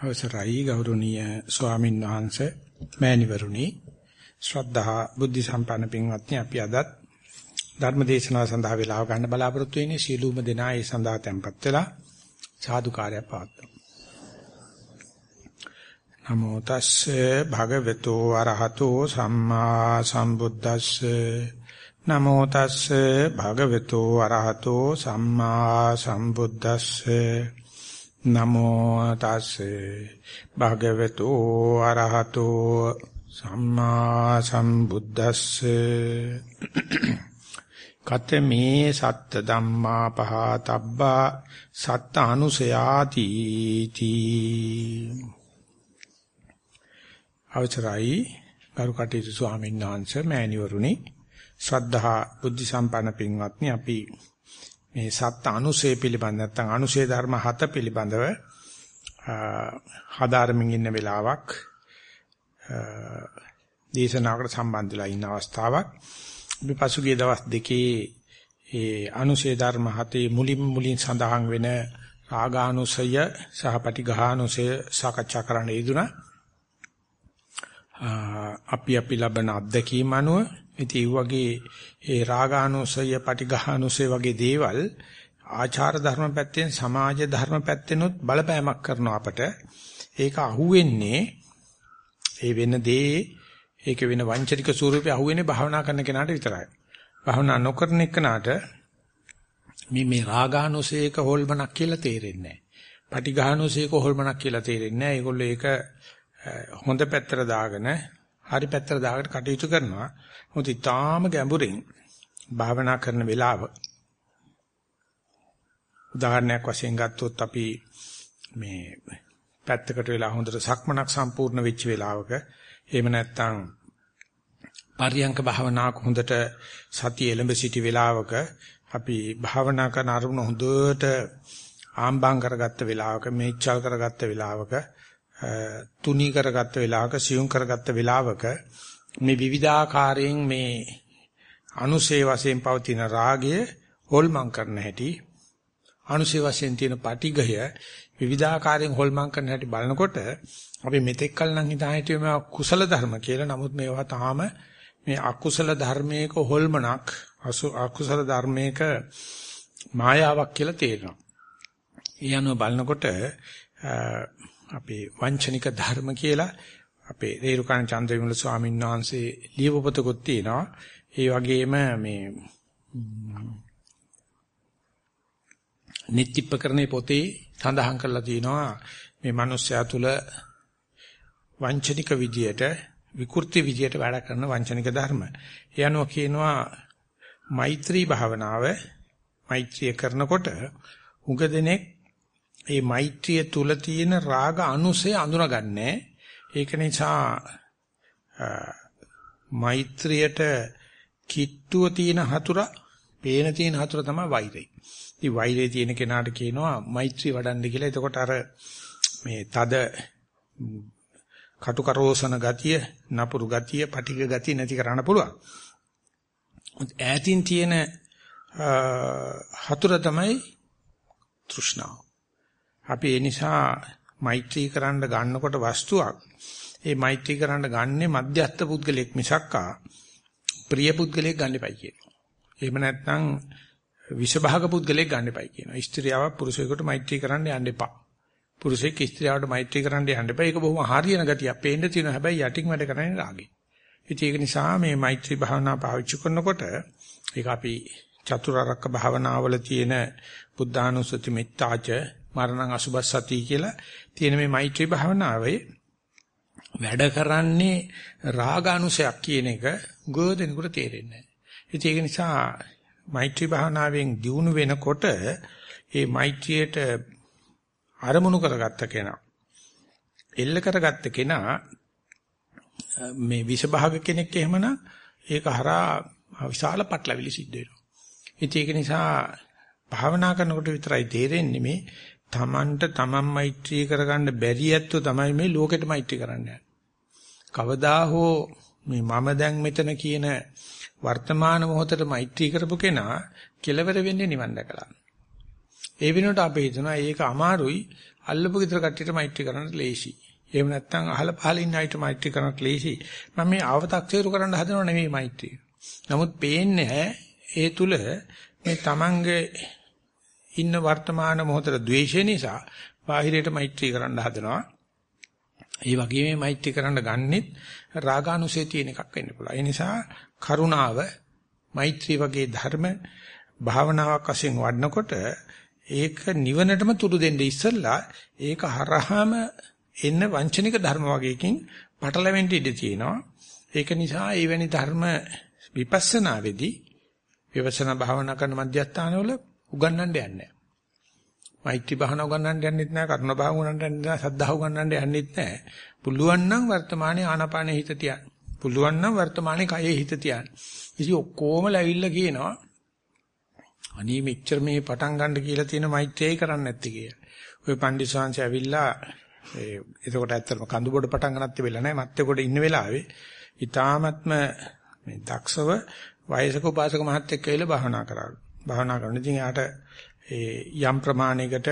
අවසරයි ගෞරවනීය ස්වාමීන් වහන්සේ මෑණිවරුනි. ශ්‍රද්ධා බුද්ධ සම්පන්න පින්වත්නි අපි අදත් ධර්ම දේශනාව සඳහා වේලාව ගන්න බලාපොරොත්තු වෙන්නේ සීලූම දෙනා ඒ සඳහා tempත් වෙලා සාදුකාරය පවත්වමු. නමෝ තස්සේ භගවතු අරහතෝ සම්මා සම්බුද්දස්සේ. නමෝ තස්සේ භගවතු අරහතෝ සම්මා සම්බුද්දස්සේ. නමෝ තස්සේ භගවතු අරහතෝ සම්මා සම්බුද්දස්සේ. කතමේ සත්ත ධම්මා පහතබ්බා සත්ත අනුසයාති තී. අවචරයි ගරු කටයුතු ස්වාමීන් වහන්සේ මෑණිවරුනි. ශ්‍රද්ධා බුද්ධ සම්පන්න පින්වත්නි අපි මේ සත්‍ය අනුසය පිළිබඳ නැත්නම් අනුසය ධර්ම හත පිළිබඳව හදාරමින් ඉන්න වෙලාවක් දේශනාවකට සම්බන්ධ වෙලා ඉන්න අවස්ථාවක්. අපි පසුගිය දවස් දෙකේ ඒ අනුසය ධර්ම හතේ මුලින් මුලින් සඳහන් වෙන රාගානුසය සහ පටිඝානුසය සාකච්ඡා කරන්න යෙදුණා. අපි අපි ලබන අත්දැකීම් අනුව ඉතින් ඒ වගේ ඒ රාගානුසය, පටිඝානුසය වගේ දේවල් ආචාර ධර්ම පැත්තෙන් සමාජ ධර්ම පැත්තෙනුත් බලපෑමක් කරනවා අපට. ඒක අහුවෙන්නේ ඒ වෙන දේ ඒක වෙන වංචනික ස්වරූපේ අහුවෙන්නේ භාවනා කරන කෙනාට විතරයි. භාවනා නොකරන කෙනාට මේ මේ රාගානුසයක හොල්මනක් කියලා තේරෙන්නේ නැහැ. පටිඝානුසයක හොල්මනක් කියලා තේරෙන්නේ නැහැ. ඒගොල්ලෝ ඒක හොඳ පැත්තට දාගෙන හරි පැත්තට දාගෙන කටයුතු කරනවා. මොකද ඊටාම ගැඹුරින් භාවනා කරන වෙලාව උදාහරණයක් වශයෙන් ගත්තොත් අපි මේ පැත්තකට වෙලා හොඳට සක්මනක් සම්පූර්ණ වෙච්ච වෙලාවක එහෙම නැත්නම් පරියංක භාවනාවක් හොඳට සතිය එළඹ සිටි වෙලාවක අපි භාවනා කරන අරමුණ හොඳට ආම්බම් කරගත්ත වෙලාවක මේචල් කරගත්ත වෙලාවක තුනී කරගත්ත වෙලාවක සියුම් කරගත්ත වෙලාවක මේ විවිධාකාරයෙන් මේ අනුසේ වශයෙන් පවතින රාගය හොල්මන් කරන හැටි අනුසේ වශයෙන් තියෙන පටිඝය විවිධාකාරයෙන් හොල්මන් කරන හැටි බලනකොට අපි මෙතෙක් කල නම් හිතා හිටියේ මේ කුසල ධර්ම කියලා. නමුත් මේවා තාම මේ අකුසල ධර්මයක හොල්මනක් අකුසල ධර්මයක මායාවක් කියලා තේරෙනවා. ඒ අනුව බලනකොට අපේ වංචනික ධර්ම කියලා අපේ රේරුකාණ චන්ද්‍රවිමල ස්වාමීන් වහන්සේ ලියපු පොතකුත් තියෙනවා. ඒ වගේම මේ නිත්‍යපකරණේ පොතේ සඳහන් කරලා තියෙනවා මේ මිනිස්යා තුල වංචනික විදියට විකෘති විදියට වැඩ කරන වංචනික ධර්ම. ඒ අනුව කියනවා මෛත්‍රී භාවනාව මෛත්‍රිය කරනකොට උග දෙනෙක් මේ මෛත්‍රිය තුල තියෙන රාග අනුසය අඳුනගන්නේ ඒක නිසා මෛත්‍රියට කිට්ටුව තියෙන හතුර, පේන තියෙන හතුර තමයි වෛරය. ඉතින් වෛරය තියෙන කෙනාට කියනවා මෛත්‍රී වඩන්න කියලා. එතකොට අර මේ තද කටුකරෝසන ගතිය, නපුරු ගතිය, පටිග ගතිය නැති කරන්න පුළුවන්. ඈතින් තියෙන හතුර තමයි තෘෂ්ණාව. අපි ඒ නිසා මෛත්‍රී කරන්න ගන්නකොට වස්තුවක් ඒ මෛත්‍රී කරන්න ගන්නෙ මධ්‍යස්ථ පුද්ගලෙක් මිසක්කා ප්‍රිය පුද්ගලෙක් ගන්න එපයි කියනවා. එහෙම නැත්නම් විෂභාග පුද්ගලෙක් ගන්න එපයි කියනවා. ස්ත්‍රියව පුරුෂයෙකුට මෛත්‍රී කරන්න යන්න එපා. පුරුෂයෙක් ස්ත්‍රියවට මෛත්‍රී කරන්න යන්න එපා. ඒක බොහොම හරියන ගතියක්. පේන්න තියෙනවා. හැබැයි යටින් වැඩ කරන්නේ රාගේ. ඉතින් ඒක නිසා මේ මෛත්‍රී භාවනා පාවිච්චි කරනකොට ඒක අපි චතුරාර්යක භාවනාවල තියෙන බුද්ධානුස්සති මෙත්තාච මරණං අසුබස්සති කියලා තියෙන මේ මෛත්‍රී භාවනාවේ වැඩ කරන්නේ රාගානුසයක් කියන එක ගොඩෙනකොට තේරෙන්නේ නැහැ. ඒක නිසා මෛත්‍රී භාවනාවෙන් දියුණු වෙනකොට ඒ මෛත්‍රියට අරමුණු කරගත්ත කෙනා එල්ල කරගත්ත කෙනා මේ විෂභාග කෙනෙක් එහෙමනම් ඒක හරහා විශාල පටලවිලි සිද්ධ වෙනවා. ඒක නිසා භාවනා කරනකොට විතරයි තේරෙන්නේ මේ තමන්ට තමන් මෛත්‍රී කරගන්න බැරි ඇත්තෝ තමයි මේ ලෝකෙට මෛත්‍රී කරන්නේ. කවදා හෝ මේ මම දැන් මෙතන කියන වර්තමාන මොහොතට මෛත්‍රී කරපු කෙනා කෙලවර වෙන්නේ නිවන් දැකලා. ඒ වෙනුවට අපි හිතනවා ඒක අමාරුයි අල්ලපු ගෙදර කට්ටියට මෛත්‍රී කරන්න ලේසි. එහෙම නැත්නම් අහල පහල ඉන්න අයට මෛත්‍රී කරන්න ලේසි. මම මේ ආවතක්සේරු කරන්න හදනව නෙමෙයි මෛත්‍රී. නමුත් පේන්නේ ඒ තුල මේ Tamange ඉන්න වර්තමාන මොහොතේ ද්වේෂය නිසා බාහිරයට මෛත්‍රී කරන්න හදනවා. ඒ වගේම මෛත්‍රී කරන්න ගන්නෙත් රාගානුසය තියෙන එකක් වෙන්න පුළුවන්. ඒ නිසා කරුණාව මෛත්‍රී වගේ ධර්ම භාවනාවක් වශයෙන් වඩනකොට ඒක නිවනටම තුරු දෙන්න ඉස්සෙල්ලා ඒක හරහාම එන්න වංචනික ධර්ම වගේකින් පටලැවෙන්න ඉඩ තියෙනවා. ඒක නිසා එවැනි ධර්ම විපස්සනා වෙදී විපස්සනා භාවනා කරන මධ්‍යස්ථානවල උගන්වන්න යන්නේ නැහැ. මෛත්‍රී භාවනා උගන්වන්න යන්නෙත් නැහැ, කරුණා භාවනා උගන්වන්න යන්නෙත් නැහැ, සද්ධා උගන්වන්න යන්නෙත් නැහැ. පුළුවන් නම් වර්තමානයේ ආනාපානයේ හිත තියන්න. පුළුවන් නම් වර්තමානයේ කයේ හිත තියන්න. ඉතින් ඔක්කොම ලැවිල්ලා කියනවා අනේ මෙච්චර මේ පටන් ගන්න කියලා තියෙන මෛත්‍රියයි කරන්නේ නැත්තේ කියලා. ওই පණ්ඩිස්වාංශය ඇවිල්ලා ඒ එතකොට ඇත්තටම කඳු බොඩ පටන් ගන්නත් තිබෙලා නැහැ. මත්ය කොට ඉන්න වෙලාවේ ඊ타මත්ම මේ දක්ෂව වයසක උපාසක මහත්තයෙක් කියලා භාවනා කරාලු. භාවනා කරන. ඉතින් යාට ඒ යම් ප්‍රමාණයකට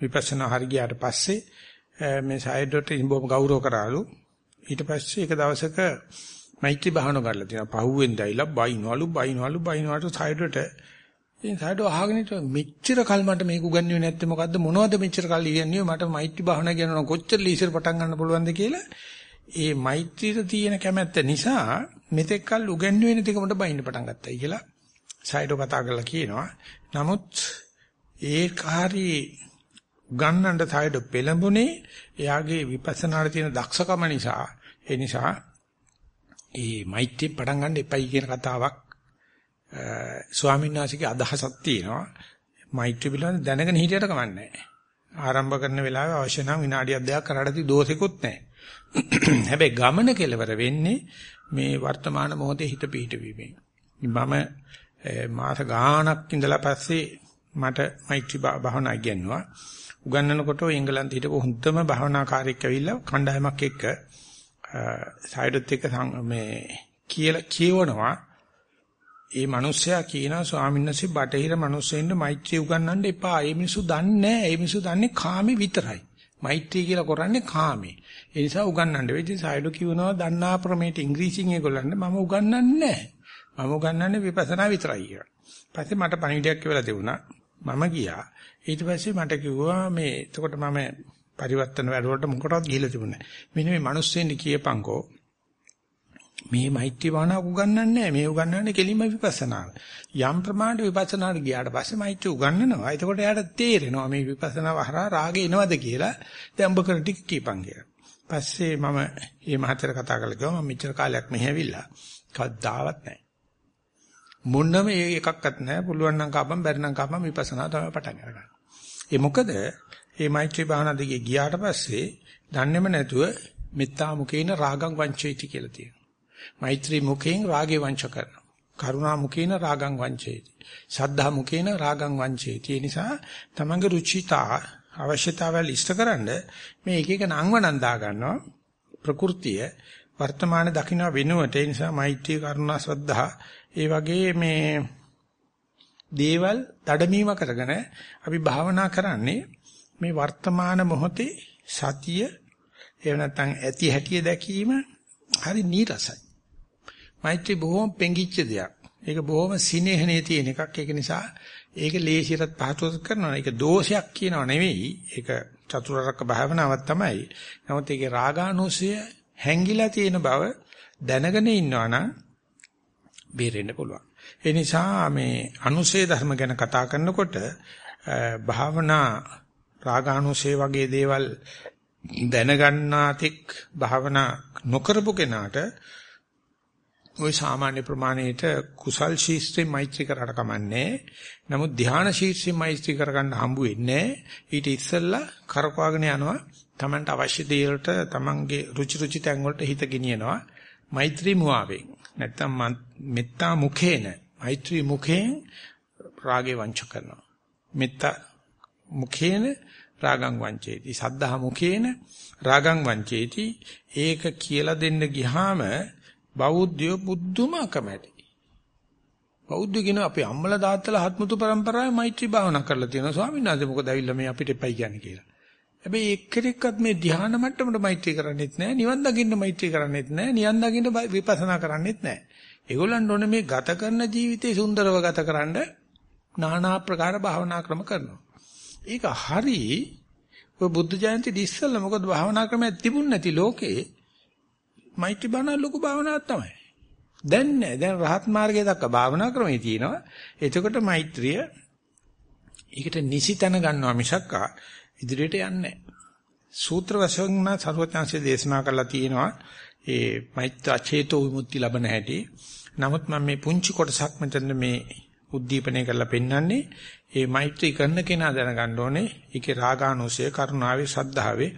විපස්සනා හරි ගියාට පස්සේ මේ සයිඩ්ඩට ඉඹම ගෞරව කරාලු. ඊට පස්සේ එක දවසක මෛත්‍රී භාවනාව කරලා තියෙනවා. පහුවෙන් දැයිලා බයින්වලු බයින්වලු බයින්වලු සයිඩ්ඩට ඉතින් සයිඩෝ අහගෙන ඉත මෙච්චර කල් මට මේක උගන්වන්නේ නැත්තේ මොකද්ද? මොනවද මෙච්චර කල් ඉගෙනියේ මට මෛත්‍රී භාවනා කියනවා කොච්චර ලීසර් පටන් ගන්න පුළුවන්ද කියලා. ඒ මෛත්‍රියට තියෙන කැමැත්ත නිසා මෙතෙක් කල් උගන්වන්නේ නැති කමට බයින්න පටන් ගත්තයි කියලා සයිඩෝ කතා කරලා කියනවා නමුත් ඒ කාරී උගන්නන්න සයිඩෝ පෙළඹුණේ එයාගේ විපස්සනාට තියෙන දක්ෂකම නිසා ඒ නිසා ඒ මෛත්‍රී පටන් ගන්න එපයි කියන කතාවක් ස්වාමීන් වහන්සේගේ අදහසක් තියෙනවා. මෛත්‍රී පිළිබඳ දැනගෙන හිටියට කමන්නේ ආරම්භ කරන වෙලාවේ අවශ්‍ය නම් විනාඩියක් දෙකක් කරාටදී දෝෂෙකුත් නැහැ. හැබැයි ගමන කෙලවර වෙන්නේ මේ වර්තමාන මොහොතේ හිත පිහිටවීමෙන්. මම මාස ගාණක් ඉඳලා පස්සේ මට මෛත්‍රී භාවනා ඉගෙනුවා. උගන්වනකොට එංගලන්තේ හිටපු හොඳම භාවනාකාරයෙක් ඇවිල්ලා කණ්ඩායමක් එක්ක සයිඩත් එක්ක මේ කියලා කියවනවා ඒ මිනිස්සයා කියනවා ස්වාමීන් වහන්සේ බටහිර මිනිස්සෙින්ද මෛත්‍රී උගන්වන්න එපා. ඒ මිනිස්සු දන්නේ නැහැ. ඒ මිනිස්සු දන්නේ කාමේ විතරයි. මෛත්‍රී කියලා කරන්නේ කාමේ. ඒ නිසා උගන්වන්න වෙයි. සයිඩෝ කියනවා දන්නා ප්‍රමේට ඉංග්‍රීසියෙන් ඒගොල්ලන්ට මම උගන්වන්නේ නැහැ. මම උගන්වන්නේ විපස්සනා විතරයි කියලා. පස්සේ මට පණිවිඩයක් කියලා දෙවුණා. මම ගියා. ඊට පස්සේ මට කිව්වා මේ එතකොට මම පරිවර්තන වැඩවලට මොකටවත් ගිහිල්ලා තිබුණේ නැහැ. මෙන්න මේ මිනිස්සුන්ට කියපංකෝ මේ මෛත්‍රී භාවනාව උගන්වන්නේ නැහැ. මේ උගන්වන්නේ කෙලින්ම විපස්සනාව. යම් ප්‍රමාණයට විපස්සනාට ගියාට පස්සේ මෛත්‍රී උගන්වනවා. එතකොට එයාට තේරෙනවා මේ විපස්සනාව හරහා රාගය එනවද කියලා. දැන් ඔබ කර ටික කීපන් කියලා. පස්සේ මම මේ මහතර කතා කරලා කිව්වා මම මෙච්චර කාලයක් මෙහි ඇවිල්ලා කවදාවත් නැහැ. මොන්නම එකක්වත් නැහැ. පුළුවන් නම් කාපම් බැරි නම් කාපම් විපස්සනා තමයි පටන් ගන්න. ඒ මොකද මේ මෛත්‍රී භාවනා දිගේ ගියාට පස්සේ දන්නේම නැතුව මෙත්තා මුකේන රාගං වංචේති කියලා තියෙනවා. මෛත්‍රී මුඛයෙන් රාගේ වංච කරනවා. කරුණා මුඛේන රාගං වංචේති. සද්ධා මුඛේන රාගං වංචේති. ඒ නිසා තමන්ගේ රුචිතා අවශ්‍යතාවල් ඉෂ්ටකරනද මේ එක එක නංවනන් දා ගන්නවා. ප්‍රകൃතිය වර්තමාන දකින්න වෙනුවට ඒ නිසා මෛත්‍රී කරුණා ශ්‍රද්ධා ඒ වගේ මේ දේවල් දඩමීම කරගෙන අපි භාවනා කරන්නේ මේ වර්තමාන මොහොතේ සතිය එහෙම නැත්නම් ඇති හැටිය දැකීම හරි නීරසයි. මෛත්‍රී බොහොම පෙඟිච්ච දෙයක්. ඒක බොහොම සිනේහනේ තියෙන එකක්. ඒක නිසා ඒක ලේසියට පහසුවක් කරනවා. ඒක දෝෂයක් කියනව නෙවෙයි. ඒක චතුරාර්යක භාවනාවක් තමයි. නමුත් ඒකේ රාගානුසය හැංගිලා තියෙන බව දැනගෙන ඉන්නවා නම් බේරෙන්න පුළුවන්. ඒ නිසා මේ අනුසය ධර්ම ගැන කතා කරනකොට භාවනා රාගානුසය වගේ දේවල් දැනගන්නාතික් භාවනා නොකරපු කෙනාට ওই සාමාන්‍ය ප්‍රමාණයට කුසල් ශීස්ත්‍රේ මෛත්‍රී කරාට කමන්නේ. නමුත් ධානා ශීස්ත්‍රේ මෛත්‍රී කරගන්න හම්බු වෙන්නේ ඊට ඉස්සෙල්ලා කරකවාගෙන යනවා. Tamanට අවශ්‍ය දේවල්ට Tamanගේ රුචි රුචි තැන් වලට හිත ගෙනියනවා. මෛත්‍රී මුවාවෙන්. නැත්තම් මෙත්තා මුඛේන මෛත්‍රී මුඛයෙන් රාගේ වංච කරනවා. මෙත්තා මුඛේන රාගං වංචේති. සද්ධා මුඛේන රාගං වංචේති. ඒක කියලා දෙන්න ගියාම බෞද්ධයෝ බුද්ධම අකමැති. බෞද්ධ කියන අපේ අම්මලා තාත්තලා හත්මුතු પરම්පරාවේ මෛත්‍රී භාවනා කරලා තියෙනවා. ස්වාමීන් වහන්සේ මොකද ඇවිල්ලා මේ අපිට එපයි කියන්නේ කියලා. හැබැයි එක්කෙනෙක්වත් මේ ධ්‍යාන මට්ටමට මෛත්‍රී කරන්නේත් නැහැ. නිවන් දකින්න මෛත්‍රී කරන්නේත් නැහැ. නිවන් දකින්න විපස්සනා කරන්නේත් නැහැ. ඒගොල්ලන්ට ඕනේ මේ ගත කරන ජීවිතේ සුන්දරව ගතකරනද নানা ආකාර භාවනා ක්‍රම කරනවා. ඒක හරි ඔය බුද්ධ ජයන්ති ඉස්සෙල්ලා මොකද භාවනා ක්‍රමයක් තිබුණ නැති ලෝකේ මෛත්‍රී භාවනා ලොකු භාවනාවක් තමයි. දැන් නෑ දැන් රහත් මාර්ගයේ දක්වා භාවනා ක්‍රමයේ තියෙනවා. එතකොට මෛත්‍රිය ඒකට නිසි තැන ගන්නවා මිසක්කා ඉදිරියට යන්නේ නෑ. සූත්‍ර වශයෙන් මා සර්වඥාන්සේ දේශනා කරලා තියෙනවා ඒ මෛත්‍රා චේතෝ විමුක්ති ලබන හැටි. නමුත් මම මේ පුංචි කොටසක් මෙතන මේ උද්දීපනය කරලා පෙන්වන්නේ ඒ මෛත්‍රී කරන කෙනා දැනගන්න ඕනේ ඒකේ රාගානුසය කරුණාවේ සද්ධාවේ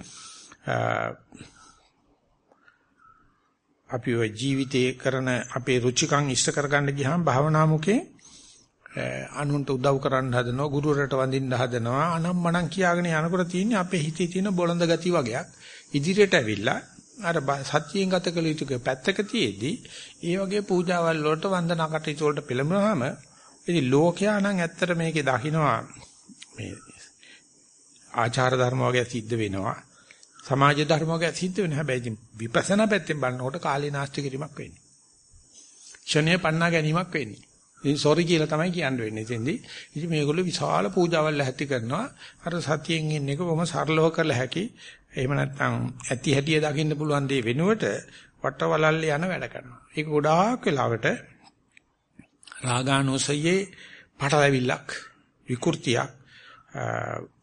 අපි ඔය ජීවිතයේ කරන අපේ රුචිකම් ඉෂ්ට කරගන්න ගියාම භාවනා මුකේ අනුන්ට උදව් කරන්න හදනවා ගුරුවරට වඳින්න හදනවා. අනම්මනම් කියාගෙන යනකොට තියෙන්නේ අපේ හිතේ තියෙන බොළඳ ගති වගේක්. ඉදිරියට ඇවිල්ලා අර සත්‍යයෙන් ගත කළ යුතු පැත්තක තියේදී ඒ වගේ පූජාවල් වලට වන්දනා කටයුතු වලට පෙළඹුනහම ඉතින් ලෝකයා නම් ඇත්තට මේකේ දකින්නවා මේ ආචාර ධර්ම වගේ සිද්ධ වෙනවා. සමාජ ධර්ම වගේ සිද්ධ වෙනවා හැබැයි ඉතින් විපස්සනා පැත්තෙන් බලනකොට කාලේ නාස්ති කිරීමක් වෙන්නේ. ක්ෂණය පන්නා ගැනීමක් වෙන්නේ. ඉතින් සෝරි කියලා තමයි කියන්න වෙන්නේ ඉතින්දී ඉතින් මේගොල්ලෝ විශාල පූජාවල් ඇති කරනවා අර සතියෙන් ඉන්න එක බොහොම සරලව කරලා හැකි එහෙම නැත්නම් ඇති හැටිය දකින්න පුළුවන් දේ වෙනුවට වටවලල්ලේ යන වැඩ කරනවා ඒක ගොඩාක් වෙලාවට රාගානුසයේ පටලැවිල්ලක් විකෘතියක්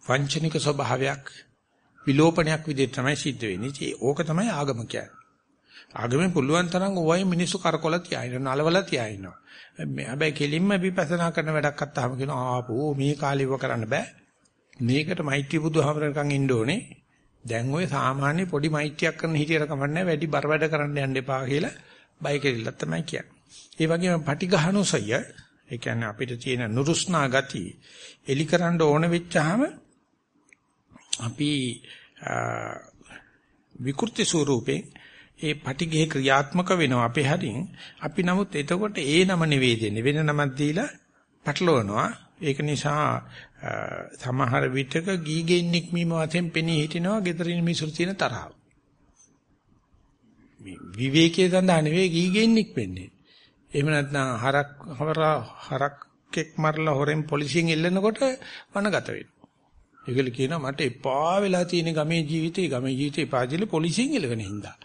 වංචනික ස්වභාවයක් විලෝපනයක් විදිහට තමයි සිද්ධ වෙන්නේ. ඉතින් ඕක තමයි ආගම කියන්නේ. ආගමෙන් පුළුවන් තරම් ওවයි මිනිස්සු කරකොල තියාගෙන නලවල තියාිනවා. හැබැයි කෙලින්ම විපස්සනා කරන වැඩක් අත්තාම කියනවා ආපෝ මේ කාලෙව කරන්න බෑ. මේකට මෛත්‍රී බුදුහමරකම් ඉන්න ඕනේ. දැන් ওই සාමාන්‍ය පොඩි මෛත්‍රියක් කරන හිටියට කමන්නේ වැඩි බර වැඩ කරන්න යන්න එපා කියලා බයි කෙරිල්ලක් තමයි කියන්නේ. ඒ වගේම පටිඝානුසය ඒ කියන්නේ අපිට තියෙන නුරුස්නා ගති එලිකරන්න ඕන වෙච්චාම අපි විකෘති ස්වරූපේ ඒ පටිඝේ ක්‍රියාත්මක වෙනවා. අපේ හරින් අපි නමුත් එතකොට ඒ නම නෙවෙයි දෙන්නේ වෙන නමක් දීලා පටලවනවා. ඒක නිසා සමහර විටක ගීගෙන් නික්මීම වශයෙන් පෙනී හිටිනවා. gederin මිසුරු තියෙන තරහව. විවේකයේ සඳහා නෙවෙයි ගීගෙන් නික්මෙන්නේ එහෙම නැත්නම් හරක් හරක්ෙක් මරලා හොරෙන් පොලිසියෙන් එල්ලනකොට වනගත වෙනවා. ඒගොල්ල කියනවා මට එපා වෙලා තියෙන ගමේ ජීවිතේ ගමේ ජීවිතේ පාජිල පොලිසියෙන් එල්ලගෙන හින්දා.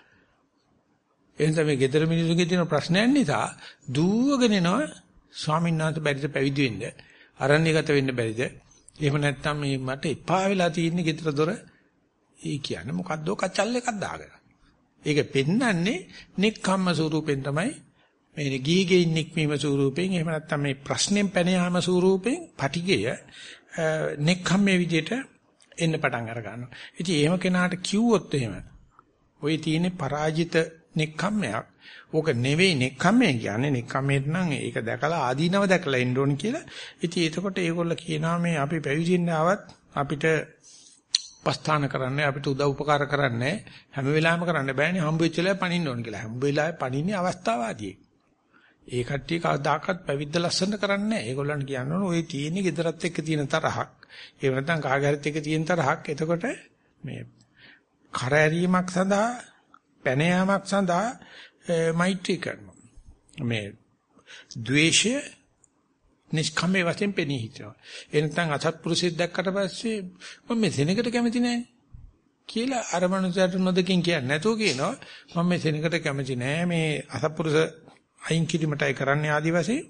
එහෙනම් මේ ගෙදර මිනිස්සුන්ගේ තියෙන ප්‍රශ්නයන් නිසා දුවගෙන එනවා ස්වාමීන් වහන්සේ බැරිද පැවිදි වෙන්න අරණ්‍යගත වෙන්න බැරිද? එහෙම නැත්නම් මේ මට එපා වෙලා තියෙන ගෙදර දොර. ඒ කියන්නේ මොකද්දෝ? කචල් එකක් දාගෙන. ඒක පෙන්වන්නේ නෙක්ඛම්ම ස්වරූපෙන් තමයි. මේ ගීගේ නික්මීම ස්වරූපයෙන් එහෙම නැත්නම් මේ ප්‍රශ්නෙන් පැන යාම ස්වරූපයෙන් පටිගය නෙක්ඛම්මේ විදිහට එන්න පටන් අර ගන්නවා. ඉතින් එහෙම කෙනාට කිව්වොත් එහෙම ඔය තියෙන පරාජිත නෙක්ඛම්මයක් ඕක නෙවෙයි නෙක්ඛම්මේ කියන්නේ නෙක්ඛම්මේට නම් ඒක දැකලා ආදීනව දැකලා එන්න ඕන කියලා. ඉතින් එතකොට ඒගොල්ල කියනවා මේ අපි පැවිදිින්න ආවත් අපිට උපස්ථාන කරන්නේ අපිට උදව් උපකාර කරන්නේ හැම වෙලාවෙම කරන්න බෑනේ හම්බ වෙච්ච වෙලාවෙ පණින්න ඕන කියලා. හම්බ වෙලාවෙ පණින්නේ අවස්ථාවාදී. ඒ කට්ටිය කවදාකවත් පැවිද්ද ලස්සන කරන්නේ නැහැ. ඒගොල්ලන්ට කියන්න ඕන ඔය තියෙන්නේ gedarat එක්ක තියෙන තරහක්. ඒ නැත්නම් කාගහරිත් එක්ක තියෙන තරහක්. එතකොට මේ කර ඇරීමක් සඳහා පැන යාමක් සඳහා මෛත්‍රී කරනවා. මේ ද්වේෂය නිෂ්කම්මේ වශයෙන් පෙනී හිටිනවා. ඒ නැත්නම් අසත්පුරුෂයෙක් දැක්කට පස්සේ මම මේ සෙනඟට කැමති නැහැ. කියලා අර මනුස්සයාට නොදකින් කියන්නේ නැතුව කියනවා මම මේ සෙනඟට කැමති නෑ මේ අසත්පුරුෂ අයින් කිරීමටයි කරන්නේ ආදිවාසී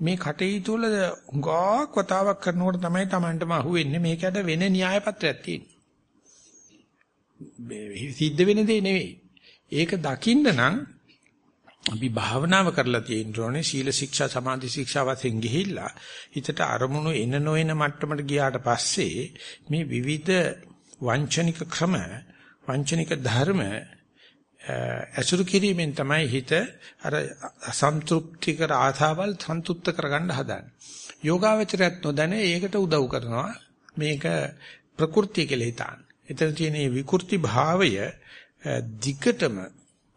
මේ කටයුතු වල ගාක් වතාවක් කරනකොට තමයි Tamanටම අහුවෙන්නේ මේකට වෙන න්‍යාය පත්‍රයක් තියෙන්නේ. සිද්ධ වෙන දේ නෙවෙයි. ඒක දකින්න නම් අපි භාවනාව කරලා තියෙන්න ඕනේ සීල ශික්ෂා සමාධි ශික්ෂා වශයෙන් ගිහිල්ලා හිතට අරමුණු එන නොයන මට්ටමට ගියාට පස්සේ මේ විවිධ වංචනික ක්‍රම වංචනික ධර්ම ඇසුරු කිරීමෙන් තමයි හිත අර අසන්තෘප්තිකර ආසාවල් සන්තුෂ්ත කරගන්න හදන්නේ. යෝගාවචරයත් නොදැන ඒකට උදව් කරනවා. මේක ප්‍රകൃතිය කියලා හිතාන. එතන තියෙන විකෘති භාවය දිගටම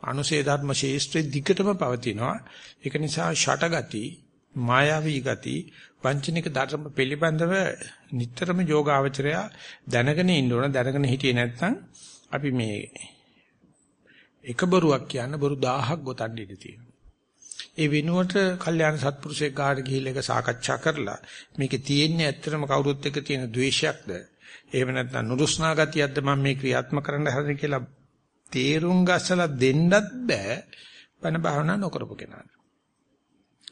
අනුසේ ධර්ම ශේෂ්ත්‍රයේ දිගටම පවතිනවා. ඒක නිසා ෂටගති මායාවී ගති වංචනික ධර්ම පිළිබඳව නිතරම යෝගාවචරය දැනගෙන ඉන්න ඕන දැනගෙන හිටියේ නැත්නම් අපි මේ එක බොරුවක් කියන්න බොරු 1000ක් ගොතන්න ඉඩ තියෙනවා. ඒ වෙනුවට කල්යාණ සත්පුරුෂයෙක් ගාඩ ගිහිල්ලා ඒක සාකච්ඡා කරලා මේකේ තියෙන්නේ ඇත්තටම කවුරුත් එක්ක තියෙන ද්වේෂයක්ද එහෙම නැත්නම් නුරුස්නා ගතියක්ද මම මේ ක්‍රියාත්මක කරන්න හදන්නේ කියලා තේරුම් ගස්සලා දෙන්නත් බෑ බණ භාවනා නොකරපු කෙනාට.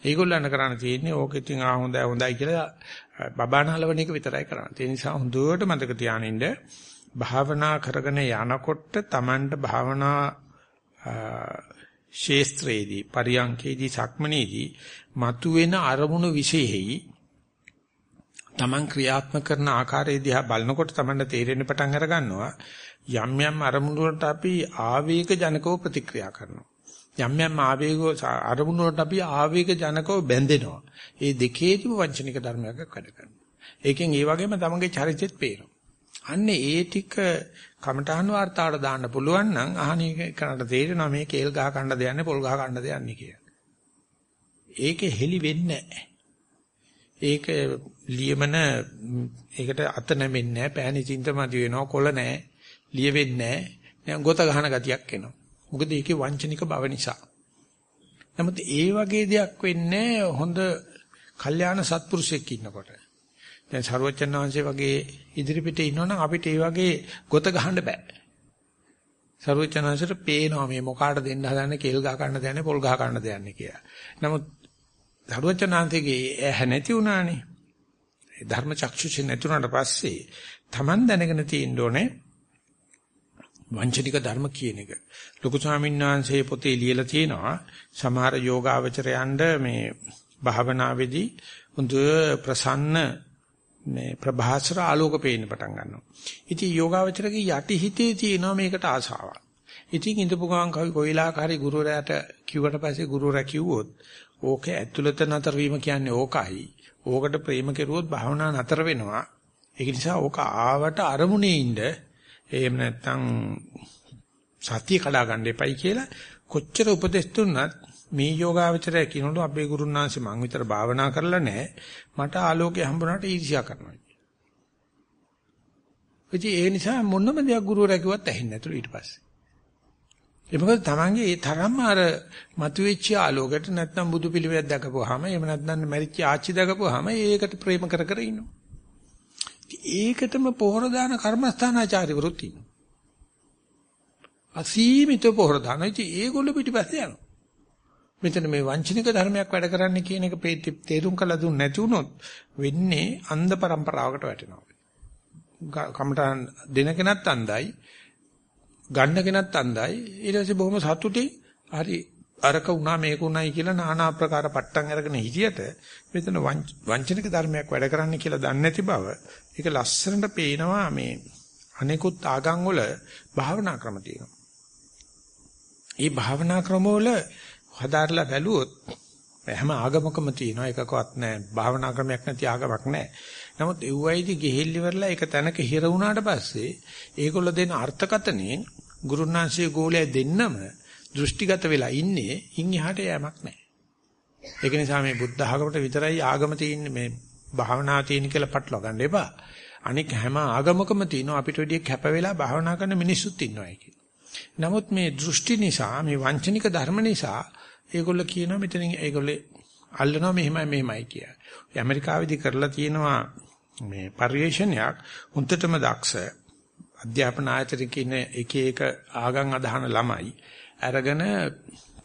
ඒගොල්ලන් කරණ තියෙන්නේ ඕක ඉතින් ආ හොඳයි හොඳයි කියලා බබානහලවන එක විතරයි කරන්නේ. ඒ නිසා හොඳට මතක තියානින්න භාවනා කරගෙන යනකොට Tamanට භාවනා ශේස්ත්‍රයේදී පරියංකේදී සක්මනේදී මතුවෙන අරමුණු විශේෂෙහි Taman ක්‍රියාත්මක කරන ආකාරය දිහා බලනකොට Tamanට තේරෙන්න පටන් අර ගන්නවා යම් යම් අරමුණු වලට අපි ආවේග ජනකව ප්‍රතික්‍රියා කරනවා. යම් යම් ආවේග අරමුණු වලට අපි ආවේග ජනකව බැඳෙනවා. මේ දෙකේදීම වංචනික ධර්මයක් වැඩ කරනවා. ඒකෙන් ඒ වගේම තමන්ගේ චරිතෙත් පේනවා. අන්න ඒ ටික කමඨහන් වார்த்தාවට දාන්න පුළුවන් නම් අහණේ කරන්න තේරෙනවා මේ කේල් ගහ ගන්න දෙන්නේ පොල් ගහ ගන්න දෙන්නේ කියලා. ඒකේ හෙලි වෙන්නේ නැහැ. ඒක ලියමන ඒකට අත නැමෙන්නේ නැහැ පෑණි චින්ත මදි වෙනවා කොළ නැහැ ලිය වෙන්නේ නැහැ ගොත ගහන ගතියක් එනවා. මොකද ඒකේ වංචනික බව නිසා. නමුත් ඒ වගේ දෙයක් වෙන්නේ හොඳ කල්යාණ සත්පුරුෂයෙක් ඉන්නකොට. දැන් සරුවචන් වහන්සේ වගේ ඉදිරිපිටේ ඉන්නවනම් අපිට ඒ වගේ ගොත ගහන්න බෑ. සරුවචන් වහන්සේට පේනවා මේ මොකාට දෙන්න හදන්නේ කෙල් ගහ ගන්න දෙන්නේ පොල් ගහ ගන්න දෙන්නේ කියලා. නමුත් සරුවචන් වහන්සේගේ ඇහ නැති වුණානේ. ධර්ම චක්ෂුෂ නැතුණාට පස්සේ Taman දැනගෙන තියෙන්න ඕනේ වංචනික ධර්ම කියන එක. ලොකු ස්වාමීන් වහන්සේ පොතේ ලියලා තියෙනවා සමහර යෝගාවචරයන්ට මේ භාවනාවේදී හොඳ ප්‍රසන්න මේ ප්‍රභාසර ආලෝක පේන්න පටන් ගන්නවා. ඉතින් යෝගාවචරගේ යටි හිතේ තියෙනවා මේකට ආසාවක්. ඉතින් ඉඳපු ගමන් කවි කොයිලාකාරී ගුරුවරයාට කිව්වට පස්සේ ගුරුවරයා කිව්වොත් ඕක ඇතුළත නතර වීම කියන්නේ ඕකයි. ඕකට ප්‍රේම කෙරුවොත් භාවනා නතර වෙනවා. ඒක නිසා ඕක ආවට අරමුණේ ඉන්න එහෙම නැත්නම් සතිය කඩා ගන්න එපයි කියලා කොච්චර උපදෙස් දුන්නත් මේ යෝගාවචරය කියනකොට අපේ ගුරුනාංශ මං විතර භාවනා කරලා නැහැ. මට ආලෝකය හම්බුනාට ඊර්ෂ්‍යා කරනවා. ඉතින් ඒ නිසා මොනම දෙයක් ගුරුවරයා කිව්වත් ඇහෙන්නේ නැතුළු ඊට පස්සේ. ඒ මොකද තමන්ගේ ඒ තරම්ම අර මතුවෙච්ච ආලෝකයට නැත්නම් බුදු පිළිවෙලක් දැකපුවාම එහෙම නැත්නම් මැරිච්ච ආච්චි දැකපුවාම ඒකට ප්‍රේම කර කර ඉන්නවා. ඒකටම පොහොර දාන කර්මස්ථානාචාර්යවරුත් ඉන්නවා. අසීමිත පොහොර දාන ඉතින් ඒගොල්ලෝ පිටිපස්සේ යනවා. මෙතන මේ වංචනික ධර්මයක් වැඩ කරන්න කියන එක තේරුම් කළ දුන්න නැති වුණොත් වෙන්නේ අන්ධ પરම්පරාවකට වැටෙනවා. කමටහන් දෙන කෙනත් අන්ධයි, ගන්න කෙනත් අන්ධයි. ඊට පස්සේ බොහොම සතුටින් හරි අරක උනා මේක උනායි කියලා নানা ආකාර පට්ටම් අරගෙන හිටියට මෙතන වංචනික ධර්මයක් වැඩ කරන්න කියලා දන්නේ නැති බව ඒක ලස්සනට පේනවා මේ අනෙකුත් ආගම් වල භාවනා ක්‍රම තියෙනවා. මේ භාවනා ක්‍රම වල හදාarලා බැලුවොත් හැම ආගමකම තියෙනවා එකකවත් නැහැ භාවනා ක්‍රමයක් නැති ආගමක් නැහැ නමුත් එව්වයිදි ගෙහෙල්ලි වරලා එක තැනක හිර වුණාට පස්සේ ඒගොල්ලෝ දෙන අර්ථකතනෙන් ගුරුනාංශයේ ගෝලයේ දෙන්නම දෘෂ්ටිගත වෙලා ඉන්නේ ඉන් එහාට යෑමක් නැහැ. ඒක නිසා මේ බුද්ධ ආගමට විතරයි ආගම තියෙන්නේ මේ භාවනා තියෙන කියලා පටලවා ගන්න එපා. අනික හැම ආගමකම තියෙනවා අපිට වැඩිය කැප වෙලා භාවනා කරන මිනිස්සුත් ඉන්නවායි කියලා නමුත් මේ දෘෂ්ටි නිසා මේ වංචනික ධර්ම නිසා ඒගොල්ලෝ කියනවා මෙතනින් ඒගොල්ලෝ අල්ලනවා මෙහෙමයි මෙහෙමයි කියලා. ඇමරිකාවේදී කරලා තියෙනවා මේ පරිශ්‍රණයක්. උන්ටටම දක්ෂ අධ්‍යාපන ආයතනයක ඉන්න එක එක ආගම් අදහන ළමයි අරගෙන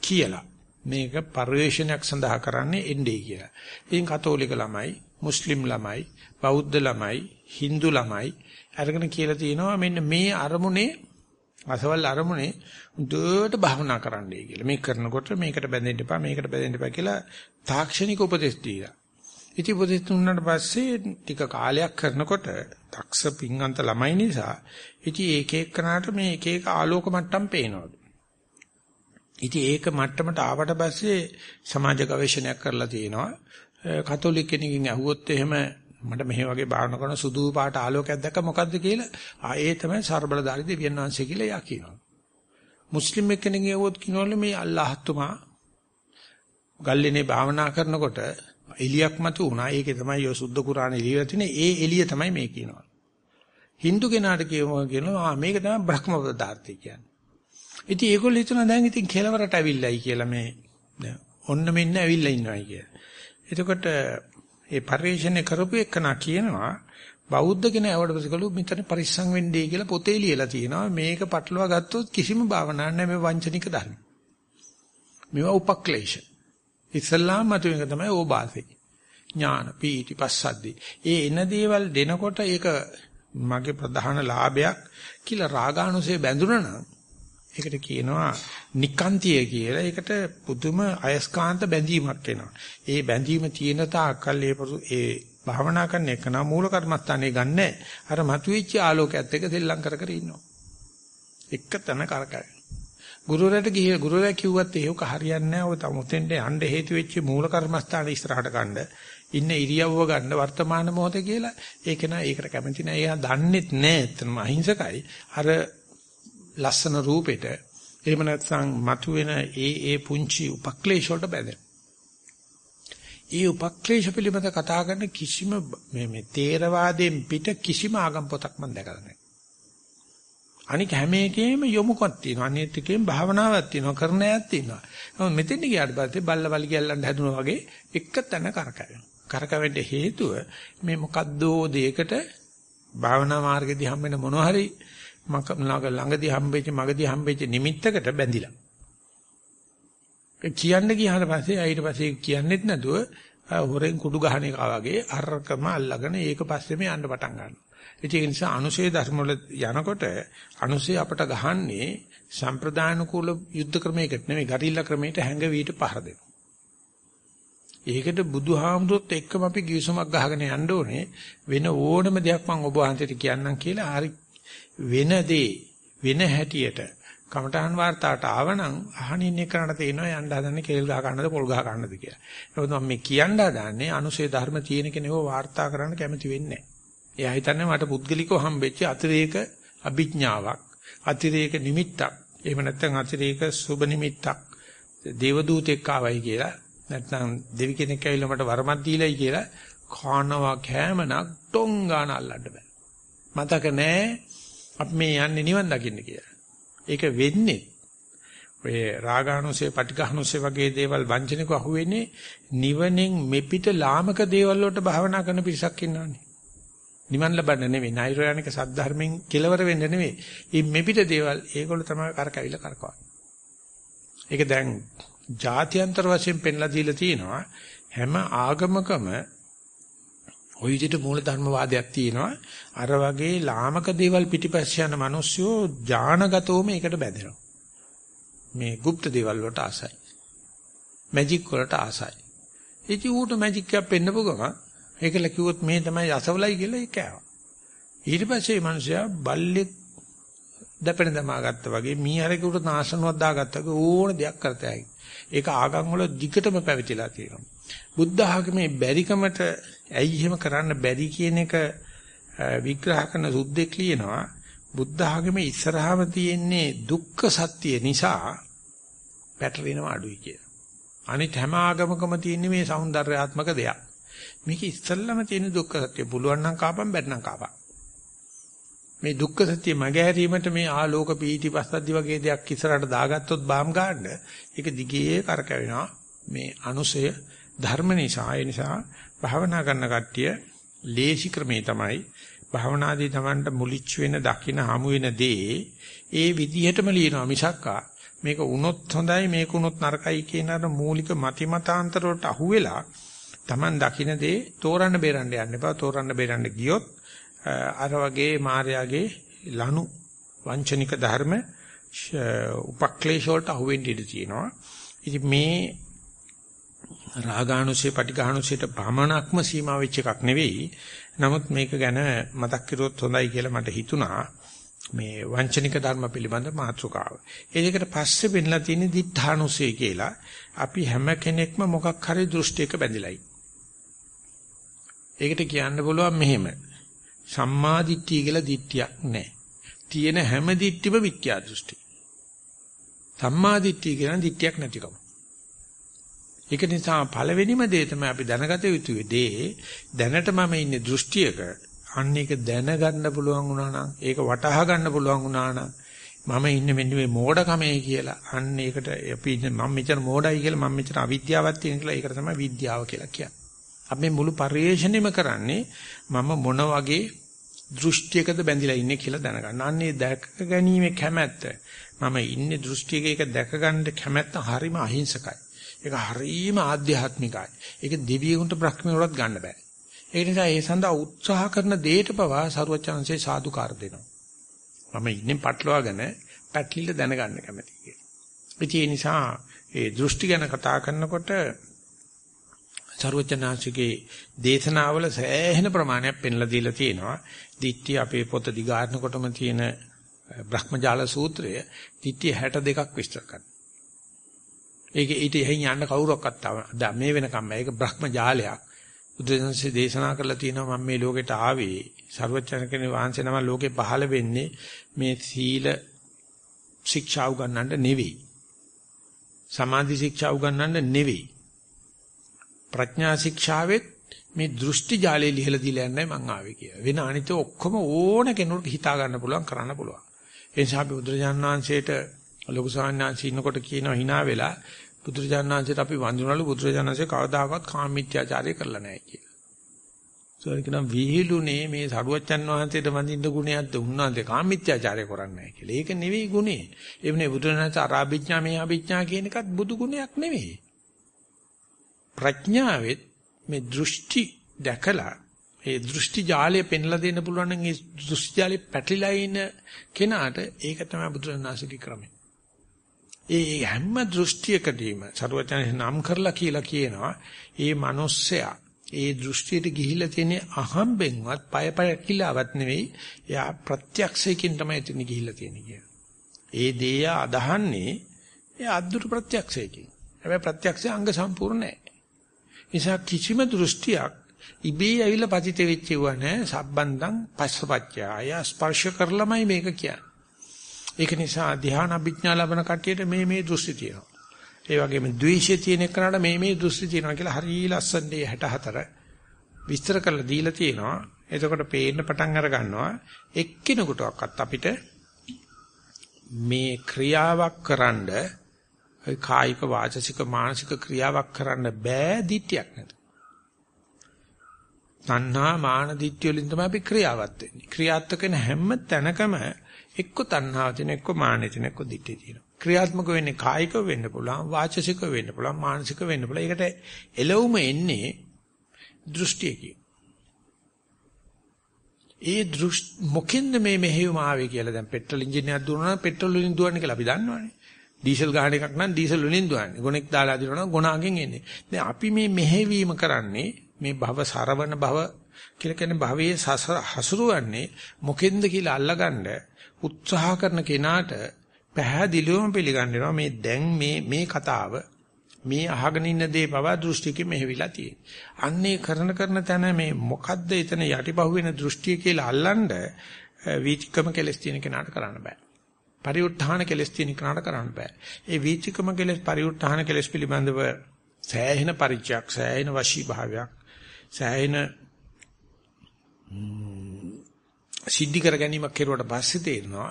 කියලා මේක පරිශ්‍රණයක් සඳහා කරන්නේ එන්නේ කියලා. ඉතින් කතෝලික ළමයි, මුස්ලිම් ළමයි, බෞද්ධ ළමයි, Hindu ළමයි අරගෙන කියලා තියෙනවා මෙන්න මේ අරමුණේ අසවල් අරමුණේ දුවට භවනා කරන්නයි කියලා. මේක කරනකොට මේකට බැඳෙන්න එපා මේකට බැඳෙන්න එපා කියලා තාක්ෂණික උපදෙස් දීලා. ඉති උපදෙස් දුන්නාට පස්සේ ටික කාලයක් කරනකොට තක්ෂ පිංගන්ත ළමයි නිසා ඉති ඒක එක්කනට මේ එක එක ආලෝක මට්ටම් පේනවලු. ඉතින් ඒක මට්ටමට ආවට පස්සේ සමාජ ගවේෂණයක් කරලා තියෙනවා. කතෝලික කෙනකින් අහුවොත් එහෙම මට මෙහෙ වගේ භාවනා කරන සුදු පාට ආලෝකයක් දැක්ක මොකද්ද කියලා ආ ඒ තමයි ਸਰබලදාරි දෙවියන් වහන්සේ කියලා යා කියනවා. මුස්ලිම් එක්කෙනෙක් කියවොත් කියනවලු මේ අල්ලාහ් තුමා ගල්ලේනේ භාවනා කරනකොට එලියක් මතු වුණා. ඒකේ තමයි ඔය සුද්ධ කුරාන එළියලා තියෙන්නේ. ඒ එළිය තමයි මේ කියනවා. Hindu කෙනාට කියනවා කියනවා මේක තමයි බ්‍රහ්ම පදාර්ථය කියන්නේ. ඉතින් ඒගොල්ලෝ හිතනවා දැන් ඉතින් කෙලවරට ඇවිල්ලායි කියලා මේ ඔන්න මෙන්න ඇවිල්ලා ඉන්නවයි කියලා. එතකොට ඒ පරිශ්‍රණය කරපු එකනා කියනවා බෞද්ධ කෙනා ඇවට පස්සේ කළු මෙතන පරිස්සම් වෙන්නේ කියලා පොතේ ලියලා තියෙනවා. මේක පටලවා ගත්තොත් කිසිම භාවනාවක් නැහැ මේ වංචනික ධර්ම. මේවා උපක්ලේශ. ඉස්ලාම් මතුවෙක තමයි ඕබාසේ. ඥාන පීටි පස්සද්දි. ඒ එන දේවල් දෙනකොට ඒක මගේ ප්‍රධාන ලාභයක් කියලා රාගානුසය බැඳුනා නම් ඒකට කියනවා නිකාන්තිය කියලා. ඒකට පුදුම අයස්කාන්ත බැඳීමක් එනවා. ඒ බැඳීම තියෙන තාක්කල් ඒ භාවනා කරන එක නම් මූල කර්මස්ථානේ ගන්නෑ. අර මතුවෙච්ච ආලෝකයත් එක්ක සෙල්ලම් කර කර ඉන්නවා. එක තැන කරකැවෙන. ගුරුවරයාට ගිහින් ගුරුවරයා කිව්වත් ඒක හරියන්නේ නැහැ. ඔය තමුතෙන්ට යන්න හේතු වෙච්ච මූල කර්මස්ථානේ ඉස්සරහට ගන්න. ඉන්න ඉරියව්ව ගන්න වර්තමාන මොහොතේ කියලා ඒක නෑ ඒකට කැමති නෑ එයා දන්නෙත් නෑ එතනම අහිංසකයි අර ලස්සන රූපෙට එහෙම නැත්නම් මතුවෙන ඒ ඒ පුංචි උපක්ලේශ වලට බැඳෙන. ඒ උපක්ලේශ පිළිබඳ කතා කරන කිසිම මේ මේ තේරවාදයෙන් පිට කිසිම ආගම් පොතක් මම දැකලා නැහැ. අනික හැම එකේම යොමුකක් තියෙනවා. අනිත් එකේම භාවනාවක් තියෙනවා. කරණයක් තියෙනවා. නමුත් මෙතෙන් ගියාට පස්සේ බල්ල වලි ගැල්ලන්න හැදුනා වගේ එක තැන කරකැවෙනවා. කරකැවෙන්න හේතුව මේ මොකද්දෝ දෙයකට භාවනා මාර්ගෙදී හම්බෙන මොනවා හරි ළඟදී හම්බෙච්ච මගදී හම්බෙච්ච නිමිත්තකට බැඳිලා. ඒ කියන්න ගියාට පස්සේ ඊට පස්සේ කියන්නෙත් නැතුව හොරෙන් කුඩු ගහන එක වගේ අරකම අල්ලගෙන ඒක පස්සේම යන්න පටන් ගන්නවා. ඒක නිසා අනුශේ ධර්ම වල යනකොට අනුශේ අපට ගහන්නේ සම්ප්‍රදාන කුල යුද්ධ ක්‍රමයකට නෙමෙයි ගරිල්ලා ක්‍රමයකට හැංගවීට පහර දෙනවා. ඒකට බුදුහාමුදුරුවොත් එක්කම අපි ගිවිසුමක් ගහගෙන යන්න ඕනේ වෙන ඕනම දෙයක් මම ඔබ වහන්සේට කියන්නම් කියලා හරි වෙන දේ වෙන හැටියට කමඨහන් වார்த்தාවට ආවනම් අහනින් එකනට තේනවා යන්න හදන්නේ කේල් ගහ ගන්නද පොල් ගහ ගන්නද කියලා. ඒකත් මම මේ කියන්න හදන්නේ අනුසේ ධර්ම තියෙන කෙනෙක්ව වාර්තා කරන්න කැමති වෙන්නේ නැහැ. එයා හිතන්නේ මට පුද්ගලිකව හම්බෙච්ච අතිරේක අභිඥාවක්, අතිරේක නිමිත්තක්, එහෙම නැත්නම් අතිරේක සුබ නිමිත්තක්, දේව දූතෙක් ආවයි කියලා, නැත්නම් දෙවි කෙනෙක් ඇවිල්ලා මට වරමක් දීලායි කියලා කානවා කෑමනක් ටොං ගන්න අල්ලන්න බෑ. මතක නැහැ අපි මේ යන්නේ නිවන් දකින්න කියලා. ඒක වෙන්නේ ඔය රාගානුසය, පටිඝානුසය වගේ දේවල් වංචනිකව අහුවෙන්නේ නිවනෙන් මෙපිට ලාමක දේවල් වලට භාවනා කරන පිරිසක් ඉන්නවනේ. නිවන් ලබන්න නෙවෙයි, නෛර්යානික සද්ධර්මෙන් කෙලවර වෙන්න නෙවෙයි. මේ මෙපිට දේවල් ඒගොල්ලෝ තමයි කරකැවිලා කරකවන්නේ. ඒක දැන් ජාත්‍යන්තර වශයෙන් පෙන්ලා දීලා තියෙනවා හැම ආගමකම ওই විදිහට මූල ධර්මවාදයක් තියෙනවා. අර වගේ ලාමක දේවල් පිටිපස්ස යන මිනිස්සු ඥානගතවම ඒකට බැඳෙනවා. මේ গুপ্ত දේවල් වලට ආසයි. මැජික් වලට ආසයි. ඉති ඌට මැජික් එකක් පෙන්නපු ගමන් ඒකල කිව්වොත් මේ තමයි අසවලයි කියලා ඒක ආවා. ඊට පස්සේ මේ මිනිසයා බල්ලෙක් දැපෙන දමා ගත්තා වගේ මීහරෙකුට නාශනුවක් දාගත්තා වගේ ඕන දෙයක් කරතයි. ඒක ආගම් වල දිගටම පැවතිලා තියෙනවා. බුද්ධ ආගමේ බැරිකමට ඇයි එහෙම කරන්න බැරි කියන එක විග්‍රහ කරන සුද්දෙක් කියනවා බුද්ධ ආගමේ ඉස්සරහම තියෙන්නේ දුක්ඛ සත්‍ය නිසා පැටලෙනවා අඩුයි කියලා. අනිත් හැම ආගමකම තියෙන්නේ මේ సౌందర్యාත්මක දෙයක්. මේක ඉස්සල්ලාම තියෙන දුක්ඛ සත්‍ය. පුළුවන් නම් කාපම් බැත්නම් කාපම්. මේ දුක්ඛ සත්‍ය මගහැරීමට මේ ආලෝක පීටි පස්සද්දි වගේ දෙයක් ඉස්සරහට දාගත්තොත් බාම් ගන්න. ඒක දිගේ කරකැවෙනවා. මේ අනුසය ධර්ම නිසා ඒ නිසා භාවනා කරන කට්ටිය ලේසි ක්‍රමේ තමයි. භාවනාදී Tamanට මුලිච්ච වෙන දකින්න හමු වෙන දේ ඒ විදිහටම ලියනවා මිසක්කා. මේක උනොත් හොඳයි මේක උනොත් නරකයි කියන අර මූලික මතිමතාන්තර වලට අහුවෙලා Taman දකින්න දේ තෝරන්න බේරන්න යන්න එපා. තෝරන්න බේරන්න ගියොත් අර වගේ මායාගේ ලනු වංචනික ධර්ම උපක්ලේශ වලට අහුවෙන්න ඉඩ තියෙනවා. ඉතින් මේ රාගානුසය පටිඝානුසයට ප්‍රමාණක්ම සීමා වෙච්ච එකක් නෙවෙයි. නමුත් මේක ගැන මතක් කරුවොත් හොඳයි කියලා මට හිතුණා. මේ වංචනික ධර්ම පිළිබඳ මාතෘකාව. ඒකට පස්සේ වෙන්නලා තියෙන දිඨානුසය කියලා අපි හැම කෙනෙක්ම මොකක් හරි දෘෂ්ටියක බැඳිලායි. ඒකට කියන්න පුළුවන් මෙහෙම. සම්මා දිට්ඨිය කියලා දිට්ඨියක් නැහැ. තියෙන හැම දිට්ඨිම මිත්‍යා දෘෂ්ටි. සම්මා දිට්ඨිය කියන දිට්ඨියක් නැතිකම. ඒක නිසා පළවෙනිම දේ තමයි අපි දැනගත යුතු දේ දැනට මම ඉන්නේ දෘෂ්ටියක අන්න ඒක දැනගන්න පුළුවන් වුණා නම් ඒක වටහා ගන්න පුළුවන් වුණා නම් මම ඉන්නේ මෙන්න මේ මෝඩකමේ කියලා අන්න ඒකට අපි මම මෙච්චර මෝඩයි කියලා මම මෙච්චර අවිද්‍යාවක් තියෙන කියලා ඒකට තමයි විද්‍යාව කියලා කියන්නේ. අපි මුළු පරිශ්‍රණයම කරන්නේ මම මොන වගේ දෘෂ්ටියකද බැඳිලා ඉන්නේ කියලා දැනගන්න. අන්නේ දැක ගැනීමේ කැමැත්ත මම ඉන්නේ දෘෂ්ටියක ඒක දැක ගන්න කැමැත්ත හරිම අහිංසකයි. ඒක හරිම ආධ්‍යාත්මිකයි. ඒක දෙවියෙකුට බ්‍රහ්මයෙකුට ගන්න බෑ. ඒ නිසා ඒ සඳහා උත්සාහ කරන දෙයට පවා සරුවචාන්සේ සාදුකාර දෙනවා. මම ඉන්නේ පටලවාගෙන පැටලිල්ල දැනගන්න කැමති කියලා. ඒ නිසා ඒ දෘෂ්ටි ගැන කතා කරනකොට සරුවචනාංශිකේ දේශනාවල සෑහෙන ප්‍රමාණයක් පෙන්ලා දීලා තියෙනවා. දිට්ඨිය අපේ පොත දිගාරනකොටම තියෙන බ්‍රහ්මජාල සූත්‍රය දිට්ඨිය 62ක් විස්තර කරනවා. ඒක ඊට එහින් යන්න කවුරක්වත් ආව මේ වෙනකම් මේක බ්‍රහ්මජාලයක්. බුදුසසුනේ දේශනා කරලා තියෙනවා මම මේ ලෝකෙට ආවේ ਸਰවචනකනේ වහන්සේ නම ලෝකේ පහළ වෙන්නේ මේ සීල ශික්ෂා උගන්නන්න නෙවෙයි. සමාධි ශික්ෂා උගන්නන්න නෙවෙයි. ප්‍රඥා ශික්ෂාවෙත් මේ දෘෂ්ටි ජාලේ ලිහලා දීලා යන්නයි මං ආවේ කියලා. වෙන අනිත ඔක්කොම ඕන කෙනෙකුට හිතා ගන්න පුළුවන් කරන්න පුළුවන්. ඒ නිසා අපි බුදුරජාණන් වහන්සේට ලොකු සාන්නාංශී ඉන්නකොට කියනවා hina වෙලා බුදුරජාණන් වහන්සේට අපි වඳිනවලු බුදුරජාණන් වහන්සේ කවදාකවත් කාමීත්‍යාචාරය කරලා නැහැ කියලා. සෝරි කියනවා විහිළුනේ මේ සරුවච්චන් වහන්සේට වඳින්න ගුණයක්ද උන්වහන්සේ කාමීත්‍යාචාරය කරන්නේ නැහැ කියලා. ඒක නෙවෙයි ගුණේ. එවනේ බුදුරජාණන් අරාභිඥා මේ අභිඥා කියන එකත් බුදු ගුණයක් නෙවෙයි. ප්‍රඥාවෙත් මේ දෘෂ්ටි දැකලා ඒ දෘෂ්ටි ජාලය පෙන්ලා දෙන්න පුළුවන් නම් ඒ දෘෂ්ටි ජාලේ පැටලිලා ඉන කෙනාට ඒක තමයි බුදුරජාණන්සේගේ ක්‍රමය. ඒ හැම දෘෂ්ටියකදීම සරුවචන නම් කරලා කියලා කියනවා ඒ මිනිස්සයා ඒ දෘෂ්ටියට ගිහිලා තියෙන අහම්බෙන්වත් පය පය කිලාවත් නෙවෙයි එයා ප්‍රත්‍යක්ෂයකින් තමයි එතන ගිහිලා තියෙන්නේ කියලා. ඒ දේය අදහන්නේ ඒ අද්දුරු ප්‍රත්‍යක්ෂයකින්. හැබැයි ප්‍රත්‍යක්ෂය අංග සම්පූර්ණ නැහැ. නිසා කිසිම දෘෂ්ටියක් ඉබේ ඇවිල්ලා පතිත වෙච්ච ඒවා නෑ සම්බන්ධං පස්සපච්චාය ස්පර්ශ කරලමයි මේක කියන්නේ. ඒක නිසා ධ්‍යාන අභිඥා ලබන කට්ටියට මේ මේ දෘෂ්ටි තියෙනවා. ඒ වගේම ද්වේෂය තියෙන එකනට මේ මේ දෘෂ්ටි තියෙනවා කියලා හරිය ලස්සනදී 64 විස්තර කරලා දීලා තියෙනවා. එතකොට පේන්න පටන් අර ගන්නවා එක්කිනෙකුටවත් අපිට මේ ක්‍රියාවක් කරන්න කායික වාචසික මානසික ක්‍රියාවක් කරන්න බෑ දිට්ඨියක් නැත. තණ්හා මාන දිට්ඨිය වලින් තමයි අපි ක්‍රියාවත් වෙන්නේ. ක්‍රියාත්මක වෙන හැම තැනකම එක්ක තණ්හාව තියෙන එක්ක මානෙ තියෙන එක්ක දිට්ඨිය තියෙනවා. ක්‍රියාත්මක වෙන්නේ කායිකව වෙන්න පුළුවන් වාචසිකව වෙන්න පුළුවන් මානසිකව වෙන්න පුළුවන්. ඒකට එළවුම එන්නේ දෘෂ්ටියකින්. ඒ දෘෂ්ටි මොකෙන්ද මේ මෙහෙයුම ආවේ කියලා දැන් පෙට්‍රල් එන්ජින් එකක් දුවනවා නම් පෙට්‍රල් වලින් දුවන්නේ කියලා අපි දන්නවනේ. ඩීසල් ගහන එකක් නම් ඩීසල් වලින් දුවන්නේ. ගොනෙක් දාලා දිනනවා නම් ගොනාගෙන් එන්නේ. දැන් අපි මේ මෙහෙවීම කරන්නේ මේ භව සරවන භව කියලා කියන්නේ භවයේ හසුරුවන්නේ මොකෙන්ද කියලා අල්ලගන්න උත්සාහ කරන කෙනාට පැහැදිලිවම පිළිගන්නවා මේ දැන් මේ මේ කතාව මේ අහගෙන ඉන්න දේ පවා දෘෂ්ටිකෙ මෙහෙවිලා තියෙන්නේ. අන්නේ කරන කරන තැන මේ මොකද්ද එතන යටිපහුවෙන දෘෂ්ටිය කියලා අල්ලන්න වීතිකම කෙලස් තියෙන කෙනාට කරන්න බෑ. පරිඋත්ථාන කෙලස් තියෙන කෙනාට කරන්න බෑ. ඒ වීතිකම කෙලස් පරිඋත්ථාන කෙලස් පිළිබඳව සෑහෙන පරිචයක් සෑහෙන වශී භාවයක් සෑහෙන සිද්ධි කර ගැනීමක් කෙරුවට පස්සේ තේරෙනවා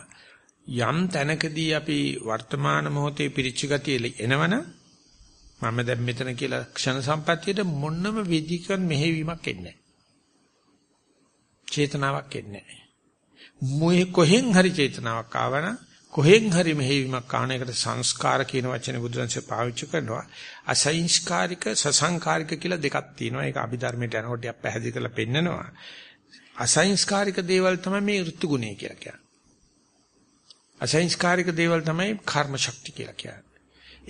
යම් තැනකදී අපි වර්තමාන මොහොතේ පිරිච්ච ගතිය එනවනම් මම දැන් මෙතන කියලා ක්ෂණ සම්පත්තියට මොන්නම විදිකන් මෙහෙවීමක් එන්නේ නැහැ. චේතනාවක් එන්නේ නැහැ. මොයේ කොහෙන් හරි චේතනාවක් ආවනම් කොහෙන් හරි මෙහෙවීමක් ආන එකට සංස්කාර කියන වචනේ බුදුරජාණන්සේ පාවිච්චි කරනවා අසංස්කාරික සසංකාරික කියලා දෙකක් තියෙනවා ඒක අභිධර්මයට යනකොට ටිකක් පැහැදිලි කරලා පෙන්නනවා අසංස්කාරික දේවල් තමයි මේ ඍතු ගුණය කියලා කියන්නේ අසංස්කාරික දේවල් තමයි කර්ම ශක්තිය කියලා කියන්නේ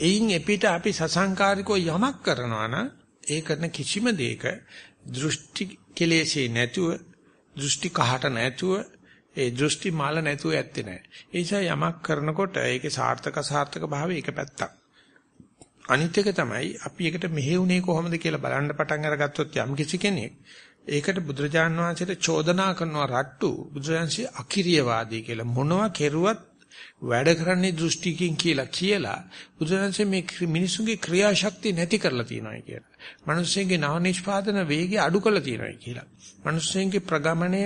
එයින් එපිට අපි සසංකාරිකව යමක් කරනවා නම් ඒ කරන කිසිම දෙයක දෘෂ්ටි කෙලෙසේ නැතුව දෘෂ්ටි කහට නැතුව ඒ දෘෂ්ටි මාල නැතුව ඇත්තේ නැහැ. ඒ නිසා යමක් කරනකොට ඒකේ සාර්ථක සාර්ථක භාවය එක පැත්තක්. අනිත් එක තමයි අපි එකට මෙහෙවුනේ කොහොමද කියලා බලන්න පටන් අරගත්තොත් යම් කිසි කෙනෙක් ඒකට බුදුරජාන් වහන්සේට චෝදනා කරනවා රට්ටු බුදුරජාන්සේ අකිරියවාදී කියලා මොනවා කෙරුවත් වැඩ කරන්නේ දෘෂ්ටිකින් කියලා කියලා බුදුරජාණන්සේ මේ මිනිසුන්ගේ ක්‍රියාශක්තිය නැති කරලා තියෙනවා කියලා. මිනිස්සුන්ගේ නව නිෂ්පාදන වේගය අඩු කරලා තියෙනවා කියලා. මිනිස්සුන්ගේ ප්‍රගමණය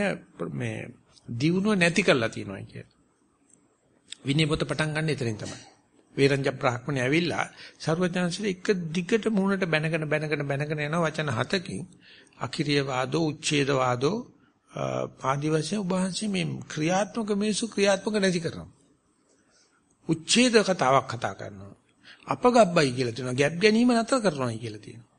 මේ දියුණුව නැති කරලා තියෙනවා කියලා. විනය පොත පටන් ගන්න එතනින් තමයි. වේරංජ බ්‍රාහ්මණය ඇවිල්ලා ਸਰවඥාන්සේ එක දිගට මූණට බැනගෙන බැනගෙන බැනගෙන යන වචන හතකින් අකිරිය වාදෝ උච්ඡේද වාදෝ ආදි වශයෙන් උභාන්සේ මේ ක්‍රියාත්මක මිනිසු ක්‍රියාත්මක නැති කරනවා. උච්ඡේද කතාවක් කතා කරනවා. අපගබ්බයි කියලා තියෙනවා. ගැප් ගැනීම නතර කරනවායි කියලා තියෙනවා.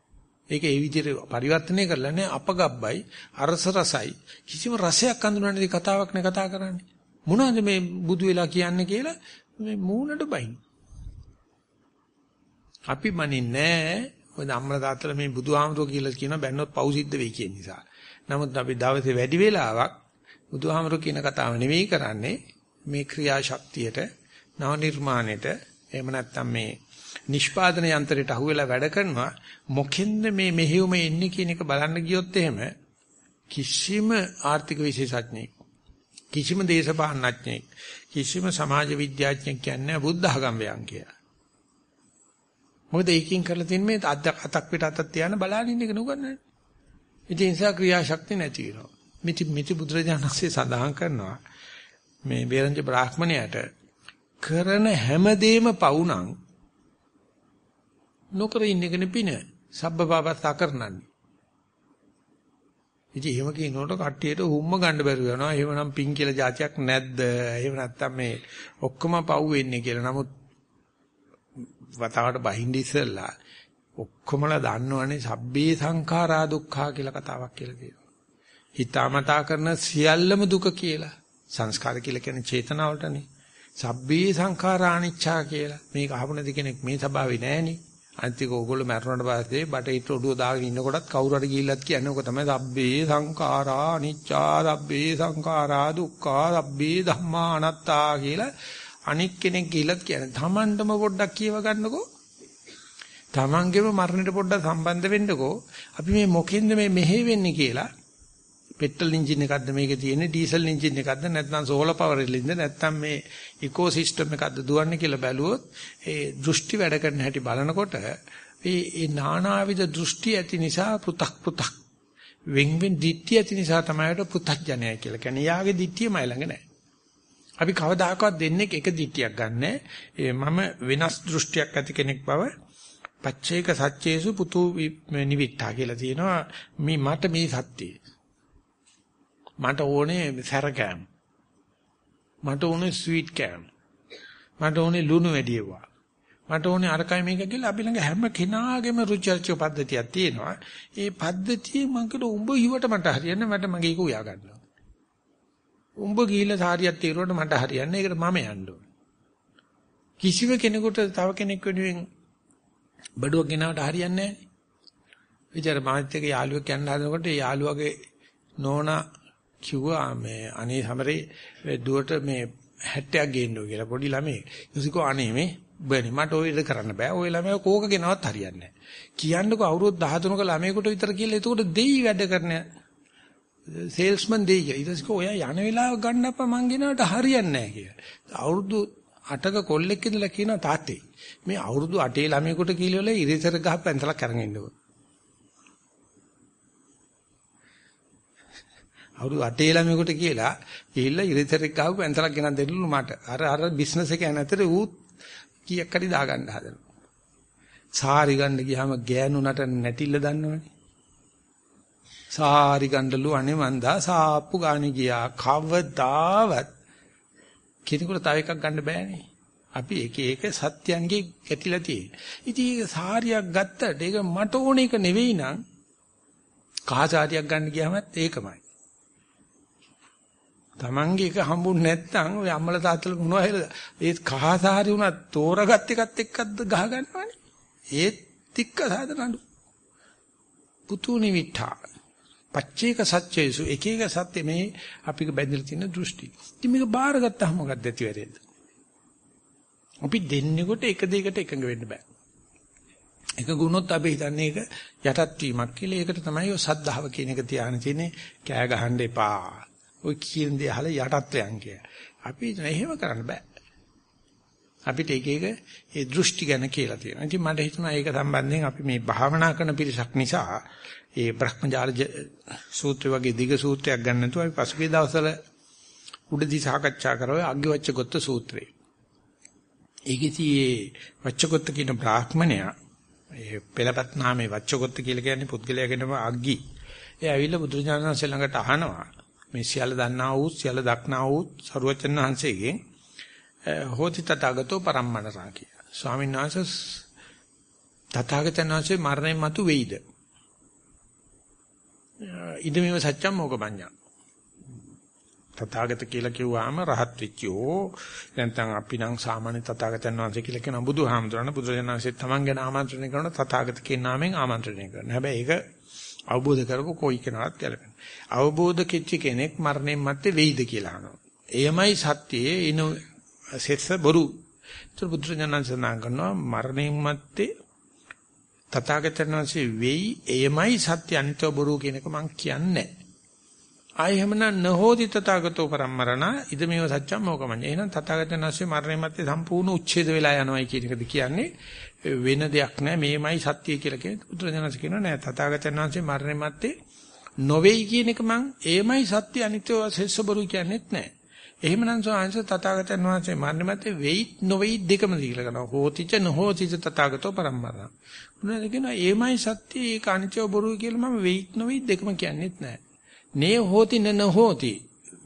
ඒක ඒ විදිහට පරිවර්තනය කරලා නෑ අපගබ්බයි අරස රසයි කිසිම රසයක් අඳුනන්නේ නැති කතාවක් නේ කතා කරන්නේ. මොනවද මේ බුදු වෙලා කියන්නේ කියලා මේ මූණට බයින්. අපි මනින්නේ ඔය අම්මලා තාත්තලා මේ බුදුහාමුදුරුවෝ කියලා කියන බැන්නොත් පව් සිද්ධ වෙයි කියන නිසා. නමුත් අපි දවසේ වැඩි වෙලාවක් බුදුහාමුදුරුවෝ කියන කතාව නෙවෙයි කරන්නේ මේ ක්‍රියාශක්තියට නව නිර්මාණයට එහෙම නැත්නම් මේ නිෂ්පාදන යන්ත්‍රයට අහුවෙලා වැඩ කරනවා මොකෙන්ද මේ මෙහෙයුම එන්නේ කියන එක බලන්න ගියොත් එහෙම කිසිම ආර්ථික විශේෂඥයෙක් කිසිම දේශපාලනඥයෙක් කිසිම සමාජ විද්‍යාඥයෙක් කියන්නේ බුද්ධ ආගම්වයන් කියලා. මොකද ඒකෙන් කරලා තියෙන මේ අතක් පිට අතක් තියාන බලන ඉන්න එක නුගන්නනේ. ඉතින් ඒ නිසා ක්‍රියාශක්තිය නැති වෙනවා. මිති මිති බුදුරජාණන්සේ සඳහන් කරනවා මේ බේරංජ බ්‍රාහ්මණයට කරන හැමදේම පවුණං නොකර ඉන්න එකනේ පින. සබ්බපාපස්සා කරනන්නේ. ඉතින් එහෙම කියනකොට කට්ටියට හුම්ම ගන්න බැරුව යනවා. එහෙමනම් පින් කියලා જાතියක් නැද්ද? එහෙම නැත්තම් මේ ඔක්කොම පව් වෙන්නේ කියලා. නමුත් වතාවට බහින්ද ඉස්සෙල්ලා ඔක්කොමලා දන්නවනේ සබ්බේ සංඛාරා දුක්ඛා කියලා කතාවක් කියලා තියෙනවා. හිතාමතා කරන සියල්ලම දුක කියලා. සංස්කාර කියලා කියන්නේ චේතනාවලටනේ. සබ්බේ සංඛාරා අනිච්චා කියලා. මේක අහපු නැති කෙනෙක් මේ ස්වභාවේ නැහනේ. අන්තික ඕගොල්ලෝ මැරුණාට පස්සේ බටහිර ඔඩුව දාගෙන ඉන්නකොටත් කවුරු හරි ගිහිල්ලත් කියන්නේ ඕක තමයි සබ්බේ සංඛාරා අනිච්චා සබ්බේ සංඛාරා දුක්ඛා සබ්බේ ධම්මා අනාත්තා කියලා අනික් කෙනෙක් ගිලත් කියන්නේ තමන්ටම පොඩ්ඩක් කියව ගන්නකෝ. තමන්ගේම මරණයට පොඩ්ඩක් සම්බන්ධ වෙන්නකෝ. අපි මේ මොකෙන්ද මේ මෙහෙ වෙන්නේ කියලා පෙට්‍රල් එන්ජින් එකක්ද මේකේ තියෙන්නේ ඩීසල් එන්ජින් එකක්ද නැත්නම් සෝලර් පවර් එකක්ද නැත්නම් මේ ඉකෝ සිස්ටම් එකක්ද දුවන්නේ කියලා බැලුවොත් ඒ දෘෂ්ටි වැඩ කරන හැටි බලනකොට මේ ඒ නානාවිද දෘෂ්ටි ඇති නිසා පු탁 පු탁 වෙන්වෙන් දිට්ඨිය ඇති නිසා තමයි පු탁 ජනයයි කියලා කියන්නේ. යාගේ දිට්ඨියමයි ළඟ නැහැ. අපි කවදාකවත් දෙන්නේ එක දිට්ඨියක් ගන්න. මම වෙනස් දෘෂ්ටියක් ඇති කෙනෙක් බව පච්චේක සත්‍යේසු පුතු නිවිට්ඨා කියලා තියෙනවා. මේ මට මේ සත්‍යය මට ඕනේ සැර කෑම. මට ඕනේ ස්වීට් කෑම. මට ඕනේ ලුණු වැඩියවා. මට ඕනේ අරකයි මේක කියලා අපි ළඟ හැම කෙනාගේම රුචර්ච පද්ධතියක් තියෙනවා. ඒ පද්ධතිය මම කියන උඹ ඉවට මට හරියන්නේ මට මගේ එක උයා ගන්නවා. උඹ ගිහිල්ලා සාරියක් తీරුවට මට හරියන්නේ ඒකට මම යන්න ඕනේ. කිසිම කෙනෙකුට තව කෙනෙක් වෙනුවෙන් බඩුවක් ගෙනාවට හරියන්නේ නැහැ. විචාර මාත් එක්ක යාළුවෙක් යන්න හදනකොට ඒ යාළුවගේ නෝනා කිව්වා මේ අනේ හැමරේ දුවට මේ 60ක් ගේන්න ඕන කියලා පොඩි ළමයි. ඊසිකෝ අනේ මේ බෑනේ මට ඔය ඉද කරන්න බෑ. ඔය ළමයා කෝක ගෙනවත් හරියන්නේ නැහැ. කියන්නකෝ අවුරුදු 13ක ළමයෙකුට විතර කියලා එතකොට දෙයි වැඩ කරන සේල්ස්මන් දෙයි. ඊටස්කෝ ඔය යන වෙලාව ගන්න අප මං ගෙනාවට හරියන්නේ නැහැ කියලා. අවුරුදු 8ක කොල්ලෙක් ඉඳලා කියනවා තාත්තේ මේ අවුරුදු 8 ළමයෙකුට කියලා ඉරිසර ගහ පැන්සලක් අරගෙන ඉන්නවා. අවුරුදු 8 ළමයෙකුට කියලා ගිහිල්ලා ඉරිතරෙක් ගහපු පැන්සලක් ගෙනත් දෙන්නලු මට. අර අර බිස්නස් එක යන ඇතර ඌ කීයක් හරි දාගන්න හදනවා. සාරි ගන්න ගියාම ගෑනුනට නැටිල්ල දන්නවනේ. සාරි ගන්නලු අනේ මන්දා සාප්පු ගානේ ගියා. කවදාවත් කෙනෙකුට තව එකක් ගන්න බෑනේ. අපි එක එක සත්‍යයන්ගේ ගැටිලා තියෙන්නේ. ඉතින් ඒක සාරියක් ගත්තට ඒක මට ඕන එක නෙවෙයි නං කහසාරියක් ගන්න ගියාමත් ඒකමයි. Tamange එක හම්බුනේ නැත්නම් ඔය අම්මලා තාත්තලා මොනවා හේද ඒ කහසාරි උනත් තෝරගත් එකත් එක්කද ගහ ගන්නවනේ ඒත් තික්ක සාදනඩු පුතුනි විඨා පච්චේක සත්‍යයසු එක එක සත්‍ය මේ අපි බැඳලා තියෙන දෘෂ්ටි. ඉතින් මේක බාරගත්තාම මොකක්ද ඇති වෙරෙන්නේ? අපි දෙන්නෙකුට එක දෙයකට එකඟ වෙන්න බෑ. එක ගුණොත් අපි හිතන්නේ ඒක යටත් වීමක් කියලා. ඒකට තමයි ඔය සද්ධාව කියන එක තියාගෙන තියෙන්නේ. කෑ ගහන්න එපා. ওই කියන දේ අහලා යටත් යන් කිය. අපි එහෙම කරන්න බෑ. අපිට එක එක ඒ දෘෂ්ටි ගැන කියලා තියෙනවා. ඉතින් මට හිතුණා ඒක සම්බන්ධයෙන් අපි මේ භාවනා කරන පිරිසක් නිසා ඒ බ්‍රහ්මජාල සූත්‍රය වගේ දිග සූත්‍රයක් ගන්න නැතුව අපි පසුගිය දවස්වල උඩදී සාකච්ඡා කරා අග්ගවච්ඡගොත්ත සූත්‍රය. ඒකෙදී වච්ඡගොත්ත කියන බ්‍රාහ්මණයා ඒ පෙළපත් නාමේ වච්ඡගොත්ත කියලා කියන්නේ පුද්ගලයාගෙනම අග්ගි. ඒ ඇවිල්ලා බුදුරජාණන් වහන්සේ ළඟට අහනවා මේ සියල්ල දන්නා වූ සියල්ල දක්නා වූ සරුවචන් වහන්සේගෙන් හෝති තථාගතෝ පරම්මනසා කිය. ස්වාමීන් වහන්සේ තථාගතයන් වහන්සේ මරණයන් මතු වෙයිද? ඉදමෙව සත්‍යම් මොකබඤ්ඤා. තථාගත කියලා කිව්වහම රහත් වෙච්චෝ නැත්නම් අපි නම් සාමාන්‍ය තථාගතයන් වහන්සේ කියලා කියන බුදුහාමුදුරන බුදුරජාණන් වහන්සේ තමන් ගැන ආමන්ත්‍රණය කරන තථාගත කියන නමෙන් ආමන්ත්‍රණය කරනවා. හැබැයි ඒක අවබෝධ කරගො කොයි කෙනාවත් ගැලපෙන. අවබෝධ කෙච්ච කෙනෙක් මරණයන් මැත්තේ වෙයිද කියලා අහනවා. එයමයි සත්‍යයේ ඉන සෙත්ස බොරු. ඒතර බුදුරජාණන් සඳහන් කරනවා මරණයන් මැත්තේ තථාගතයන් වහන්සේ වෙයි එයමයි සත්‍ය අනිත්‍ය බොරු කියන එක මම කියන්නේ ආයි එහෙමනම් නහෝදි තථාගතෝ පරම්මරණ ඉදමේව සත්‍යම් මොකමඤ්ඤ. එහෙනම් තථාගතයන් වහන්සේ මරණය මැත්තේ සම්පූර්ණ උච්ඡේද වෙලා යනවායි කියන එකද කියන්නේ වෙන දෙයක් නෑ මේමයි සත්‍ය කියලා කියන්නේ බුදුරජාණන් කියනවා නෑ තථාගතයන් වහන්සේ මරණය මැත්තේ නොවේයි කියන එක මං ඒමයි සත්‍ය අනිත්‍ය සෙස්ස බොරු කියන්නේත් නෑ. එහෙමනම් සෝංශ තථාගතයන් වහන්සේ මරණය මැත්තේ වෙයි නොවේයි දෙකම දීලා කරනවා. හෝතිච නොහෝතිච තථාගතෝ පරම්මරණ. උනන කියනවා ඒමයි සත්‍ය ඒක අනිත්‍ය බොරු කියලා මම වෙයි නොවේයි දෙකම කියන්නේත් නෑ. නේ හෝති නන හෝති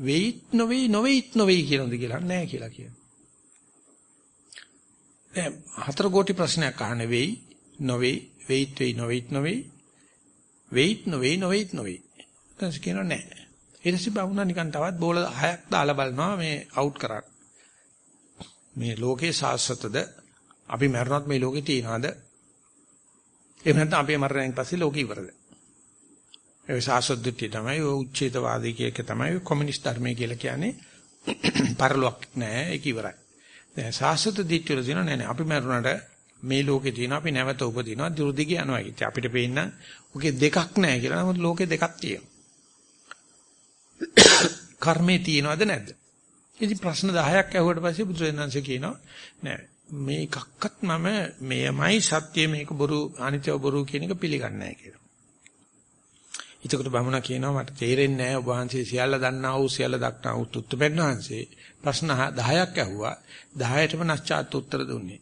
වෙයිත් නොවේයි නොවේයිත් නොවේයි කියලාද කියලා නෑ කියලා කියනවා. දැන් හතර කෝටි ප්‍රශ්නයක් අහන්නේ වෙයි නොවේයි වෙයිත් වෙයි නොවේයිත් නොවේයි වෙයිත් නොවේයි නොවේයිත් නොවේයි. ඊට කියනවා නෑ. ඊට පස්සේ බවුනා නිකන් තවත් බෝල හයක් දාලා බලනවා මේ අවුට් කරන්න. මේ ලෝකේ සාස්වතද අපි මරණත් මේ ලෝකේ තියනවාද? එහෙම නැත්නම් අපේ මරණයෙන් පස්සේ ලෝකෙ ඉවරද? ඒ සාසොද්දිට්ඨිය තමයි ඔය උච්ඡේදවාදී කියක තමයි කොමියුනිස්ට් ධර්මය කියලා කියන්නේ. පරලොක් නෑ ඒක ඉවරයි. දැන් සාසොත් දිට්ඨිය වල දිනන නෑ නෑ අපි මරුණාට මේ ලෝකේ තියෙන අපි නැවත උපදිනවා දුරුදිග යනවා කිය. අපිට පේන්න ඔකේ දෙකක් නෑ කියලා. නමුත් ලෝකේ දෙකක් තියෙනවා. කර්මේ තියෙනවද නැද්ද? ඉතින් ප්‍රශ්න 10ක් ඇහුවට පස්සේ බුදුරජාණන්සේ කියනවා නෑ මේ එකක්වත් මම මෙයමයි සත්‍ය මේක බොරු අනිත්‍ය බොරු කියන එක පිළිගන්නේ නැහැ කියලා. එතකොට බමුණා කියනවා මට තේරෙන්නේ නැහැ ඔබ වහන්සේ සියල්ල දන්නා වූ සියල්ල දක්නා වූ උත්තරපෙන්න වහන්සේ ප්‍රශ්න 10ක් ඇහුවා 10ටම නැස්චාත් උත්තර දුන්නේ.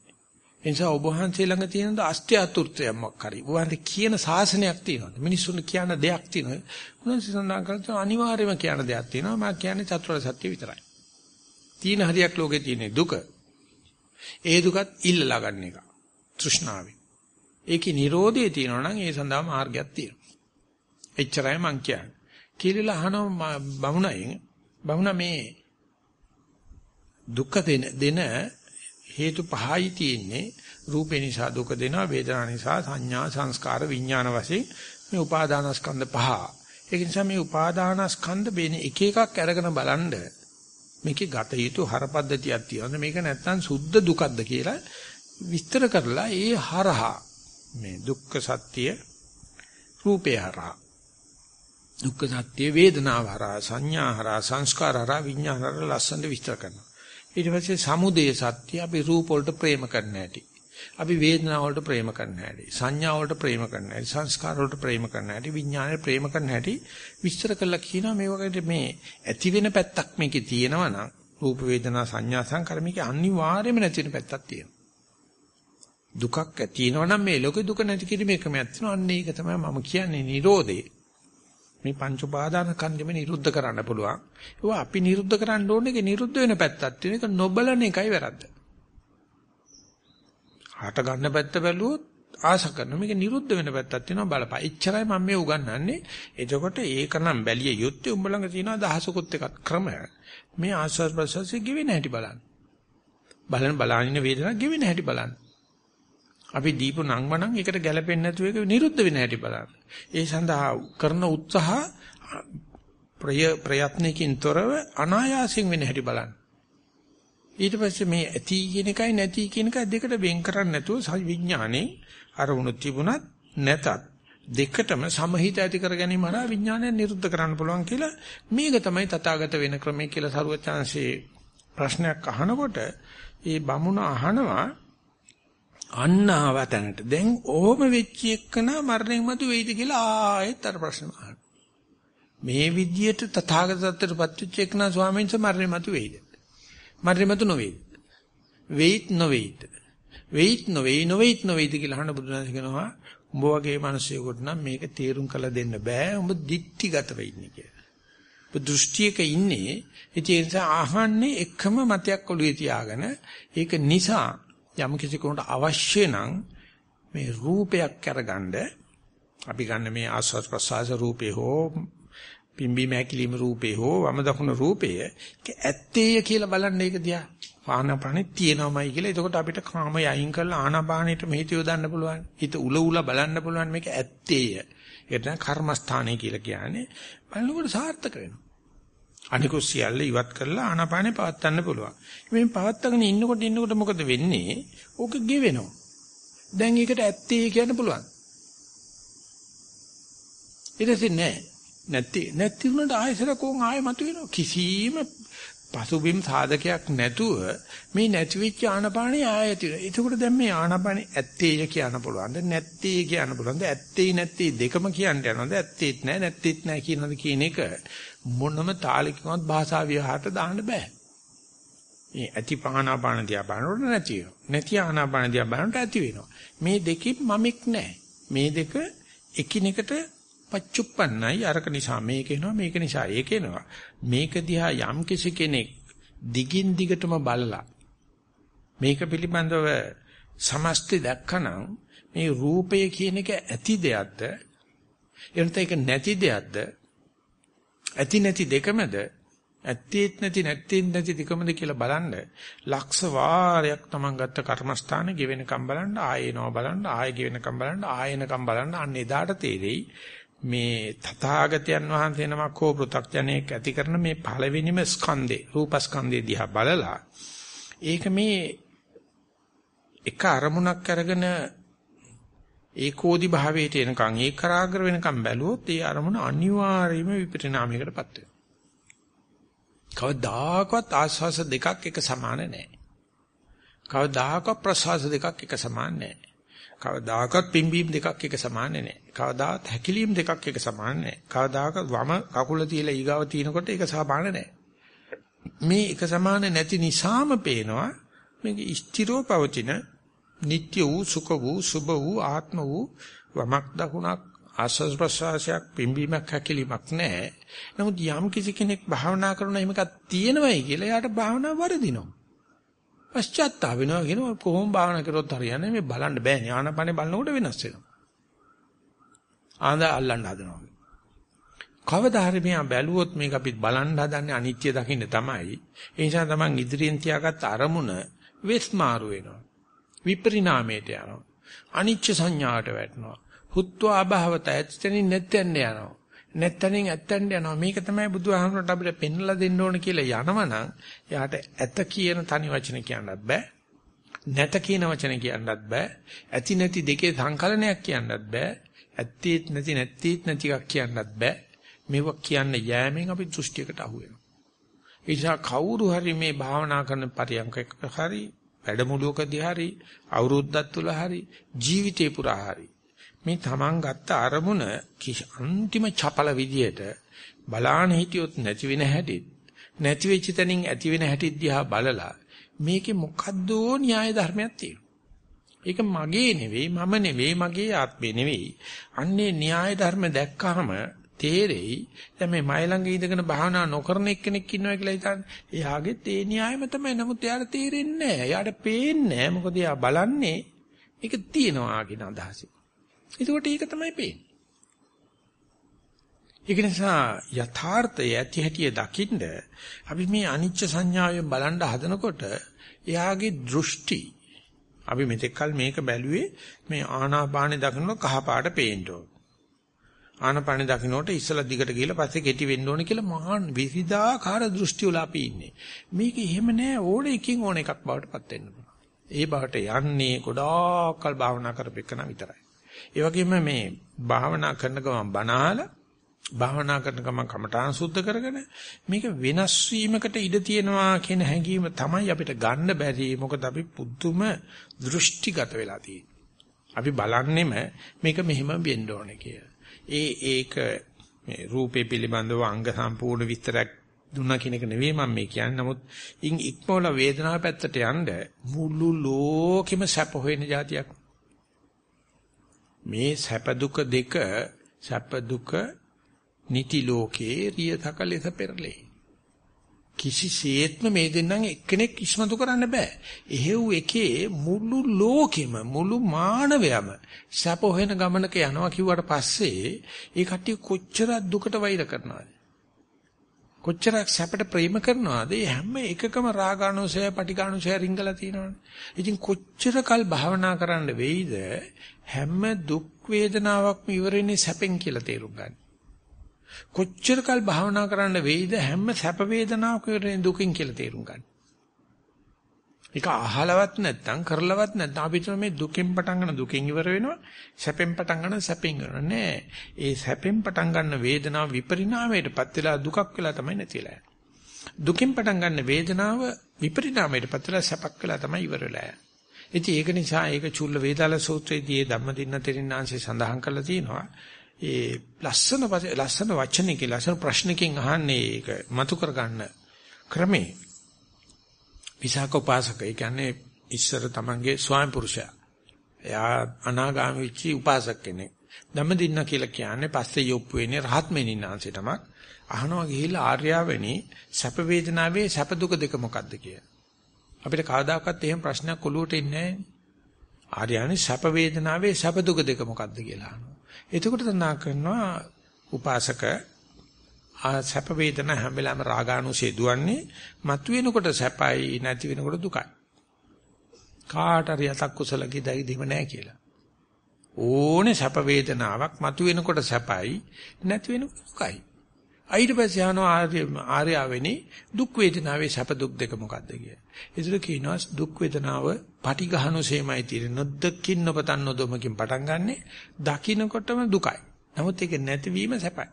ඒ නිසා ඔබ වහන්සේ ළඟ තියෙන අෂ්ට්‍යාතුර්ථයක් මොකක් හරි. ඔබ වහන්සේ කියන ශාසනයක් තියෙනවා. මිනිස්සුන්ට කියන දෙයක් තියෙනවා. උන්වහන්සේ සඳහන් කරලා අනිවාර්යයෙන්ම කියන දෙයක් තියෙනවා. මම කියන්නේ චතුරාර්ය සත්‍ය විතරයි. තීන හරියක් ලෝකේ තියෙන දුක. ඒ දුකත් ඉල්ලලා ගන්න එක. තෘෂ්ණාවෙන්. ඒකේ Nirodhe තියෙනවා නම් ඒ සඳහා මාර්ගයක් තියෙනවා. එච්චරයි මං කියන්නේ. කියලා අහනවා බමුණයින් බමුණ මේ දුක්ඛ දෙන දෙන හේතු පහයි තියෙන්නේ රූපේ නිසා දුක දෙනවා වේදනා නිසා සංඥා සංස්කාර විඥාන වශයෙන් මේ උපාදානස්කන්ධ පහ. ඒක නිසා මේ උපාදානස්කන්ධ බේන එක එකක් අරගෙන බලන්න මේකේ ගත යුතු හරපද්ධතියක් තියෙනවා. මේක නැත්තම් සුද්ධ දුකක්ද කියලා විස්තර කරලා ඒ හරහා මේ දුක්ඛ සත්‍ය රූපේ හරහා දුක්ඛ සත්‍ය වේදනාව හරහා සංඥා හරහා සංස්කාර හරහා විඥාන හරහා ලස්සනට විස්තර කරනවා. ඊට පස්සේ සමුදය සත්‍ය අපි රූප වලට ප්‍රේම කරන්න ඇති. අපි වේදනාව වලට ප්‍රේම කරන්න ඇති. සංඥා වලට ප්‍රේම කරන්න ඇති. සංස්කාර වලට ප්‍රේම කරන්න ඇති. විඥානයට ප්‍රේම කරන්න ඇති. විස්තර කළා කියනවා මේ වගේ මේ ඇති වෙන පැත්තක් මේකේ තියෙනවා නම් රූප වේදනා සංඥා සංකාර මේකේ අනිවාර්යයෙන්ම නැති වෙන පැත්තක් තියෙනවා. දුකක් ඇති වෙනවා නම් මේ ලෝකේ දුක නැති කිරීමේ ක්‍රමයක් තියෙනවා. අන්න ඒක තමයි මම කියන්නේ Nirodhe. මේ පංච උපාදාන කන්දෙම නිරුද්ධ කරන්න පුළුවන්. ඒවා අපි නිරුද්ධ කරන්න ඕනේ ඒක නිරුද්ධ වෙන පැත්තක් තියෙන එක නොබලන එකයි වැරද්ද. හට ගන්න පැත්ත බැලුවොත් ආශ කරන මේක නිරුද්ධ වෙන පැත්තක් තියෙනවා බලපන්. එච්චරයි මම මේ උගන්වන්නේ. එතකොට ඒක නම් බැලිය යුත්තේ උඹ ළඟ තියෙනවා දහසකුත් එකක් ක්‍රම. මේ ආස්වාද ප්‍රසවාසයේ ගෙවෙන හැටි බලන්න. බලන බලානින වේදනාවක් ගෙවෙන හැටි බලන්න. අපි දීපු නංවනම් ඒකට ගැළපෙන්නේ නැතුව ඒක නිරුද්ධ වෙන හැටි බලන්න. ඒ සඳහා කරන උත්සාහ ප්‍රය ප්‍රයත්නකින් තොරව අනායාසයෙන් වෙන හැටි බලන්න. ඊට පස්සේ මේ ඇති කියන එකයි නැති කියන එකයි දෙකට වෙන් කරන්නේ නැතුව විඥානේ අරමුණු තිබුණත් නැතත් දෙකටම සමහිත ඇති කර ගැනීම හරහා විඥානය නිරුද්ධ කරන්න පුළුවන් කියලා මේක තමයි තථාගත වෙන ක්‍රමය කියලා සරුවචාන්සේ ප්‍රශ්නයක් අහනකොට ඒ බමුණ අහනවා අන්න ආවතනට දැන් ඕම වෙච්ච එකන මරණයන් මතු වෙයිද කියලා ආයෙත් අර ප්‍රශ්න අහනවා. මේ විදියට තථාගත සත්‍යයටපත් වෙච්ච එකන ස්වාමීන් වහන්සේ මරණය මතු වෙයිද? මරණය මතු නොවේද? වෙයිත් නොවේද? වෙයිත් නොවේයි නොවේයිත් නොවේයිද කියලා අහන බුදුනාථ කියනවා උඹ වගේ මිනිස්සුයෙකුට නම් මේක තේරුම් කරලා දෙන්න බෑ උඹ දික්ටිගතව ඉන්නේ කියලා. උඹ දෘෂ්ටියක ඉන්නේ ඒ නිසා අහන්නේ එකම මතයක් ඔළුවේ තියාගෙන ඒක නිසා යම් කිසි කෙනෙකුට අවශ්‍ය නම් මේ රූපයක් අරගන්න අපි ගන්න මේ ආස්වාද ප්‍රසආස රූපේ හෝ පිම්බි මෑකිලිම රූපේ හෝ වම දකුණ රූපය ඇත්තේය කියලා බලන්න ඒක දිහා ආනාපානෙ තියෙනවමයි කියලා. එතකොට අපිට කාමය අයින් කරලා ආනාපානෙට මෙහිත යොදන්න පුළුවන්. හිත උල උල බලන්න පුළුවන් මේක ඇත්තේය. ඒකට කර්මස්ථානය කියලා කියන්නේ. බලනකොට සාර්ථක වෙනවා. අනිකුත් සියල්ල ඉවත් කරලා ආනාපානෙ පවත්වන්න පුළුවන්. මේ පවත්වාගෙන ඉන්නකොට ඉන්නකොට මොකද වෙන්නේ? ඕක ගෙවෙනවා. දැන් ඒකට ඇත්තේ කියන්න පුළුවන්. ඊට පස්සේ නෑ. නැති නැති වුණාට ආයෙසර කොන් ආයෙ මතුවෙනවා. කිසිම පසුබිම් සාධකයක් නැතුව මේ නැති වෙච්ච ආනපානිය ආයති. එතකොට දැන් මේ ආනපානිය ඇත්තේය කියන්න පුළුවන්ද නැත්තේ කියන්න පුළුවන්ද ඇත්තේ නැත්තේ දෙකම කියන්න යනවද ඇත්තේත් නැහැ නැත්තේත් නැහැ කියනද කියන එක මොනම තාලකින්වත් භාෂා විහාරට දාන්න බෑ. මේ ඇති ආනාපාන දිහා බලනකොට නැති වෙනවා. නැති ආනාපාන දිහා බලනකොට ඇති වෙනවා. මේ දෙකෙන් මමෙක් නැහැ. මේ දෙක එකිනෙකට පච්චුප්පන්නයි. අරක නිසා මේක එනවා මේක නිසා ඒක එනවා. මේක දිහා යම් කිසි කෙනෙක් දිගින් දිගටම බලලා මේක පිළිබඳව සමස්තය දැක්කනම් මේ රූපය කියන එක ඇති දෙයක්ද? එනත ඒක නැති දෙයක්ද? ඇති නැති දෙකමද? ඇත්තේත් නැති නැත්තේත් නැති දෙකමද කියලා බලන්න ලක්ෂ වාරයක් තමන් ගත්ත කර්මස්ථාන ගෙවෙනකම් බලන්න ආයෙනව බලන්න ආයෙ ගෙවෙනකම් බලන්න ආයෙනකම් බලන්න අන්න එදාට තේරෙයි මේ තථාගතයන් වහන්සේ නමක් හෝ පෘථග්ජනයෙක් ඇති කරන මේ පළවෙනිම ස්කන්ධේ රූපස්කන්ධේ දිහා බලලා ඒක මේ එක අරමුණක් අරගෙන ඒකෝදි භාවයට එනකන් ඒකරාග්‍ර වෙනකන් බැලුවොත් ඒ අරමුණ අනිවාර්යයෙන්ම විපරිණාමයකටපත් වෙනවා. කවදාකවත් ආස්වාස දෙකක් එක සමාන නැහැ. කවදාකවත් ප්‍රසවාස දෙකක් එක සමාන නැහැ. කවදාකවත් පිම්බීම් දෙකක් එක සමාන නැහැ. කවදාත් හැකිලීම් දෙකක් එක සමාන නැහැ. කවදාකවත් වම කකුල තියලා ඊගාව තිනකොට ඒක සමාන නැහැ. මේ එක සමාන නැති නිසාම පේනවා මේක ස්ථිරව පවතින නিত্য වූ සුඛ වූ සුභ වූ ආත්ම වූ වමක් දකුණක් ආස්වාද ප්‍රසවාසයක් පිම්බීමක් හැකිලීමක් නැහැ. නමුත් යම් කිසි කෙනෙක් භාවනා කරන එහෙම එකක් තියෙනවයි කියලා එයාට භාවනාව වරදිනවා. පශ්චාත්තාප වෙනවා කියනවා කොහොම භාවනා කරොත් හරියන්නේ මේ බලන්න බෑ ඥානපනේ බලනකොට වෙනස් වෙනවා. ආඳ අල්ලන්න හදනවා. කවදා හරි මෙයා බැලුවොත් මේක අපි බලන්න හදන්නේ අනිත්‍ය දකින්න තමයි. ඒ නිසා තමන් ඉදිරියෙන් තියාගත්ත අරමුණ වෙස් මාරු වෙනවා. විපරිණාමයට යනවා. අනිච්ච සංඥාවට වැටෙනවා. හුත්වා අභවත ඇත්තෙනින් නැත්නම් යනවා. නැත්තනින් ඇත්තෙන්ට යනවා. මේක තමයි බුදුහාමුදුරට අපිට පෙන්වලා දෙන්න ඕන කියලා යනවනම් එයාට ඇත කියන තනි වචන කියන්නත් බෑ. නැත කියන වචන කියන්නත් බෑ. ඇති නැති දෙකේ සංකලනයක් කියන්නත් බෑ. ඇත්තේත් නැති නැත්තේත් නැති එකක් කියන්නත් බෑ. මේව කියන්න යෑමෙන් අපි දෘෂ්ටියකට අහු වෙනවා. ඒ නිසා කවුරු හරි මේ භාවනා කරන පරියන්කක හරි වැඩමුළුවකදී හරි අවුරුද්දක් තුල හරි ජීවිතේ පුරා හරි මේ තමන් ගත්ත අරමුණ අන්තිම චපල විදියට බලාන හිටියොත් නැති වෙන හැටිත් නැති වෙච්ච තැනින් ඇති වෙන හැටිත් දිහා බලලා මේකේ මොකද්දෝ න්‍යාය ධර්මයක් තියෙනවා. ඒක මගේ නෙවෙයි මම නෙවෙයි මගේ ආත්මේ නෙවෙයි. අන්නේ න්‍යාය ධර්ම දැක්කහම තේරෙයි දැන් මේ මයි ළඟ ඉඳගෙන භාවනා නොකරන එක්කෙනෙක් ඉන්නවා කියලා හිතන්නේ. එයාගේ තේ න්‍යායම තමයි. නමුත් එයාට තේරෙන්නේ නැහැ. එයාට පේන්නේ නැහැ. මොකද එයා බලන්නේ ඒක තියනවා කියන අදහසයි. එතකොට ඒක තමයි පේන්නේ. ඒක නිසා යථාර්ථය ඇති හැටිය දකින්න අපි මේ අනිච්ච සංඥාවෙන් බලන් හදනකොට එයාගේ දෘෂ්ටි අපි මෙතෙක්කල් මේක බැලුවේ මේ ආනාපානෙ දකින්න කහ පාට පේන්න ඕන. ආනාපානෙ දකින්නට ඉස්සලා දිගට ගිහලා පස්සේ කෙටි වෙන්න ඕන කියලා මහා විවිධාකාර දෘෂ්ටි වල අපි ඉන්නේ. මේක එහෙම නෑ ඕන එකකින් ඕන එකක් බවට පත් වෙන්න ඒ බවට යන්නේ ගොඩාක්කල් භාවනා කරපෙන්න විතරයි. ඒ වගේම මේ භාවනා කරන ගමන් බනහල භාවනා කරන ගමන් කමඨාන් සුද්ධ කරගෙන මේක වෙනස් වීමකට ඉඩ තියෙනවා කියන හැඟීම තමයි අපිට ගන්න බැරි මොකද අපි පුදුම දෘෂ්ටිගත වෙලා තියෙන්නේ. අපි බලන්නෙම මේක මෙහෙම වෙන්න ඕනේ කියලා. ඒ ඒක මේ රූපේ පිළිබඳව අංග සම්පූර්ණ විස්තරයක් දුන්නා කියන එක නෙවෙයි මම මේ කියන්නේ. නමුත් ඉන් ඉක්මවල වේදනාව පැත්තට යන්න මුළු ලෝකෙම සැප හොයන જાතියක්. මේ සැප දුක දෙක සැප දුක නිති ලෝකේ රියතක ලෙස පෙරලේ. කිසිසේත්ම මේ දෙන්නම් එක්කෙනෙක් ඉස්මතු කරන්න බෑ. එහෙව් එකේ මුළු ලෝකෙම මුළු මානවයම සැප හොයන ගමනක යනවා කිව්වට පස්සේ ඒ කට්ටිය කොච්චර දුකට වෛර කරනවද? කොච්චරක් සැපට ප්‍රේම කරනවද? ඒ හැම එකකම රාගානුසය, පටිඝානුසය රිංගලා තියෙනවනේ. ඉතින් කොච්චර කල් භාවනා කරන්න වෙයිද හැම දුක් වේදනාවක්ම ඉවරෙන්නේ සැපෙන් කියලා තේරුම් ගන්න. කොච්චර කල් භාවනා කරන්න වෙයිද හැම සැප වේදනාවක ඉවරෙන්නේ දුකින් කියලා තේරුම් ගන්න. ඒක අහලවත් නැත්නම් කරලවත් නැත්නම් අපිට මේ දුකෙන් පටන් ගන්න දුකෙන් ඉවර වෙනවා සැපෙන් පටන් ගන්න සැපෙන් ඉවර නෑ ඒ සැපෙන් පටන් ගන්න වේදනාව විපරිණාමයටපත් වෙලා දුකක් වෙලා තමයි නැතිලා දුකෙන් පටන් ගන්න වේදනාව විපරිණාමයටපත් වෙලා සැපක් වෙලා තමයි ඉවර වෙලා ඉතින් ඒක නිසා ඒක චුල්ල වේදාල සූත්‍රයේදී ධම්මදින්න තෙරින්නාංශය සඳහන් කරලා තියෙනවා ඒ ලස්සන ලස්සන වචනකින් ලස්සන ප්‍රශ්නකින් අහන්නේ ඒක මතු කරගන්න ක්‍රමේ විසාක උපාසක ඒ කියන්නේ ඉස්සර තමන්ගේ ස්වාමි පුරුෂයා. එයා අනාගාමී වෙච්ච උපාසක කෙනෙක්. ධම්මදින්න කියලා කියන්නේ පස්සේ යොප්පු වෙන්නේ රහත් මෙනින්නාංශය තමයි. අහනවා ගිහිල්ලා ආර්යාවෙනි සැප වේදනාවේ සැප දුක දෙක මොකක්ද කියලා. අපිට කවදාකවත් එහෙම ප්‍රශ්නයක් ඔලුවට එන්නේ නැහැ. ආර්යානි සැප වේදනාවේ සැප දුක දෙක මොකක්ද කියලා අහනවා. එතකොට තනා කරනවා උපාසක සැප වේදනා හැම වෙලාවෙම රාගානුසය දුවන්නේ මතුවෙනකොට සැපයි නැති වෙනකොට දුකයි. කාට හරි යතක් කුසලකී දෙයිම නැහැ කියලා. ඕනේ සැප වේදනාවක් මතුවෙනකොට සැපයි නැති වෙනකොට දුකයි. ඊට පස්සේ යනවා ආර්ය ආර්යවෙනි දුක් වේදනාවේ සැප දුක් දෙක මොකද්ද කියලා. ඒතර කියනවා දුක් වේදනාව පටිඝහනුසේමයි තියෙන නොදකින් නොපතන් නොදොමකින් පටන් ගන්නෙ දකින්නකොටම දුකයි. නමුත් ඒක නැතිවීම සැපයි.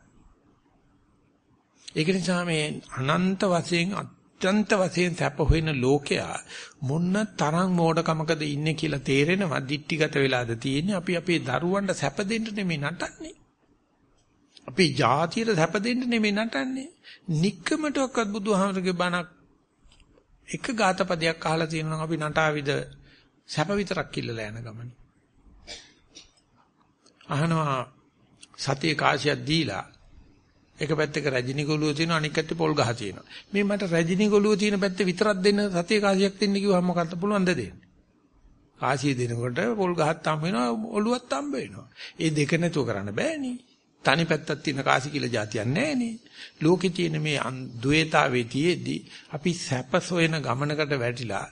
ඒක නිසා මේ අනන්ත වශයෙන් අත්‍යන්ත වශයෙන් සැප හොයන ලෝකයා මොන්න තරම් මෝඩකමකද ඉන්නේ කියලා තේරෙනවා. දික්ටිගත වෙලාද තියෙන්නේ. අපි අපේ දරුවන්ට සැප දෙන්න නෙමෙයි නටන්නේ. අපි ජාතියට සැප දෙන්න නෙමෙයි නටන්නේ. নিকකමටවත් බුදුහාමරගේ බණක් එක ગાතපදයක් අහලා තියෙනවා අපි නටාවිද සැප විතරක් කිල්ලලා යන ගමන අහනවා සතිය කාසියක් දීලා එක පැත්තක රජිනි ගොළුව තියෙනවා අනික පැත්තේ පොල් ගහ තියෙනවා. මේ මට රජිනි ගොළුව තියෙන පැත්තේ විතරක් දෙන්න සතිය කාසියක් දෙන්න කිව්වම මොකක්ද පුළුවන් ද දෙන්නේ? කාසිය දෙනකොට පොල් ගහත් හම්බ වෙනවා ඔළුවත් හම්බ වෙනවා. ඒ දෙක නැතුව කරන්න බෑනේ. තනි පැත්තක් තියෙන කාසි කියලා જાතියක් නැහැනේ. ලෝකේ තියෙන මේ ද්වේතාවේ තියේදී අපි සැප සොයන ගමනකට වැටිලා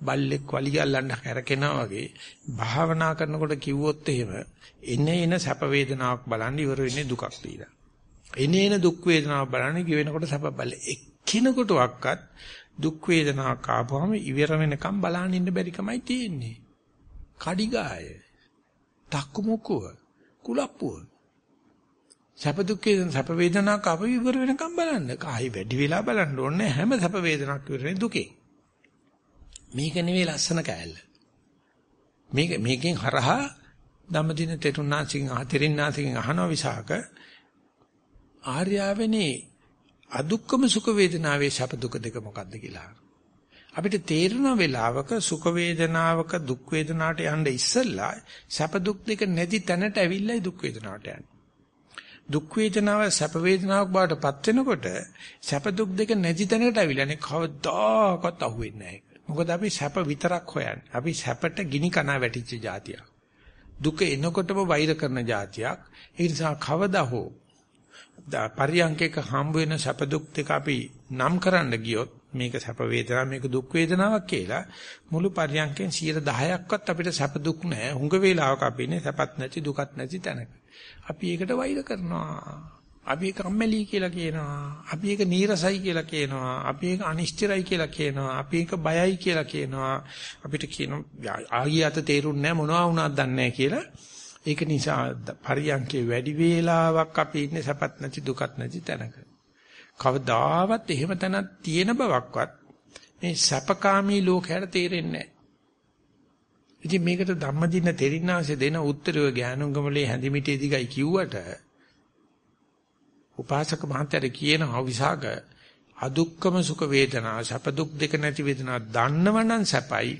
බල්ලෙක් වලිය අල්ලන්න හැරකෙනා වගේ භාවනා කරනකොට කිව්වොත් එහෙම එන එන සැප වේදනාවක් බලන් ඉවර වෙන්නේ දුකක් දීලා. එනේන දුක් වේදනාව බලන්නේ කියනකොට සැප බල එක්කිනෙකුට වක්වත් දුක් වේදනාවක් ආපුවම ඉවර වෙනකම් බලන්න ඉන්න බැරි කමයි තියෙන්නේ. කඩිගාය. තක්කමුකුව. කුලප්පුව. සැප දුක් වේදන සැප වේදනාවක් ආපු ඉවර වෙනකම් බලන්න. කායි වැඩි වෙලා බලන්න ඕනේ හැම සැප වේදනාවක් ඉවරනේ දුකේ. මේක නෙවෙයි ලස්සන කෑල්ල. මේක මේකෙන් හරහා ධම්මදින තෙරුණාසිංහ තෙරින්නාසිංහ අහනවා විසාක ආර්යාවනේ අදුක්කම සුඛ වේදනාවේ සැප දුක දෙක මොකක්ද කියලා. අපිට තේරෙන වෙලාවක සුඛ වේදනාවක දුක් වේදනාවට යන්න ඉස්සෙල්ලා සැප දුක් දෙක නැති තැනට ඇවිල්ලායි දුක් වේදනාවට යන්නේ. දුක් වේදනාව සැප වේදනාවක් බවට පත් වෙනකොට සැප දුක් දෙක නැති තැනකට ඇවිල්ලානේ කවදාකවත් අහුවෙන්නේ නැහැ. මොකද අපි සැප විතරක් හොයන්නේ. අපි සැපට ගිනි කනා වැටිච්ච જાතියක්. දුක එනකොටම වෛර කරන જાතියක්. ඒ නිසා කවදා හෝ පරියංකයක හම්බ වෙන සැප දුක් දෙක අපි නම් කරන්න ගියොත් මේක සැප වේදනාවක් මේක දුක් වේදනාවක් කියලා මුළු පරියංකෙන් 10%ක්වත් අපිට සැප දුක් නැහැ. හුඟ වේලාවක අපි ඉන්නේ සැපත් නැති දුකත් නැති තැනක. අපි ඒකට වෛර කරනවා. අපි ඒක අම්මැලි කියලා කියනවා. අපි ඒක නීරසයි කියලා කියනවා. අපි ඒක අනිශ්චිතයි කියලා කියනවා. අපි ඒක බයයි කියලා කියනවා. අපිට කියන ආගිය අත තේරුන්නේ නැහැ මොනවා වුණාද දන්නේ නැහැ කියලා ඒක නිසා පරියන්කේ වැඩි වේලාවක් අපි ඉන්නේ සැපත් නැති දුකත් නැති තැනක. කවදාවත් එහෙම තැනක් තියෙන බවක්වත් මේ සැපකාමී ලෝකයට තේරෙන්නේ නැහැ. ඉතින් මේකට ධම්මදින තෙරින්නාසේ දෙන උත්තරය ඥානුංගමලේ හැඳිමිටේ දිගයි කිව්වට උපාසක මහත්තයාට කියනවා විසාක අදුක්කම සුඛ වේදනා සැප දුක් දෙක නැති වේදනා දන්නවනම් සැපයි.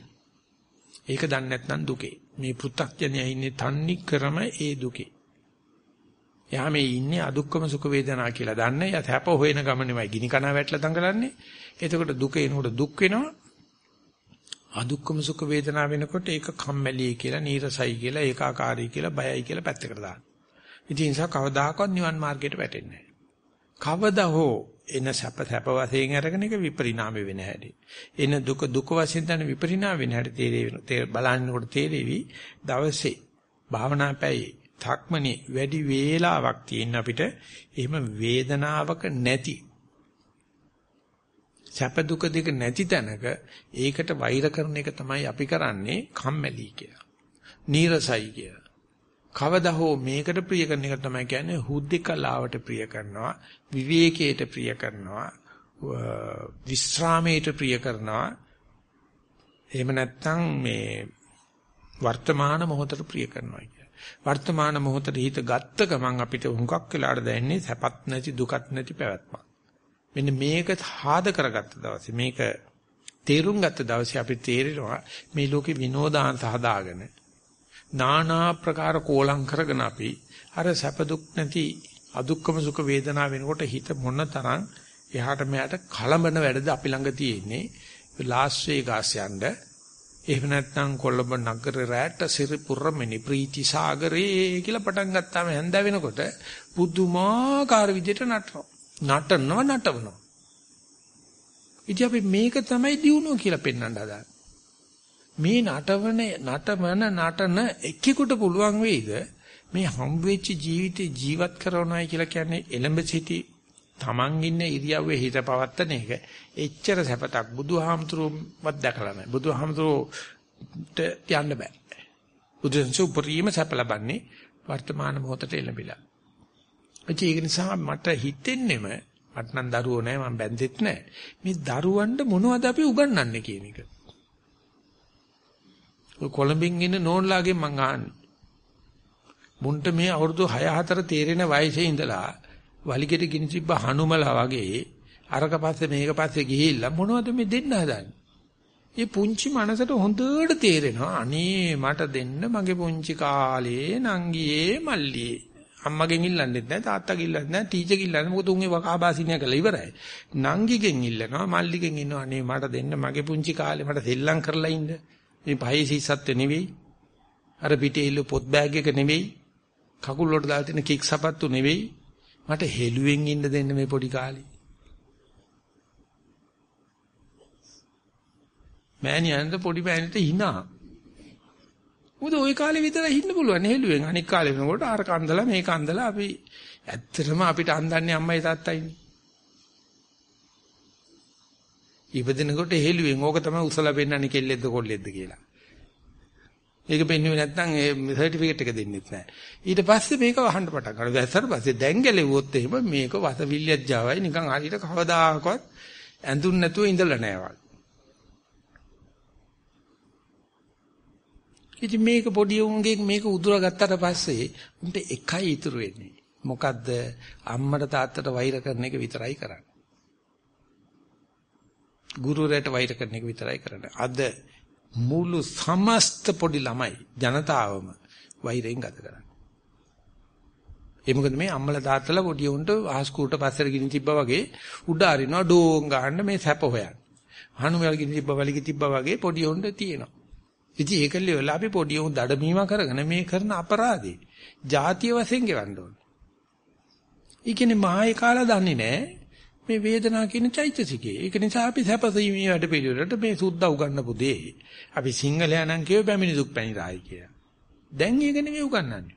ඒක දන්නේ නැත්නම් දුකේ. මේ පෘථග්ජනයා ඉන්නේ තන්නි ක්‍රම ඒ දුකේ. එයා මේ ඉන්නේ අදුක්කම සුඛ වේදනා කියලා දන්නේ. එයා සැප හොයන ගමනේමයි ගිනි කන වැටලා දඟලන්නේ. එතකොට දුක එනකොට දුක් වෙනවා. අදුක්කම සුඛ වේදනා වෙනකොට ඒක කම්මැලි කියලා නීරසයි කියලා ඒකාකාරී කියලා බයයි කියලා පැත්තකට දාන්න ඉතින් ඒ නිසා කවදාකවත් නිවන් මාර්ගයට වැටෙන්නේ නැහැ කවදා හෝ එන සැප සැප වශයෙන් අරගෙන එක විපරිණාම වෙන හැටි. එන දුක දුක වශයෙන් දැන විපරිණාම වෙන හැටි තේරෙවි. බලන්නකොට තේරෙවි දවසේ භාවනා පැයේ තක්මනේ වැඩි වේලාවක් තියෙන අපිට එහෙම වේදනාවක නැති සැප දුක දෙක නැති තැනක ඒකට වෛර කරන එක තමයි අපි කරන්නේ කම්මැලි කියලා. නීරසයි කියලා. කවදා හෝ මේකට ප්‍රිය කරන එක තමයි කියන්නේ හුද්දකලාවට ප්‍රිය කරනවා විවේකයට ප්‍රිය කරනවා විස්රාමයට ප්‍රිය කරනවා එහෙම නැත්නම් මේ වර්තමාන මොහොතට ප්‍රිය කරනවා කියන්නේ වර්තමාන මොහොතට හිත ගත්ත ගමන් අපිට හුඟක් වෙලාට දැනෙන්නේ සැපත් නැති දුකත් නැති පැවැත්මක් මෙන්න මේක හාද කරගත්ත දවසේ මේක තේරුම් ගත්ත දවසේ අපිට තේරෙනවා මේ ලෝකේ විනෝදාන්ත හදාගෙන নানা ප්‍රකාර කෝලම් කරගෙන අපි අර සැප දුක් නැති අදුක්කම සුඛ වේදනා වෙනකොට හිත මොන තරම් එහාට මෙහාට කලබන වැඩද අපි ළඟ තියෙන්නේ. ලාස් වේගාස් යන්න. එහෙම නැත්නම් කොළඹ නගර රැට සිරිපුරමෙනි ප්‍රීති සාගරේ කියලා පටන් ගත්තාම හැන්ද වෙනකොට පුදුමාකාර විදිහට නටනවා. නටනව නටවනවා. ඉතින් අපි මේක තමයි දිනුව කියලා පෙන්වන්න හදාගන්නේ. මේ නටවන නටමන නටන එක්කෙකුට පුළුවන් වෙයිද මේ හම් වෙච්ච ජීවිතේ ජීවත් කරනවායි කියලා කියන්නේ එලඹ සිටි Taman ඉන්න ඉරියව්වේ හිත පවත්තන එක එච්චර සැපතක් බුදුහාමුදුරුවවත් දැකලා නැහැ. බුදුහාමුදුරුවෝට යන්න බෑ. බුදුන්සු පරිම සැප ලබන්නේ වර්තමාන මොහොතට එළඹිලා. ඒක නිසා මට හිතෙන්නෙම මට නම් දරුවෝ නැහැ මම බැන්දෙත් නැහැ මේ දරුවන්ට මොනවද අපි උගන්වන්නේ කියන එක ඔය කොළඹින් ඉන්න නෝන්ලාගෙන් මං අහන්නේ. මුන්ට මේ අවුරුදු 6 4 තේරෙන වයසේ ඉඳලා වලිගෙට ගිනි තිබ්බ හනුමලා වගේ අරක පස්සේ මේක පස්සේ ගිහිල්ලා මොනවද මේ දෙන්න හදන්නේ? මේ පුංචි මනසට හොඳට තේරෙනවා අනේ මට දෙන්න මගේ පුංචි කාලේ නංගියේ මල්ලියේ අම්මගෙන් ඉල්ලන්නෙත් නැහැ තාත්තගෙන් ඉල්ලන්නෙත් නැහැ ටීචර්ගෙන් ඉල්ලන්නේ මොකද උන්ගේ වකාබාසිනිය කරලා ඉවරයි නංගිගෙන් ඉල්ලනවා මල්ලිගෙන් ඉන්නවා අනේ මට දෙන්න මගේ පුංචි කාලේ මට සෙල්ලම් කරලා ඉන්න මේ පහේ සීසත්ත්ව නෙවෙයි. අර පිටේ ඉල්ල පොත් බෑග් එක නෙවෙයි. කකුල් වලට දාලා තියෙන කික් සපත්තු නෙවෙයි. මට හෙළුවෙන් ඉන්න දෙන්න මේ පොඩි කාලේ. මෑණියන්ට පොඩි මෑණිට hina. මොකද ওই කාලේ විතර ඉන්න පුළුවන් හෙළුවෙන්. අනික් කාලේ වෙනකොට අර කන්දලා මේක අන්දලා අපි ඇත්තටම අපිට අන්දන්නේ අම්මයි තාත්තයිනේ. ඉපදිනකොට හෙළුවෙන් ඕක තමයි උසලා පෙන්නන්නේ කෙල්ලෙක්ද කොල්ලෙක්ද කියලා. ඒක පෙන්වුවේ නැත්නම් ඒ සර්ටිෆිකේට් එක දෙන්නෙත් නැහැ. ඊට පස්සේ මේක වහන්න පටන් ගන්නවා. දැස්සට පස්සේ දැන් ගැලෙව්වොත් එහෙම මේක වසවිල්ලියක් ජාවයි නිකන් හරියට කවදාකවත් ඇඳුන් නැතුව ඉඳලා නැහැ ඉතින් මේක පොඩි උන්ගෙන් මේක උදුරා ගත්තට පස්සේ උන්ට එකයි ඉතුරු වෙන්නේ. මොකද්ද? අම්මට තාත්තට වෛර කරන එක විතරයි කරන්නේ. ගුරුවරයාට වෛර කරන එක විතරයි කරන්නේ. අද මුළු සමස්ත පොඩි ළමයි ජනතාවම වෛරයෙන් ගත කරන්නේ. ඒ මොකද මේ අම්මලා තාත්තලා පොඩි උන්ට ආස්කූට පස්සට ගිනි තිබ්බා වගේ උඩ අරිනවා ඩෝන් ගන්න මේ සැප හොයන්න. හනුමල් ගිනි තිබ්බා වලිග තිබ්බා වගේ පොඩි උන්ට තියෙනවා. ඉතින් ඒකල්ලි වෙලා අපි පොඩි උන් දඩමීම කරගෙන මේ කරන අපරාධේ ජාතිය වශයෙන් ගෙවන්න ඕනේ. ඒ කියන්නේ මහේ කාලා දන්නේ නැහැ මේ වේදනාව කියන චෛතසිකේ. ඒක නිසා අපි සැපසීමේ වැඩ පිළිවෙලට මේ සුද්ධ උගන්නපු දේ. අපි සිංහලයා නම් කියව පැමිණි දුක් පැණි රායි කියලා. දැන් ඒක නෙමෙයි උගන්නන්නේ.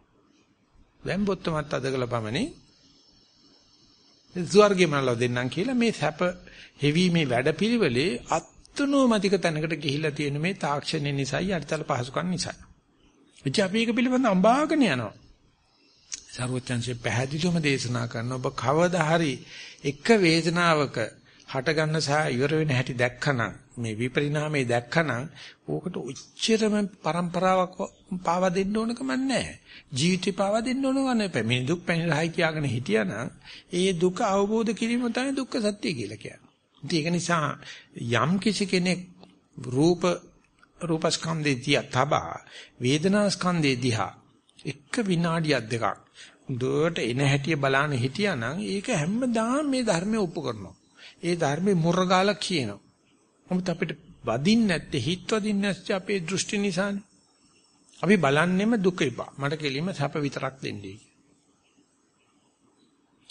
දැන් බොත්තමත් අදකලා පමණේ ස්වර්ගෙම නලව දෙන්නම් කියලා මේ සැප හෙවීමේ වැඩ පිළිවෙලේ අත්නෝමතික තැනකට ගිහිලා තියෙන මේ තාක්ෂණය නිසායි අරිතල පහසුකම් නිසායි. ඉතින් අපි ඒක පිළිබඳව අඹාගෙන යනවා. සර්වචන්සේ පැහැදිලිවම දේශනා කරන ඔබ කවදා හරි එක වේදනාවක හට ගන්න සහ ඉවර වෙන හැටි දැක්කනම් මේ විපරිණාමයේ දැක්කනම් ඕකට උච්චරම પરම්පරාවක් පාවා දෙන්න ඕනකම නැහැ. ජීවිතේ පාවා දෙන්න ඕනව නැහැ. මේ දුක් පැනිරහයි කියාගෙන හිටියානම් ඒ දුක අවබෝධ කිරීම තමයි දුක්ඛ සත්‍ය කියලා කියන්නේ. ඒක නිසා යම් කිසි කෙනෙක් රූප රූපස්කන්ධේ දිහා තබා වේදනා ස්කන්ධේ දිහා එක විනාඩියක් දෙකක් දුවට එන හැටිය බලන්න හිටියානම් ඒක හැමදාම මේ ධර්මයේ ඔප්පු කරනවා. ඒ ධර්මයේ මුර්ගාලා කියනවා. නමුත් අපිට වදින්න නැත්තේ හිත වදින්න නැත්තේ අපේ දෘෂ්ටි නිසානේ. අපි බලන්නෙම දුක ඉපා. මට කෙලින්ම සැප විතරක් දෙන්නේ.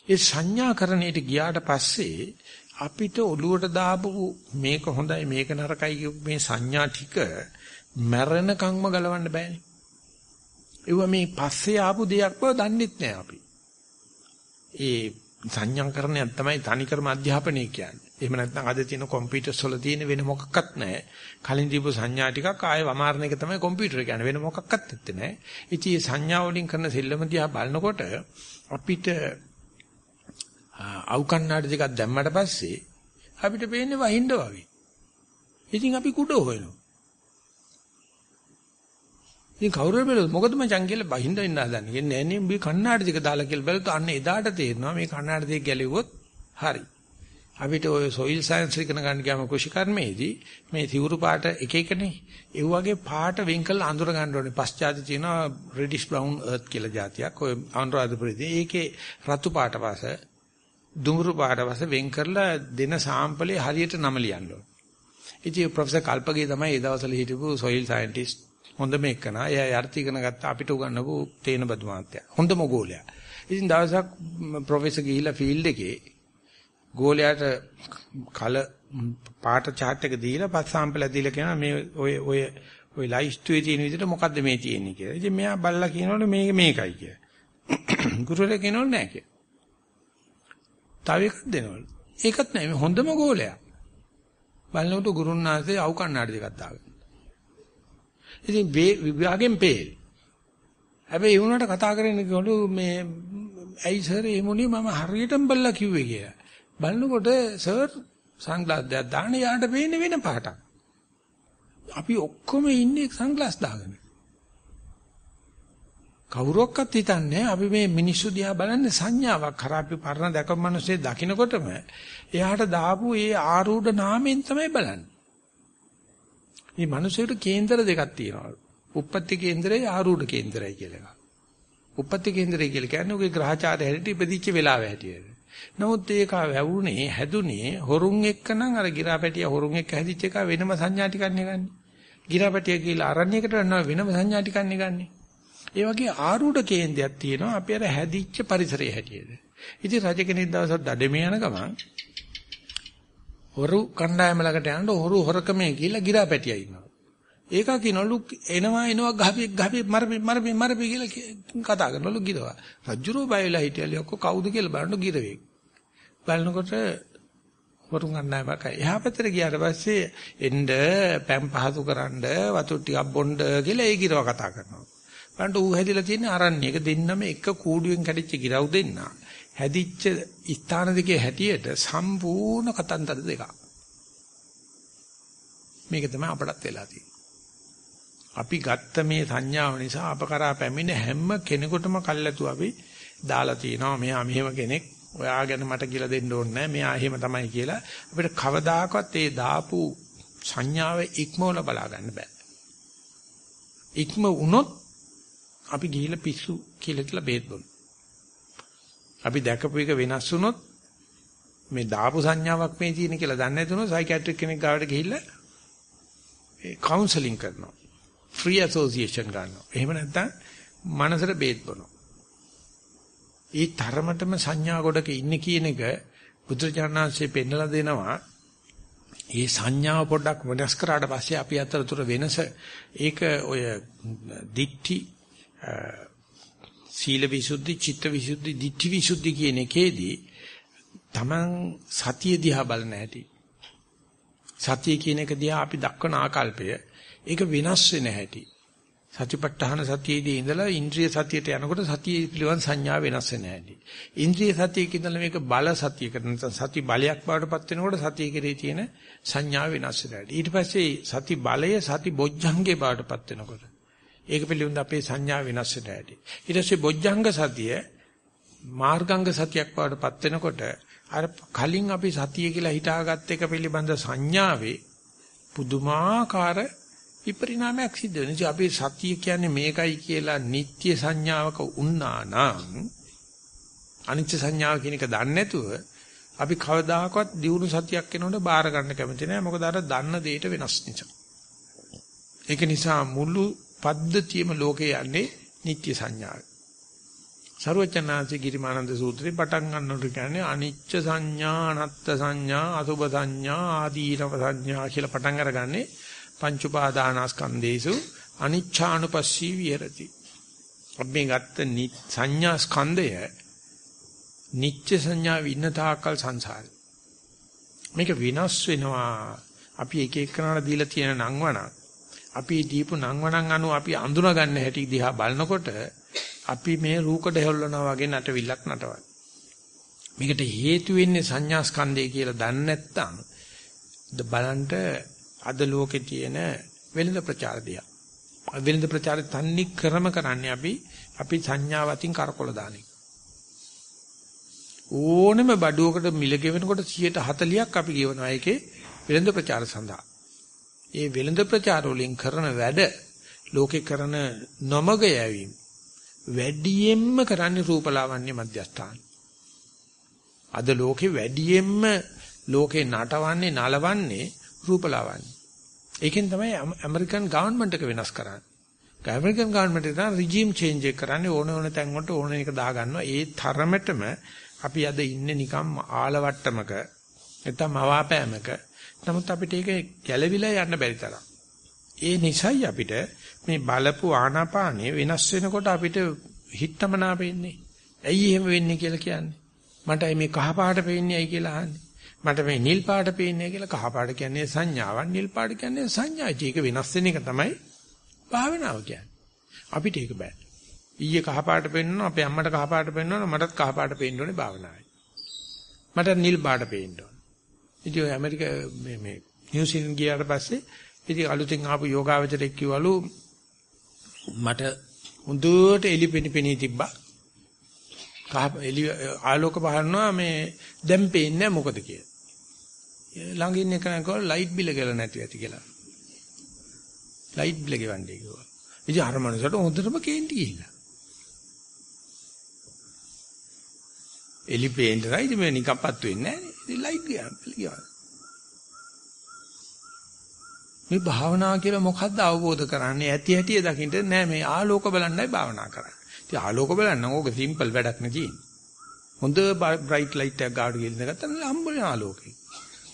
ඒ සංඥාකරණයට ගියාට පස්සේ අපිට ඔළුවට දාපු මේක හොඳයි මේක නරකයි මේ සංඥා ටික මැරෙනකන්ම ගලවන්න බෑනේ. ඒව මේ පස්සේ ආපු දෙයක් බව දන්නෙත් නෑ අපි. ඒ සංඥාකරණයක් තමයි තනිකරම අධ්‍යාපනය කියන්නේ. එහෙම නැත්නම් අද තියෙන කම්පියුටර්ස් වල තියෙන වෙන මොකක්වත් නැහැ. කලින් දීපු සංඥා ටිකක් ආයෙ වමාරණ එක තමයි කම්පියුටර් කියන්නේ. වෙන මොකක්වත් නැත්තේ නෑ. ඉතින් මේ සංඥා වලින් කරන සෙල්ලම දිහා බලනකොට අපිට අවකන්නාඩි දෙකක් දැම්මට පස්සේ අපිට පේන්නේ වහින්න වගේ. ඉතින් අපි කුඩ හොයනවා. ඉතින් කවුරු බැලුවොත් මොකද මචං කියලා බහින්ද ඉන්න හදන්නේ. කියන්නේ නෑනේ උඹේ කණ්ණාඩි දෙක දාලා කියලා බැලුවොත් අන්න එදාට තේරෙනවා මේ කණ්ණාඩි දෙක ගැලෙව්වොත් හරි. අපිට ඔය සොයිල් සයන්ස් ඉගෙන ගන්න ගියාම කුෂිකර්මයේදී මේ තිවුරු පාට එක එකනේ. ඒ වගේ පාට වෙන් කරලා අඳුර ගන්න ඕනේ. පස්චාති තියෙනවා රෙඩිෂ් බ්‍රවුන් අර්ත් කියලා જાතියක්. ඔය අනුරාධපුරේදී ඒකේ රතු පාට වාස දුමුරු පාට වාස වෙන් කරලා දෙන සාම්පලේ හරියට නම ලියන්න ඕනේ. ඉතින් ප්‍රොෆෙසර් කල්පගේ තමයි ඒ දවස්වල හිටපු සොයිල් සයන්ටිස්ට් හොඳම එක්කනා. එයා යර්ථ ඉගෙන ගත්ත අපිට උගන්වපු තේන බදු මාත්‍යා. හොඳම ගෝලයා. ඉතින් දවසක් ප්‍රොෆෙසර් ගිහිල්ලා ෆීල්ඩ් එකේ ගෝලයාට කල පාට chart එක දීලා පස් සාම්පලයක් දීලා කියනවා මේ ඔය ඔය ඔය ලයිස්තුවේ තියෙන විදිහට මොකද්ද මේ තියෙන්නේ කියලා. ඉතින් මෙයා බල්ලා කියනවලු මේක මේකයි කියලා. ගුරුවරයා කියනවලු නෑ කියලා. තව එකක් දෙනවලු. ඒකත් නෑ මේ හොඳම ගෝලයා. බලනකොට ගුරුන්නාසේ අවු කණ්ණාඩි දෙකක් දාගෙන. ඉතින් විභාගෙන් පේල්. හැබැයි ඒ වුණාට කතා කරන්නේ කිව්වලු මේ ඇයි සර් එහෙමුනේ මම හරියටම බල්ලා කිව්වේ කියලා. බලනකොට සර් සන්ග්ලාස් දෙයක් දාන්න යාට පේන්නේ වෙන පාටක්. අපි ඔක්කොම ඉන්නේ සන්ග්ලාස් දාගෙන. කවුරක්වත් හිතන්නේ අපි මේ මිනිස්සු දිහා බලන්නේ සංඥාවක් කරා අපි පරණ දැකපු මිනිස්සේ දකින්නකොටම එයාට දාපු ඒ ආරූඪ නාමයෙන් තමයි බලන්නේ. මේ මිනිසෙට කේන්දර දෙකක් තියෙනවා. උප්පත්ති කේන්දරය ආරූඪ කේන්දරය කියලා එකක්. උප්පත්ති කේන්දරය කියලා කියන්නේ ඔගේ ග්‍රහචාරය හැටියට ඉපදිච්ච වෙලාව හැටියට. නමුත් ඒක වැවුනේ හැදුනේ හොරුන් එක්කනම් අර ගිරාපැටිය හොරුන් එක්ක හැදිච්ච එක වෙනම සංඥා ටිකක් නෙගන්නේ. ගිරාපැටිය කියලා අරණ්‍යයකට යනවා වෙනම සංඥා ටිකක් නෙගන්නේ. ඒ වගේ ආරූඪ කේන්දරයක් තියෙනවා අපි අර හැදිච්ච පරිසරයේ හැටියට. ඉතින් රජ කෙනෙක් දවසක් දඩමේ යන ගමන් හොරු කණ්ඩායම ළඟට යනකොට හොරු හොරකමේ කියලා ගිරාපැටියා ඉන්නවා. ඒක කිනවලු එනවා එනවා ගහපි ගහපි මරපි මරපි මරපි කියලා කතා කරනවලු ගිරවා. රජුරෝ බයලා හිටියලු ඔක්කො කවුද කියලා බලන්න ගිරවේ. බලනකොට හොරු කණ්ඩායමක් එහා පැත්තට ගියාට පස්සේ එන්න පැම් පහසු කරන්න වතුර ටිකක් බොන්න කියලා ඒ ගිරව කතා කරනවා. බලන්න ඌ හැදිලා තියෙන අරණ්‍යයක දෙන්නම එක කූඩුවෙන් කැඩිච්ච ගිරව් දෙන්නා. හැදිච්ච ස්ථාන දෙකේ හැටියට සම්පූර්ණ කතන්දර දෙකක්. මේක තමයි අපටත් වෙලා තියෙන්නේ. අපි ගත්ත මේ සංඥාව නිසා අප කරා පැමිණ හැම කෙනෙකුටම කල්ැතු අපි දාලා තිනවා මෙයා මෙහෙම කෙනෙක් ඔයා ගැන මට කියලා දෙන්න ඕනේ නැහැ මෙයා එහෙම තමයි කියලා අපිට කවදාකවත් ඒ දාපු සංඥාව ඉක්මවල බලා ගන්න බෑ ඉක්ම වුණොත් අපි ගිහිල්ලා පිස්සු කියලා කියලා බේත් බොමු අපි දැකපු එක වෙනස් වුණොත් මේ දාපු සංඥාවක් මේ තියෙන කියලා දන්නේ නැතුනොත් සයිකියාට්‍රික් කෙනෙක් ගාවට ගිහිල්ලා ඒ කවුන්සලින් කරනවා. ෆ්‍රී ඇසෝසියේෂන් ගන්නවා. එහෙම නැත්නම් මනසට බේත් බොනවා. ඒ තරමටම සංඥා ගොඩක ඉන්නේ කියන එක බුදුරජාණන්සේ පෙන්නලා දෙනවා. ඒ සංඥාව පොඩ්ඩක් වෙනස් කරාට පස්සේ අපි අතරතුර වෙනස ඒක ඔය දික්ටි සීල විසුද්ධි, චිත්ත විසුද්ධි, ditthi විසුද්ධි කියන එකේදී Taman සතිය දිහා බලන හැටි. සතිය කියන එක දිහා අපි දක්වන ආකල්පය ඒක වෙනස් වෙන හැටි. සතිපට්ඨාන සතියේදී ඉඳලා ඉන්ද්‍රිය සතියට යනකොට සතිය පිළිවන් සංඥා වෙනස් වෙන්නේ නැහැ. ඉන්ද්‍රිය සතියක ඉඳලා මේක බල සතියකට නැත්නම් සති බලයක් බවට පත් වෙනකොට සතිය කෙරේ තියෙන සංඥා වෙනස් වෙනවා. ඊට පස්සේ සති බලය සති බොජ්ජංගේ බවට පත් වෙනකොට ඒක පිළිබඳ අපේ සංඥා වෙනස් වෙනවා. ඊට පස්සේ බොජ්ජංග සතිය මාර්ගංග සතියක් බවට පත් වෙනකොට අර කලින් අපි සතිය කියලා හිතාගත් එක පිළිබඳ සංඥාවේ පුදුමාකාර විපරිණාමයක් සිද්ධ වෙනවා. ඉතින් අපි සතිය කියන්නේ මේකයි කියලා නිත්‍ය සංඥාවක උන්නා නම් අනිත්‍ය සංඥාව කියන එක දන්නේ නැතුව අපි කවදාකවත් දියුණු සතියක් වෙනකොට බාර ගන්න කැමති නැහැ. මොකද අර දන්න දෙයට වෙනස් නිසා. ඒක නිසා මුළු පද්ධතියම ලෝකේ යන්නේ නිත්‍ය සංඥාවයි. සරුවචනාංශේ ගිරිමානන්ද සූත්‍රේ පටන් ගන්නකොට කියන්නේ අනිච්ච සංඥා, අනත්ත් සංඥා, අසුභ සංඥා, ආදීනව සංඥා කියලා පටන් අරගන්නේ පංච උපාදානස්කන්ධේසු අනිච්ඡානුපස්සී විහෙරති. අපි ගත්ත සංඥා ස්කන්ධය නිත්‍ය සංඥා වින්න තාකල් සංසාරේ. මේක විනාශ වෙනවා. අපි එක එකනට දීලා තියෙන නංවන අපි දීපු නංවනන් අනුව අපි අඳුනා ගන්න හැටි දිහා බලනකොට අපි මේ රූකඩ හැල්ලනවා වගේ නටවිල්ලක් නටවන. මේකට හේතු වෙන්නේ සංඥා ස්කන්ධය කියලා දන්නේ නැත්නම් බලන්න අද ලෝකේ තියෙන වෙළඳ ප්‍රචාර දිය. වෙළඳ ප්‍රචාර තන්නේ ක්‍රම කරන්නේ අපි අපි සංඥාවතින් කරකොල දාන එක. ඕනෙම බඩුවකට මිල ගෙවනකොට 140ක් අපි ගෙවනවා ඒකේ වෙළඳ ප්‍රචාර සඳහා. ඒ වෙළඳ ප්‍රචාර වලින් කරන වැඩ ලෝකේ කරන නොමග යැවීම වැඩියෙන්ම කරන්නේ රූපලාවන්‍ය මධ්‍යස්ථාන. අද ලෝකේ වැඩියෙන්ම ලෝකේ නටවන්නේ නලවන්නේ රූපලාවන්‍ය. ඒකෙන් තමයි ඇමරිකන් ගවර්න්මන්ට් එක වෙනස් කරන්නේ. ඇමරිකන් ගවර්න්මන්ට් එක තමයි රිජීම් චේන්ජ් එක කරන්නේ ඕන ඕන තැන් වලට ඕන එක දා ගන්නවා. ඒ තරමටම අපි අද ඉන්නේ නිකම් ආලවට්ටමක නැත්නම් මවාපෑමක. නමුත් අපිට ඒක ගැළවිලා යන්න බැරි තරම්. ඒ නිසයි අපිට මේ බලපු ආනාපානෙ වෙනස් වෙනකොට අපිට හිතමනා වෙන්නේ. ඇයි එහෙම වෙන්නේ කියලා කියන්නේ. මට මේ කහ පාට පේන්නේ ඇයි කියලා අහන්නේ. මට මේ නිල් පාට පේන්නේ කියලා කහ පාට කියන්නේ සංඥාවක් නිල් පාට කියන්නේ සංඥායි. ඒක වෙනස් වෙන එක තමයි භාවනාව කියන්නේ. අපිට ඒක බෑ. ඊයේ කහ පාට පෙන්වනවා අපේ අම්මට කහ පාට පෙන්වනවා මටත් කහ පාට පෙන්වන්න ඕනේ භාවනාවයි. මට නිල් පාට පෙන්වන්න ඕනේ. ඉතින් ඇමරික මේ මේ නිව්සීලන්ත ගියාට පස්සේ ඉතින් අලුතෙන් ආපු යෝගාවචරෙක් කිව්වලු මට හොඳට එලි පෙනිපෙනී තිබ්බා. කහ එලි ආලෝක පහරනවා මේ දැන් පේන්නේ මොකද කියලා. ළඟින් එක නකෝ ලයිට් බිල ගල නැති ඇති කියලා. ලයිට් බිල ගෙවන්නේ කිව්වා. ඉතින් අර මනුස්සට හොඳටම කේන්ති ගිහිල්ලා. එලි පේන්න රයිද මේ නිකම්පත් වෙන්නේ නැහැ. ඉතින් ලයිට් ගියා. මේ භාවනාව කියලා මොකද්ද අවබෝධ කරන්නේ? ඇති හැටි දකින්න නෑ මේ ආලෝක බලන්නයි භාවනා කරන්නේ. ඉතින් ආලෝක බලන්න ඕක සිම්පල් වැඩක් නේ තියෙන්නේ. හොඳ බ්‍රයිට් ලයිට් එකක් ගාඩ ගිහින් ගත්තා නම් හම්බුනේ ආලෝකේ.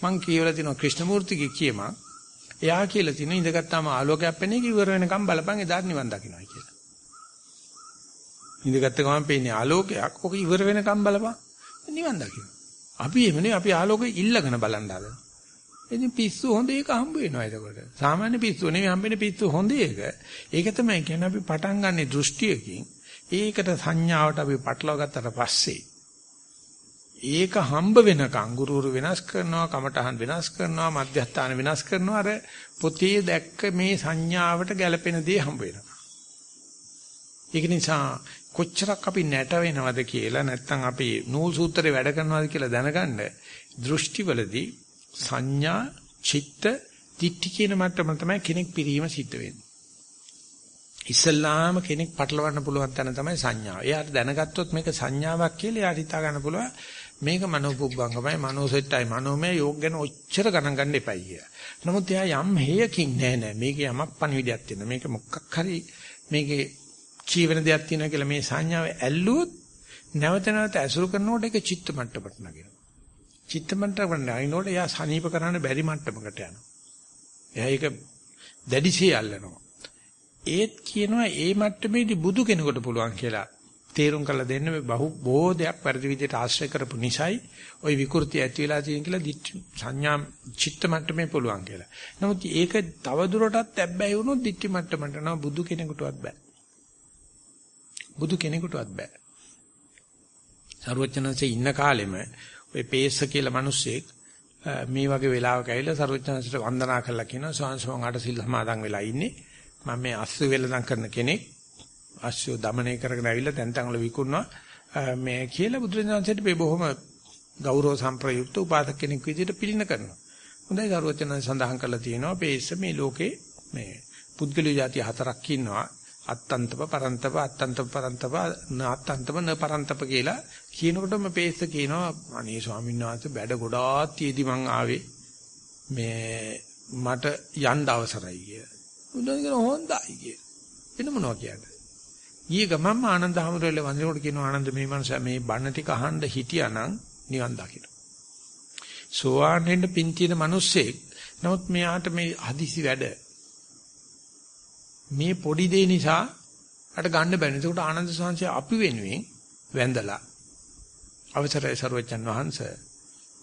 මං කියවලා තිනවා ක්‍රිෂ්ණමූර්තිගේ කියම. එයා කියලා තිනවා ඉඳගත්තාම ආලෝකයක් පෙනේ ඉවර වෙනකම් බලපන් එදාට නිවන් දකින්නයි කියලා. ඉඳගත්ත ගමන් පේන්නේ ආලෝකයක්. ඔක ඉවර වෙනකම් බලපන් නිවන් දකින්න. අපි එමනේ අපි ආලෝකෙ ඉල්ලගෙන බලන් හදනවා. ඉතින් පිස්සු හොඳ එක හම්බ වෙනවා එතකොට. සාමාන්‍ය පිස්සු නෙවෙයි හම්බෙන පිස්සු හොඳ එක. ඒක තමයි කියන්නේ අපි පටන් ගන්නෙ දෘෂ්ටියකින්. ඒකට සංඥාවට අපි පටලවා ගත්තට පස්සේ ඒක හම්බ වෙනකන් ගුරුවරු වෙනස් කරනවා, කමටහන් වෙනස් කරනවා, මධ්‍යස්ථාන වෙනස් කරනවා. අර පොතේ දැක්ක මේ සංඥාවට ගැළපෙන දේ හම්බ වෙනවා. ඒක නිසා කොච්චරක් අපි නැට වෙනවද කියලා නැත්නම් අපි නූල් සූත්‍රේ වැඩ කරනවද කියලා දැනගන්න දෘෂ්ටිවලදී සංඥා, චිත්ත, දිට්ඨි කියන මට්ටම තමයි කෙනෙක් පිරීම සිද්ධ වෙන්නේ. ඉස්සල්ලාම කෙනෙක් පටලවන්න පුළුවන් තැන තමයි සංඥාව. එයාට දැනගත්තොත් මේක සංඥාවක් කියලා එයාට හිතා ගන්න පුළුවන් මේක මනෝපුබ්බංගමයි මනෝසෙට්ටයි මනෝමය යෝග ගැන ඔච්චර ගණන් ගන්න එපයි කියලා. නමුත් එයා යම් හේයකින් නෑ නෑ මේක යමක් පණිවිඩයක් තියෙන. මේක මොකක් හරි මේකේ ජීවන දෙයක් තියෙනවා කියලා මේ සංඥාව ඇල්ලුවොත් නැවත නැවත ඇසුරු කරනකොට ඒක චිත්ත මට්ටමට නගිනවා. චිත්ත මට්ටමකට නගිනකොට එයා සනීප කරන්න බැරි මට්ටමකට යනවා. එයා ඒක දැඩිසේ අල්ලනවා. ඒත් කියනවා ඒ මට්ටමේදී බුදු කෙනෙකුට පුළුවන් කියලා තේරුම් කරලා දෙන්න මේ බහු බොහෝ දෙයක් වැඩි විදිහට ආශ්‍රය කරපු නිසායි ওই විකෘති ඇති වෙලා තියෙන කියලා සංඥා චිත්ත මට්ටමේ පුළුවන් කියලා. නමුත් ඒක තව දුරටත් ඇබ්බැහි වුණොත් දිට්ඨි මට්ටමට නම බුදු කෙනෙකුටවත් බෑ. බුදු කෙනෙකුටවත් බෑ. සරුවචනන්සේ ඉන්න කාලෙම ඔය පේස කියලා මිනිස්සෙක් මේ වගේ වෙලාවක ඇවිල්ලා සරුවචනන්සට වන්දනා කළා කියනවා ස්වාමීන් වහන්සේ සිල් සමාදන් වෙලා ඉන්නේ. මම මේ අස්සු වෙලඳන් කරන කෙනෙක්. අස්සු দমনය කරගෙන ඇවිල්ලා තැන් තැන් වල විකුණනවා. මේ කියලා බුදුරජාණන්සේට මේ බොහොම ගෞරව සම්ප්‍රයුක්ත උපාසක කෙනෙක් විදිහට පිළින කරනවා. හොඳයි සරුවචනන් සඳහන් කරලා තියෙනවා පේස මේ ලෝකේ මේ පුද්ගලිය જાති හතරක් ඉන්නවා. අත්තන්තප පරන්තප අත්තන්තප පරන්තප නාත්තන්තප න පරන්තප කියලා කියනකොටම පේස්ස කියනවා අනේ ස්වාමීන් වහන්සේ බැඩ ගොඩාක් තියේදි මං ආවේ මේ මට යන්න අවසරයි කිය. උදේ කියන හොඳයි කිය. වෙන මොනවා කියන්නේ. ඊයේ ගමම්ම ආනන්ද හැමරෙල්ල වන්දිනකොට කියනවා ආනන්ද මේ මනස මේ බණ ටික අහන්න හිටියානම් නිවන් දකින්න. සෝවාන් වෙන්න පින් තියෙන මිනිස්සෙක් නමුත් මෙයාට මේ හදිසි වැඩ මේ පොඩි දේ නිසා අට ගන්න බැහැ. ඒකට ආනන්ද සාංශය අපි වෙනුවෙන් වැඳලා අවසරයි සරුවචන් වහන්සේ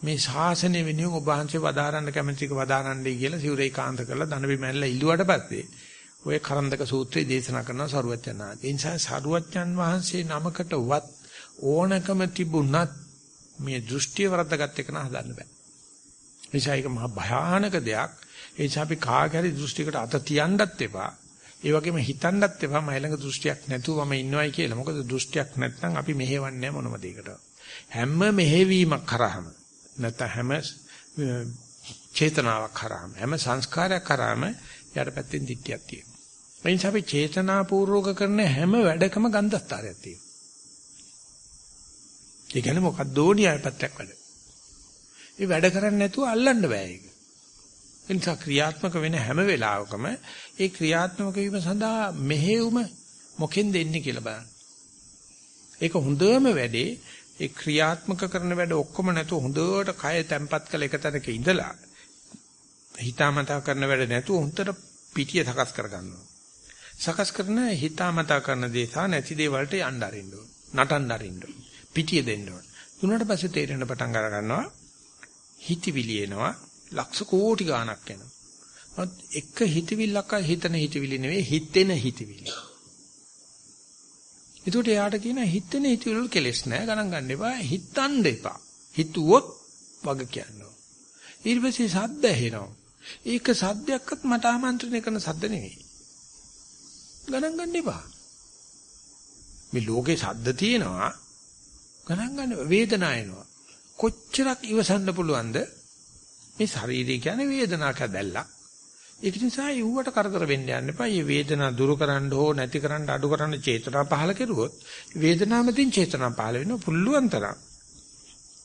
මේ ශාසනය වෙනුවෙන් ඔබ වහන්සේ වදාරන්න කැමැතික වදාරන්නයි කියලා සිවුරේ කාන්ත කරලා දන බිමැල්ලා ඉල්ලුවට පස්සේ ඔය කරන්දක සූත්‍රය දේශනා කරන සරුවචන් ආදී. ඒ නිසා සරුවචන් වහන්සේ නමකටවත් ඕනකම තිබුණත් මේ දෘෂ්ටිය වරද්දාගත් එක න හදන්න බෑ. නිසා ඒක මහා භයානක දෙයක්. ඒ නිසා අපි කාගෑරි දෘෂ්ටියකට අත තියන්නත් එපා. ඒ වගේම හිතන්නත් එපා මයි ළඟ දෘෂ්ටියක් නැතුව මම ඉන්නවයි කියලා. මොකද දෘෂ්ටියක් නැත්නම් අපි මෙහෙවන්නේ මොනම දෙයකට. හැම මෙහෙවීමක් කරාම නැත්නම් හැම චේතනාවක් කරාම හැම සංස්කාරයක් කරාම යට පැත්තෙන් දිට්ටියක් තියෙනවා. ඒ නිසා අපි චේතනාපූර්වක කරන හැම වැඩකම ගන්ධස්තරයක් තියෙනවා. ඒ කියන්නේ මොකක්දෝ න්‍යායපත්‍යක් වැඩ. ඒ වැඩ කරන්නේ නැතුව අල්ලන්න බෑ ඒක. ඒ නිසා ක්‍රියාත්මක වෙන හැම වෙලාවකම ඒ ක්‍රියාත්මක වීම සඳහා මෙහෙයුම මොකෙන් දෙන්නේ කියලා බලන්න. ඒක හොඳම වැඩේ ඒ ක්‍රියාත්මක කරන වැඩ ඔක්කොම නැතුව හොඳට කය තැම්පත් කළ එක තැනක ඉඳලා හිතාමතා කරන වැඩ නැතුව හොඳට පිටිය සකස් කර ගන්නවා. සකස් කරන හිතාමතා කරන දේ සහ නැති දේ වලට යන්න අරින්න ඕන. නටන්න අරින්න ඕන. පිටිය දෙන්න ඕන. තුනට පස්සේ තේරෙන පටන් අර ගන්නවා. හිතවිලි එනවා. ලක්ෂ කෝටි ගාණක් එනවා. එක හිතවිල්ලක් හිතන හිතවිලි නෙවෙයි හිතෙන හිතවිලි. ඒකට එයාට කියන හිතෙන හිතවිලි වල කෙලස් නැහැ ගණන් ගන්න එපා හිතන්න එපා. හිතුවොත් වග කියනවා. ඊට පස්සේ සද්ද ඇහෙනවා. ඒක සද්දයක්වත් මට ආමන්ත්‍රණය කරන සද්ද නෙවෙයි. ගණන් ගන්න එපා. මේ ලෝකේ සද්ද තියෙනවා ගණන් ගන්න වේදනාව එනවා. කොච්චරක් ඉවසන්න පුළුවන්ද? මේ ශරීරය කියන්නේ වේදනාවක් දැල්ලක්. ඒක නිසා යුවට කරදර වෙන්න යන්න එපා. මේ වේදනාව දුරු කරන්න හෝ නැති කරන්න අඩු කරන්න චේතනා පහල කෙරුවොත් වේදනාවකින් චේතනා පහල වෙනවා පුළුවන් තරම්.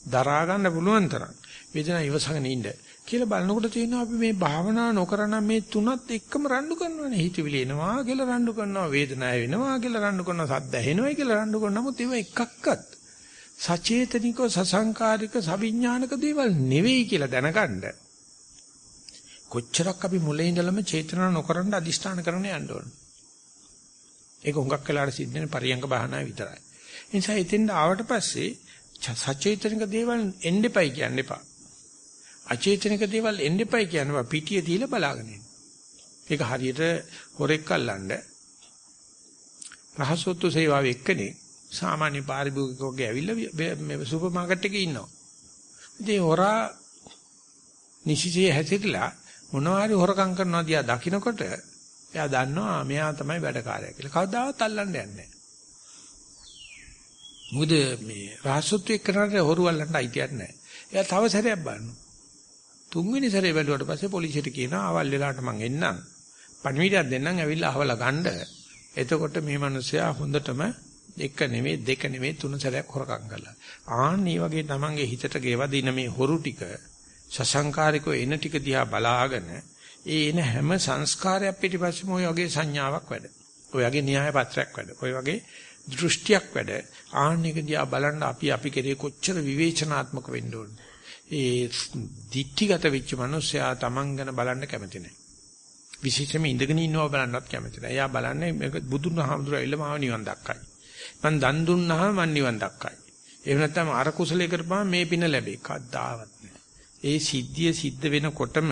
දරා ගන්න පුළුවන් තරම්. වේදනාව ඉවසගෙන ඉන්න. කියලා බලනකොට තියෙනවා අපි මේ භාවනා නොකරන මේ තුනත් එක්කම රණ්ඩු කරනවානේ. හිතවිලි එනවා කියලා රණ්ඩු කරනවා, වේදනාව වෙනවා කියලා රණ්ඩු කරනවා, සද්ද ඇහෙනවා කියලා රණ්ඩු කරනවා. නමුත් ඒවා එකක්වත් සචේතනිකව සසංකාරික සවිඥානික දේවල් නෙවෙයි කියලා දැනගන්න. කොච්චරක් අපි මුලින් ඉඳලම චේතනා නොකරන අදිෂ්ඨාන කරන යන්න ඕන. ඒක හුඟක් වෙලාට සිද්ධ වෙන පරියංග බහනාව විතරයි. ඒ නිසා එතෙන් ආවට පස්සේ සචේතනික දේවල් එන්න එපයි කියන්න එපා. අචේතනික දේවල් එන්න එපයි කියනවා පිටිය දීලා බලාගෙන ඉන්න. ඒක හරියට හොරෙක් අල්ලන්න රහසොත්තු සේවාව එක්කනේ සාමාන්‍ය පාරිභෝගිකයෙක්ගේ ඇවිල්ලා මේ සුපර් මාකට් එකේ ඉන්නවා. ඉතින් හොරා නිසිසේ හැසිරලා මොනවා හරි හොරකම් කරනවා දිහා දකින්නකොට එයා දන්නවා මෙයා තමයි වැඩකාරයා කියලා. කවදාවත් අල්ලන්න යන්නේ නැහැ. මොකද මේ රහසොත්තු එක්කනට හොරු අල්ලන්න අයිතියක් නැහැ. එයා තව සැරයක් බලනවා. තුන්වෙනි සැරේ බැලුවට පස්සේ පොලිසියට කියනවා අවල් වෙලාවට මං එන්නම්. පණිවිඩයක් දෙන්නම් ඇවිල්ලා අහවලා ගන්න. එතකොට මේ මිනිස්සයා හොඳටම එක නෙමෙයි දෙක නෙමෙයි තුන සැරයක් හොරකම් කළා. ආන් මේ වගේ තමන්ගේ හිතට ගෙවදින මේ හොරු ටික සසංකාරිකෝ එන ටික දිහා බලාගෙන ඒ එන හැම සංස්කාරයක් පිටිපස්සෙම ඔය වගේ සංඥාවක් වැඩ. ඔය වගේ න්‍යාය පත්‍රයක් වැඩ. ඔය වගේ දෘෂ්ටියක් වැඩ. ආන් එක දිහා බලන්න අපි අපි කෙරේ කොච්චර විවේචනාත්මක වෙන්න ඕනේ. ඒ දික්ටිගත වෙච්ච මිනිස්සයා Taman ගැන බලන්න කැමති නැහැ. විශේෂයෙන්ම ඉඳගෙන ඉන්නව බලන්නත් කැමති නැහැ. එයා බලන්නේ මේක බුදුන් වහන්සේ ඇවිල්ලා මාව නිවන් දක්කයි. මං දන් දුන්නාම මං නිවන් දක්කයි. එහෙම නැත්නම් අර කුසලයේ කරපුවාම මේ පින ලැබේ. කද්දාවත් නෑ. ඒ සිද්ධිය සිද්ධ වෙනකොටම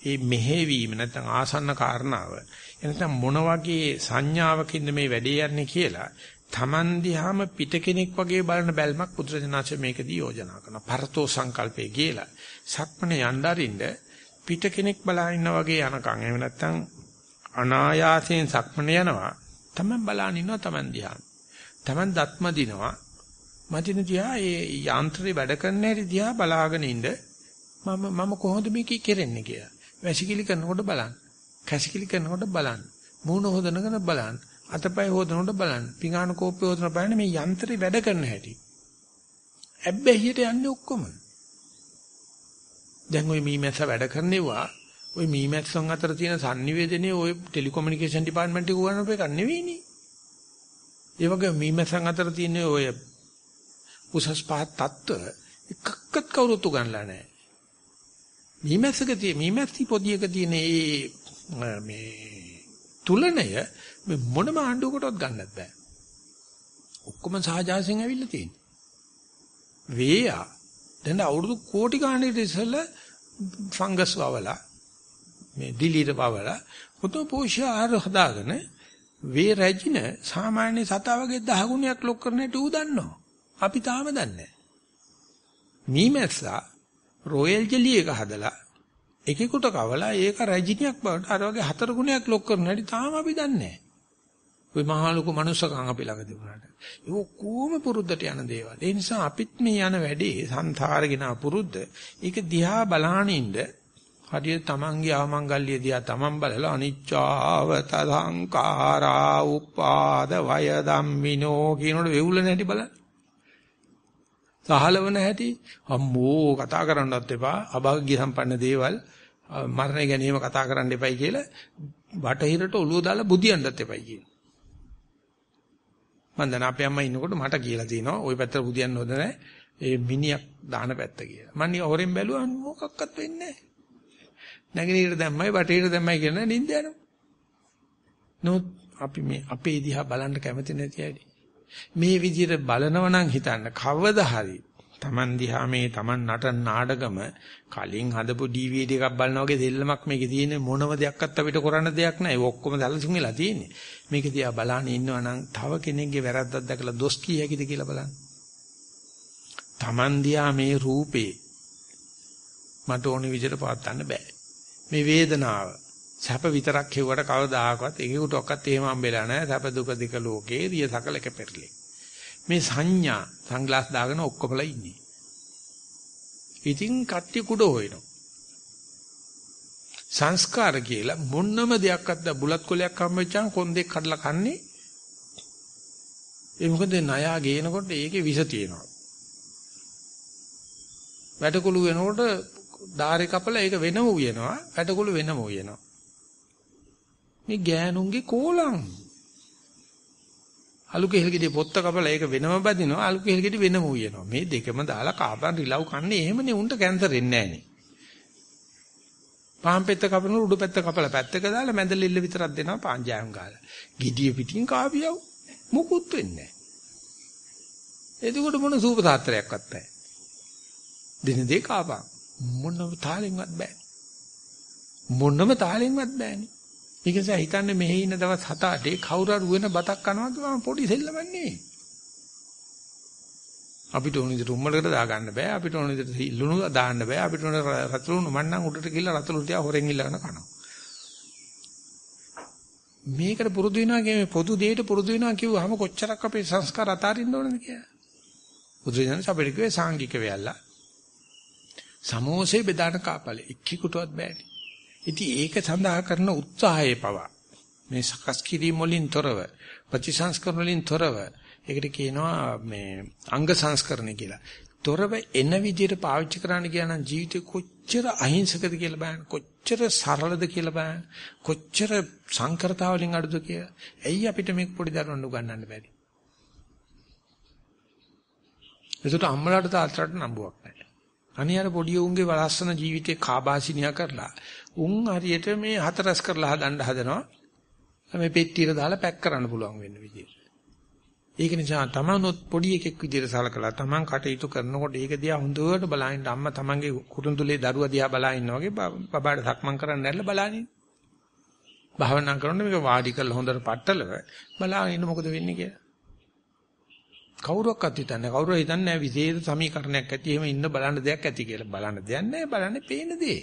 ඒ මෙහෙවීම නැත්නම් ආසන්න කාරණාව එනනම් මොන වගේ සංඥාවකින්ද මේ වැඩේ යන්නේ කියලා Taman දිහාම පිට කෙනෙක් වගේ බලන බැල්මක් පුදුරජනාච මේකදී යෝජනා කරනවා. පරතෝ සංකල්පේ කියලා. සක්මනේ යnderින්ද පිට කෙනෙක් බලා ඉන්නා වගේ යනකම් එහෙම නැත්නම් අනායාසයෙන් සක්මනේ යනවා. Taman බලාන ඉන්නවා Taman දිහා. Taman දත්ම දිනවා. මදින දිහා ඒ යාන්ත්‍රේ වැඩ කරන හැටි දිහා බලාගෙන ඉඳ මම මම කොහොමද මේක කෙරෙන්නේ කියලා. වැසිකිලි කරනකොට බලන්න. කැසිකිලි කරනකොට බලන්න. මූණ හොදනකොට බලන්න. අතපය හොදනකොට බලන්න. පිඟාන කෝප්පය හොදන බලන්න මේ යන්ත්‍රේ වැඩ කරන හැටි. ඇබ්බැහියට යන්නේ ඔක්කොම. දැන් ওই මීමැස්ස වැඩ කරනවා ওই මීමැස්සන් අතර තියෙන sannivedanaye ওই ටෙලිකොමියුනිකේෂන් ඩිපාර්ට්මන්ට් එක උගන්වපු එකක් නෙවෙයිනේ. ඒ වගේ මීමැස්සන් අතර තියෙන ඔය උසස් පහත් තත්ත්ව එකක්වත් කවුරුත් උගන්ලා නැහැ. මීමැස්සක තියෙන මීමැස්සි පොදියක තියෙන මේ මේ තුලණය මේ මොනම ආණ්ඩුවකටවත් ගන්නත් බෑ. ඔක්කොම සහජාසයෙන් ඇවිල්ලා තියෙන්නේ. වේයා දැන් අවුරුදු කෝටි ගාණකට ඉස්සෙල්ලා ෆංගස් වවලා මේ දිලීර වවලා පුතු පෝෂ්‍ය ආහාර හදාගෙන වේ රැජින සාමාන්‍ය සතා වගේ 10 ගුණයක් ලොක් කරන හැටි ඌ දන්නවා. අපි තාම දන්නේ නැහැ. මීමැස්සා රොයල් ජෙලි එක හදලා එකෙකුට කවලා ඒක රැජිනියක් බවට අර වගේ හතර ගුණයක් ලොක් කරන හැටි තාම අපි දන්නේ නැහැ. ওই මහා ලොකු මනුස්සකම් අපි ළඟ තිබුණාට. ඒක කොහොම පුරුද්දට යන දේවල්. ඒ නිසා අපිත් මේ යන වැඩේ සංසාරගෙන පුරුද්ද. ඒක දිහා බලාන ඉන්න හරියට තමන්ගේ ආමංගල්‍ය දිහා තමන් බලලා අනිච්චාවත සංඛාරා උපාද වය ධම්මිනෝ කියනකොට වෙවුල නැටි බලන්න. සහලවන හැටි අම්මෝ කතා කරන්නවත් එපා අභාග්‍ය සම්පන්න දේවල් මරණය ගැනීම කතා කරන්න එපයි කියලා බටහිරට ඔළුව දාලා බුදියන්නත් එපයි කියනවා. මම දැන් අපේ අම්මා ඉන්නකොට මට කියලා තිනවා ওই පැත්තට බුදියන්න හොඳ නැහැ. ඒ මිනිහක් දාන පැත්ත කියලා. මම නික හොරෙන් බැලුවා මොකක්වත් වෙන්නේ නැහැ. නැගිනීර දැම්මයි බටහිර දැම්මයි කියන නින්ද යනවා. නමුත් අපි මේ අපේ දිහා බලන්න කැමති නැති ඇයි. මේ විදිහට බලනව නම් හිතන්න කවදා හරි Taman දිහා මේ Taman නටන නාඩගම කලින් හදපු DVD එකක් බලනා වගේ දෙල්ලමක් මේකේ තියෙන මොනම දෙයක්වත් අපිට කරන්න දෙයක් නැහැ. ඒක ඔක්කොම දැලසුන් වෙලා තියෙන්නේ. මේක දිහා බලන්න ඉන්නවා නම් තව කෙනෙක්ගේ වැරද්දක් දැකලා දොස් කිය හැකිද කියලා බලන්න. Taman දිහා මේ රූපේ මට ඕන විදිහට පවත්වන්න බෑ. මේ වේදනාව සැප විතරක් හෙව්වට කවදාකවත් ඒකටවත් එහෙම හම්බෙලා නැහැ. සැප දුක දෙක ලෝකේ රිය සකල එක පෙරලේ. මේ සංඥා සංග්ලාස් දාගෙන ඔක්කොමලා ඉන්නේ. ඉතින් කට්ටි කුඩ හොයනවා. සංස්කාර කියලා මොන්නම දෙයක්වත් බුලත් කොලයක් හම්බෙච්චාම කොන්දේ කඩලා කන්නේ. ඒ මොකද ණයා ගේනකොට ඒකේ විස තියෙනවා. වැටකුළු වෙනකොට ධාරේ කපලා ඒක වෙනම උයනවා. වැටකුළු වෙනම උයනවා. මේ ගෑනුන්ගේ කෝලම්. අලු කෙහෙල් ගෙඩිය පොත්ත කපලා ඒක වෙනම බදිනවා අලු කෙහෙල් ගෙඩිය වෙනම උයනවා. මේ දෙකම දාලා කාබන් රිලව් කන්නේ. එහෙමනේ උන්ට කැන්සර් එන්නේ නැහනේ. පාන් පෙත්ත කපන උඩු පැත්ත කපලා පැත්තක දාලා මැද ලිල්ල විතරක් දෙනවා පාංජායම් ගාලා. ගෙඩිය පිටින් කාපියව මුකුත් වෙන්නේ නැහැ. එතකොට මොන සූප තාත්‍රයක්වත් නැහැ. දින දෙක ආපන් මොනම තාලෙන්වත් බෑ මොනම තාලෙන්වත් බෑනේ ඒක නිසා හිතන්නේ මෙහි ඉන්න දවස් 7-8 කවුරු හරි වෙන බතක් කනවා කියවම පොඩි සෙල්ලමක් නෙවෙයි. අපිට ඕන විදිහට උම්මලකට දාගන්න බෑ. අපිට ඕන විදිහට ලුණු දාන්න බෑ. අපිට ඕන රතුළුණු මන්නම් උඩට ගිහලා රතුළු ටික හොරෙන් ඉල්ලගෙන කනවා. මේකට පුරුදු වෙනවා කියන්නේ පොදු දෙයට පුරුදු වෙනවා කිව්වහම කොච්චරක් අපේ සංස්කාර අතාරින්න ඕනද කියලා. බුදුරජාණන් අපිට කිව්වේ සාංගික වෙයල්ලා. සමෝසේ බෙදාන කාපලේ එක්කිකුටවත් බෑනේ. ඉතින් ඒක සඳහා කරන උත්සාහයේ පවා මේ සකස් කිරීම වලින් තොරව ප්‍රතිසංස්කරණ වලින් තොරව ඒකට කියනවා මේ අංග සංස්කරණය කියලා. තොරව එන විදිහට පාවිච්චි කරන්න කියන ජීවිතේ කොච්චර අහිංසකද කියලා බලන්න කොච්චර සරලද කියලා බලන්න කොච්චර සංකරතාව වලින් අඩුද කියලා. ඇයි අපිට මේක පොඩි දරුවන්ට උගන්වන්න බැරි? ඒකට අම්මලාට තාත්තලාට නම්බුවක් නැහැ. අනිවාර්ය පොඩි උන්ගේ ලස්සන ජීවිතේ කාබාසිනියා කරලා උන් හරියට මේ හතරස් කරලා හදන්න හදනවා. මේ පෙට්ටියට දාලා පැක් කරන්න පුළුවන් වෙන්න විදියට. ඒක නිසා තමනුත් පොඩි එකෙක් විදිහට සලකලා තමන් කටයුතු කරනකොට ඒක දිහා හොඳට බලහින්න අම්මා තමන්ගේ කුරුඳුලේ දරුවා දිහා බලා ඉන්නා වගේ බබාට සක්මන් කරන්න නැල්ල බලානින්. භාවනා කරනකොට මේක වාඩි කරලා හොඳට පట్టලව බලාගෙන ඉන්න මොකද වෙන්නේ කියලා. කවුරක්වත් හිතන්නේ කවුරු හිතන්නේ නැහැ විශේෂ සමීකරණයක් ඇති එහෙම ඉන්න බලන්න දෙයක් ඇති කියලා. බලන්න දෙයක් නැහැ බලන්නේ පේන දේ.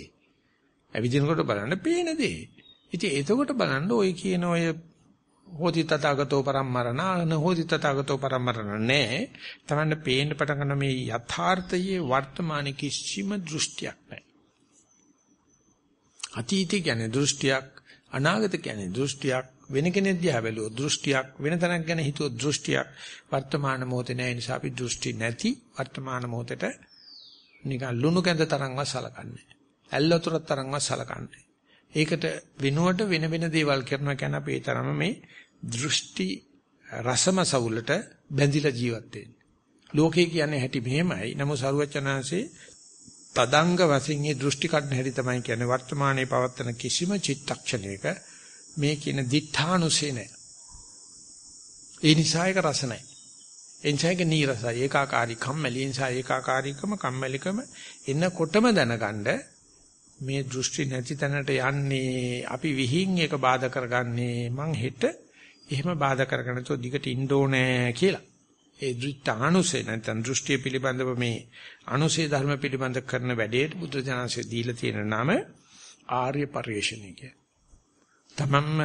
ඇවිදිනකොට බලන්න පේන දේ. ඉතින් එතකොට බලන්න ඔය කියන ඔය හෝදි තථාගතෝ පරම්මරණ අන හෝදි තථාගතෝ පරම්මරණ නැහැ. තමන්න පේන්න පටන් ගන්න මේ යථාර්ථයේ වර්තමාන කිසිම දෘෂ්ටියක් නැහැ. අතීතය කියන්නේ දෘෂ්ටියක් අනාගත කියන්නේ දෘෂ්ටියක් වෙන කෙනෙක් දිහා බැලුවොත් දෘෂ්ටියක් වෙන තැනක් ගැන හිතුවොත් දෘෂ්ටියක් වර්තමාන මොහොතේ නැහැ නිසා අපි දෘෂ්ටි නැති වර්තමාන මොහොතට නිකන් ලුණු කැඳ තරම්වත් සලකන්නේ. ඇල්ලතුරක් තරම්වත් සලකන්නේ. ඒකට වෙනුවට වෙන වෙන දේවල් කරනවා කියන අපේ තරම මේ දෘෂ්ටි රසමසවුලට බැඳිලා ජීවත් වෙන්නේ. ලෝකේ කියන්නේ හැටි මෙහෙමයි. නමුත් සරුවචනාංශේ තදංග වශයෙන් මේ දෘෂ්ටි කඩන හැටි තමයි කියන්නේ වර්තමානයේ පවත්තන කිසිම චිත්තක්ෂණයක මේ කියන දිඨානුසේ නැහැ. ඒ නිසා ඒක රස නැහැ. ඒ නිසා ඒක නීරසයි. ඒකාකාරී කම්මැලි නිසා ඒකාකාරීකම කම්මැලිකම එනකොටම දැනගන්න මේ දෘෂ්ටි නැති තැනට යන්නේ අපි විහිං ඒක බාධා කරගන්නේ මං හෙට එහෙම බාධා කරගෙන තෝ දිගට ඉන්න ඕනේ කියලා. ඒ දෘෂ්ඨානුසේ නැත්නම් දෘෂ්ටිය පිළිබඳව මේ අනුසේ ධර්ම පිළිබඳ කරන වැඩේට බුදුජානසෙ දීලා තියෙන නම ආර්ය පරිශ්‍රණය කිය. තමන්ම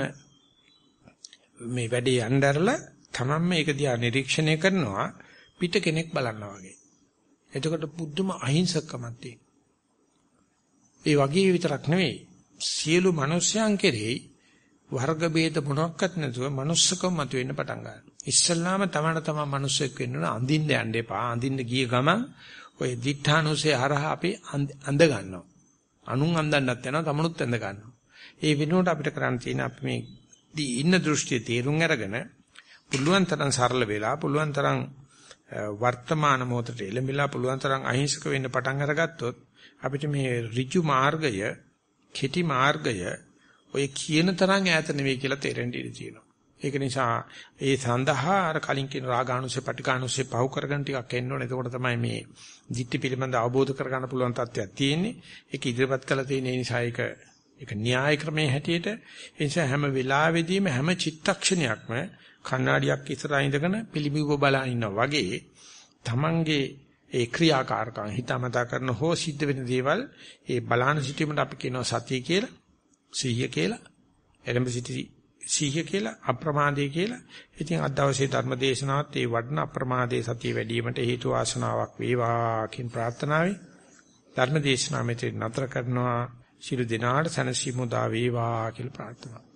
මේ වැඩේ යnderලා තමන්ම මේක දිහා නිරීක්ෂණය කරනවා පිට කෙනෙක් බලනවා වගේ. එතකොට බුද්ධම අහිංසකකමක් තියෙනවා. ඒ වගේ විතරක් නෙවෙයි සියලු මිනිස්යන් කෙරෙහි වර්ග ભેද මොනක්වත් නැතුව manussකම මතුවෙන්න පටන් ගන්නවා. ඉස්සල්ලාම තමන තමන් මිනිස්සෙක් වෙන්න ඕන අඳින්න යන්න එපා. අඳින්න ගිය ගමන් ඔය දිඨානුසේ හරහා අපි අඳ ගන්නවා. අනුන් අඳන්නත් යනවා තමනුත් අඳ ගන්නවා. ඒ වෙනුවට අපිට කරන්න තියෙන අපි මේ ඉන්න දෘෂ්ටිය තේරුම් අරගෙන පුළුවන් තරම් සරල වෙලා පුළුවන් තරම් වර්තමාන මොහොතට එළඹිලා පුළුවන් තරම් අහිංසක වෙන්න පටන් අරගත්තොත් අපිට මේ ඍජු මාර්ගය කෙටි මාර්ගය ඔය කියන තරම් ඈත නෙවෙයි කියලා තේරෙන්න ඉඩ තියෙනවා. ඒක නිසා ඒ සඳහා අර කලින් කියන රාගානුසය පටිඝානුසය පහු කරගන්න ටිකක් එන්න ඕනේ. එතකොට තමයි මේ ධිට්ඨි පිළිබඳ අවබෝධ කරගන්න පුළුවන් තත්ත්වයක් තියෙන්නේ. ඒක ඉදිරිපත් කළ තියෙන නිසා ඒක ඒක න්‍යාය ක්‍රමයේ හැටියට ඒ නිසා හැම වෙලාවෙදීම හැම චිත්තක්ෂණයක්ම කණ්ණාඩියක් ඉස්සරහා ඉඳගෙන පිළිඹුව බලා ඉන්නා වගේ තමන්ගේ ඒ ක්‍රියාකාරකම් හිතමතා කරන හෝ සිද්ධ වෙන දේවල් ඒ බලාන සිටීමට අපි කියනවා සතිය කියලා සිහිය කියලා එළඹ සිටි සිහිය කියලා අප්‍රමාදේ කියලා. ඉතින් අද දවසේ ධර්ම දේශනාවත් ඒ වඩන අප්‍රමාදේ සතිය වැඩි වීමට හේතු වාසනාවක් වේවා කියන ප්‍රාර්ථනාවයි. ධර්ම දේශනාව මෙතන නතර කරනවා. ශිරු දිනාට සනසීමු දා වේවා කියලා ප්‍රාර්ථනා.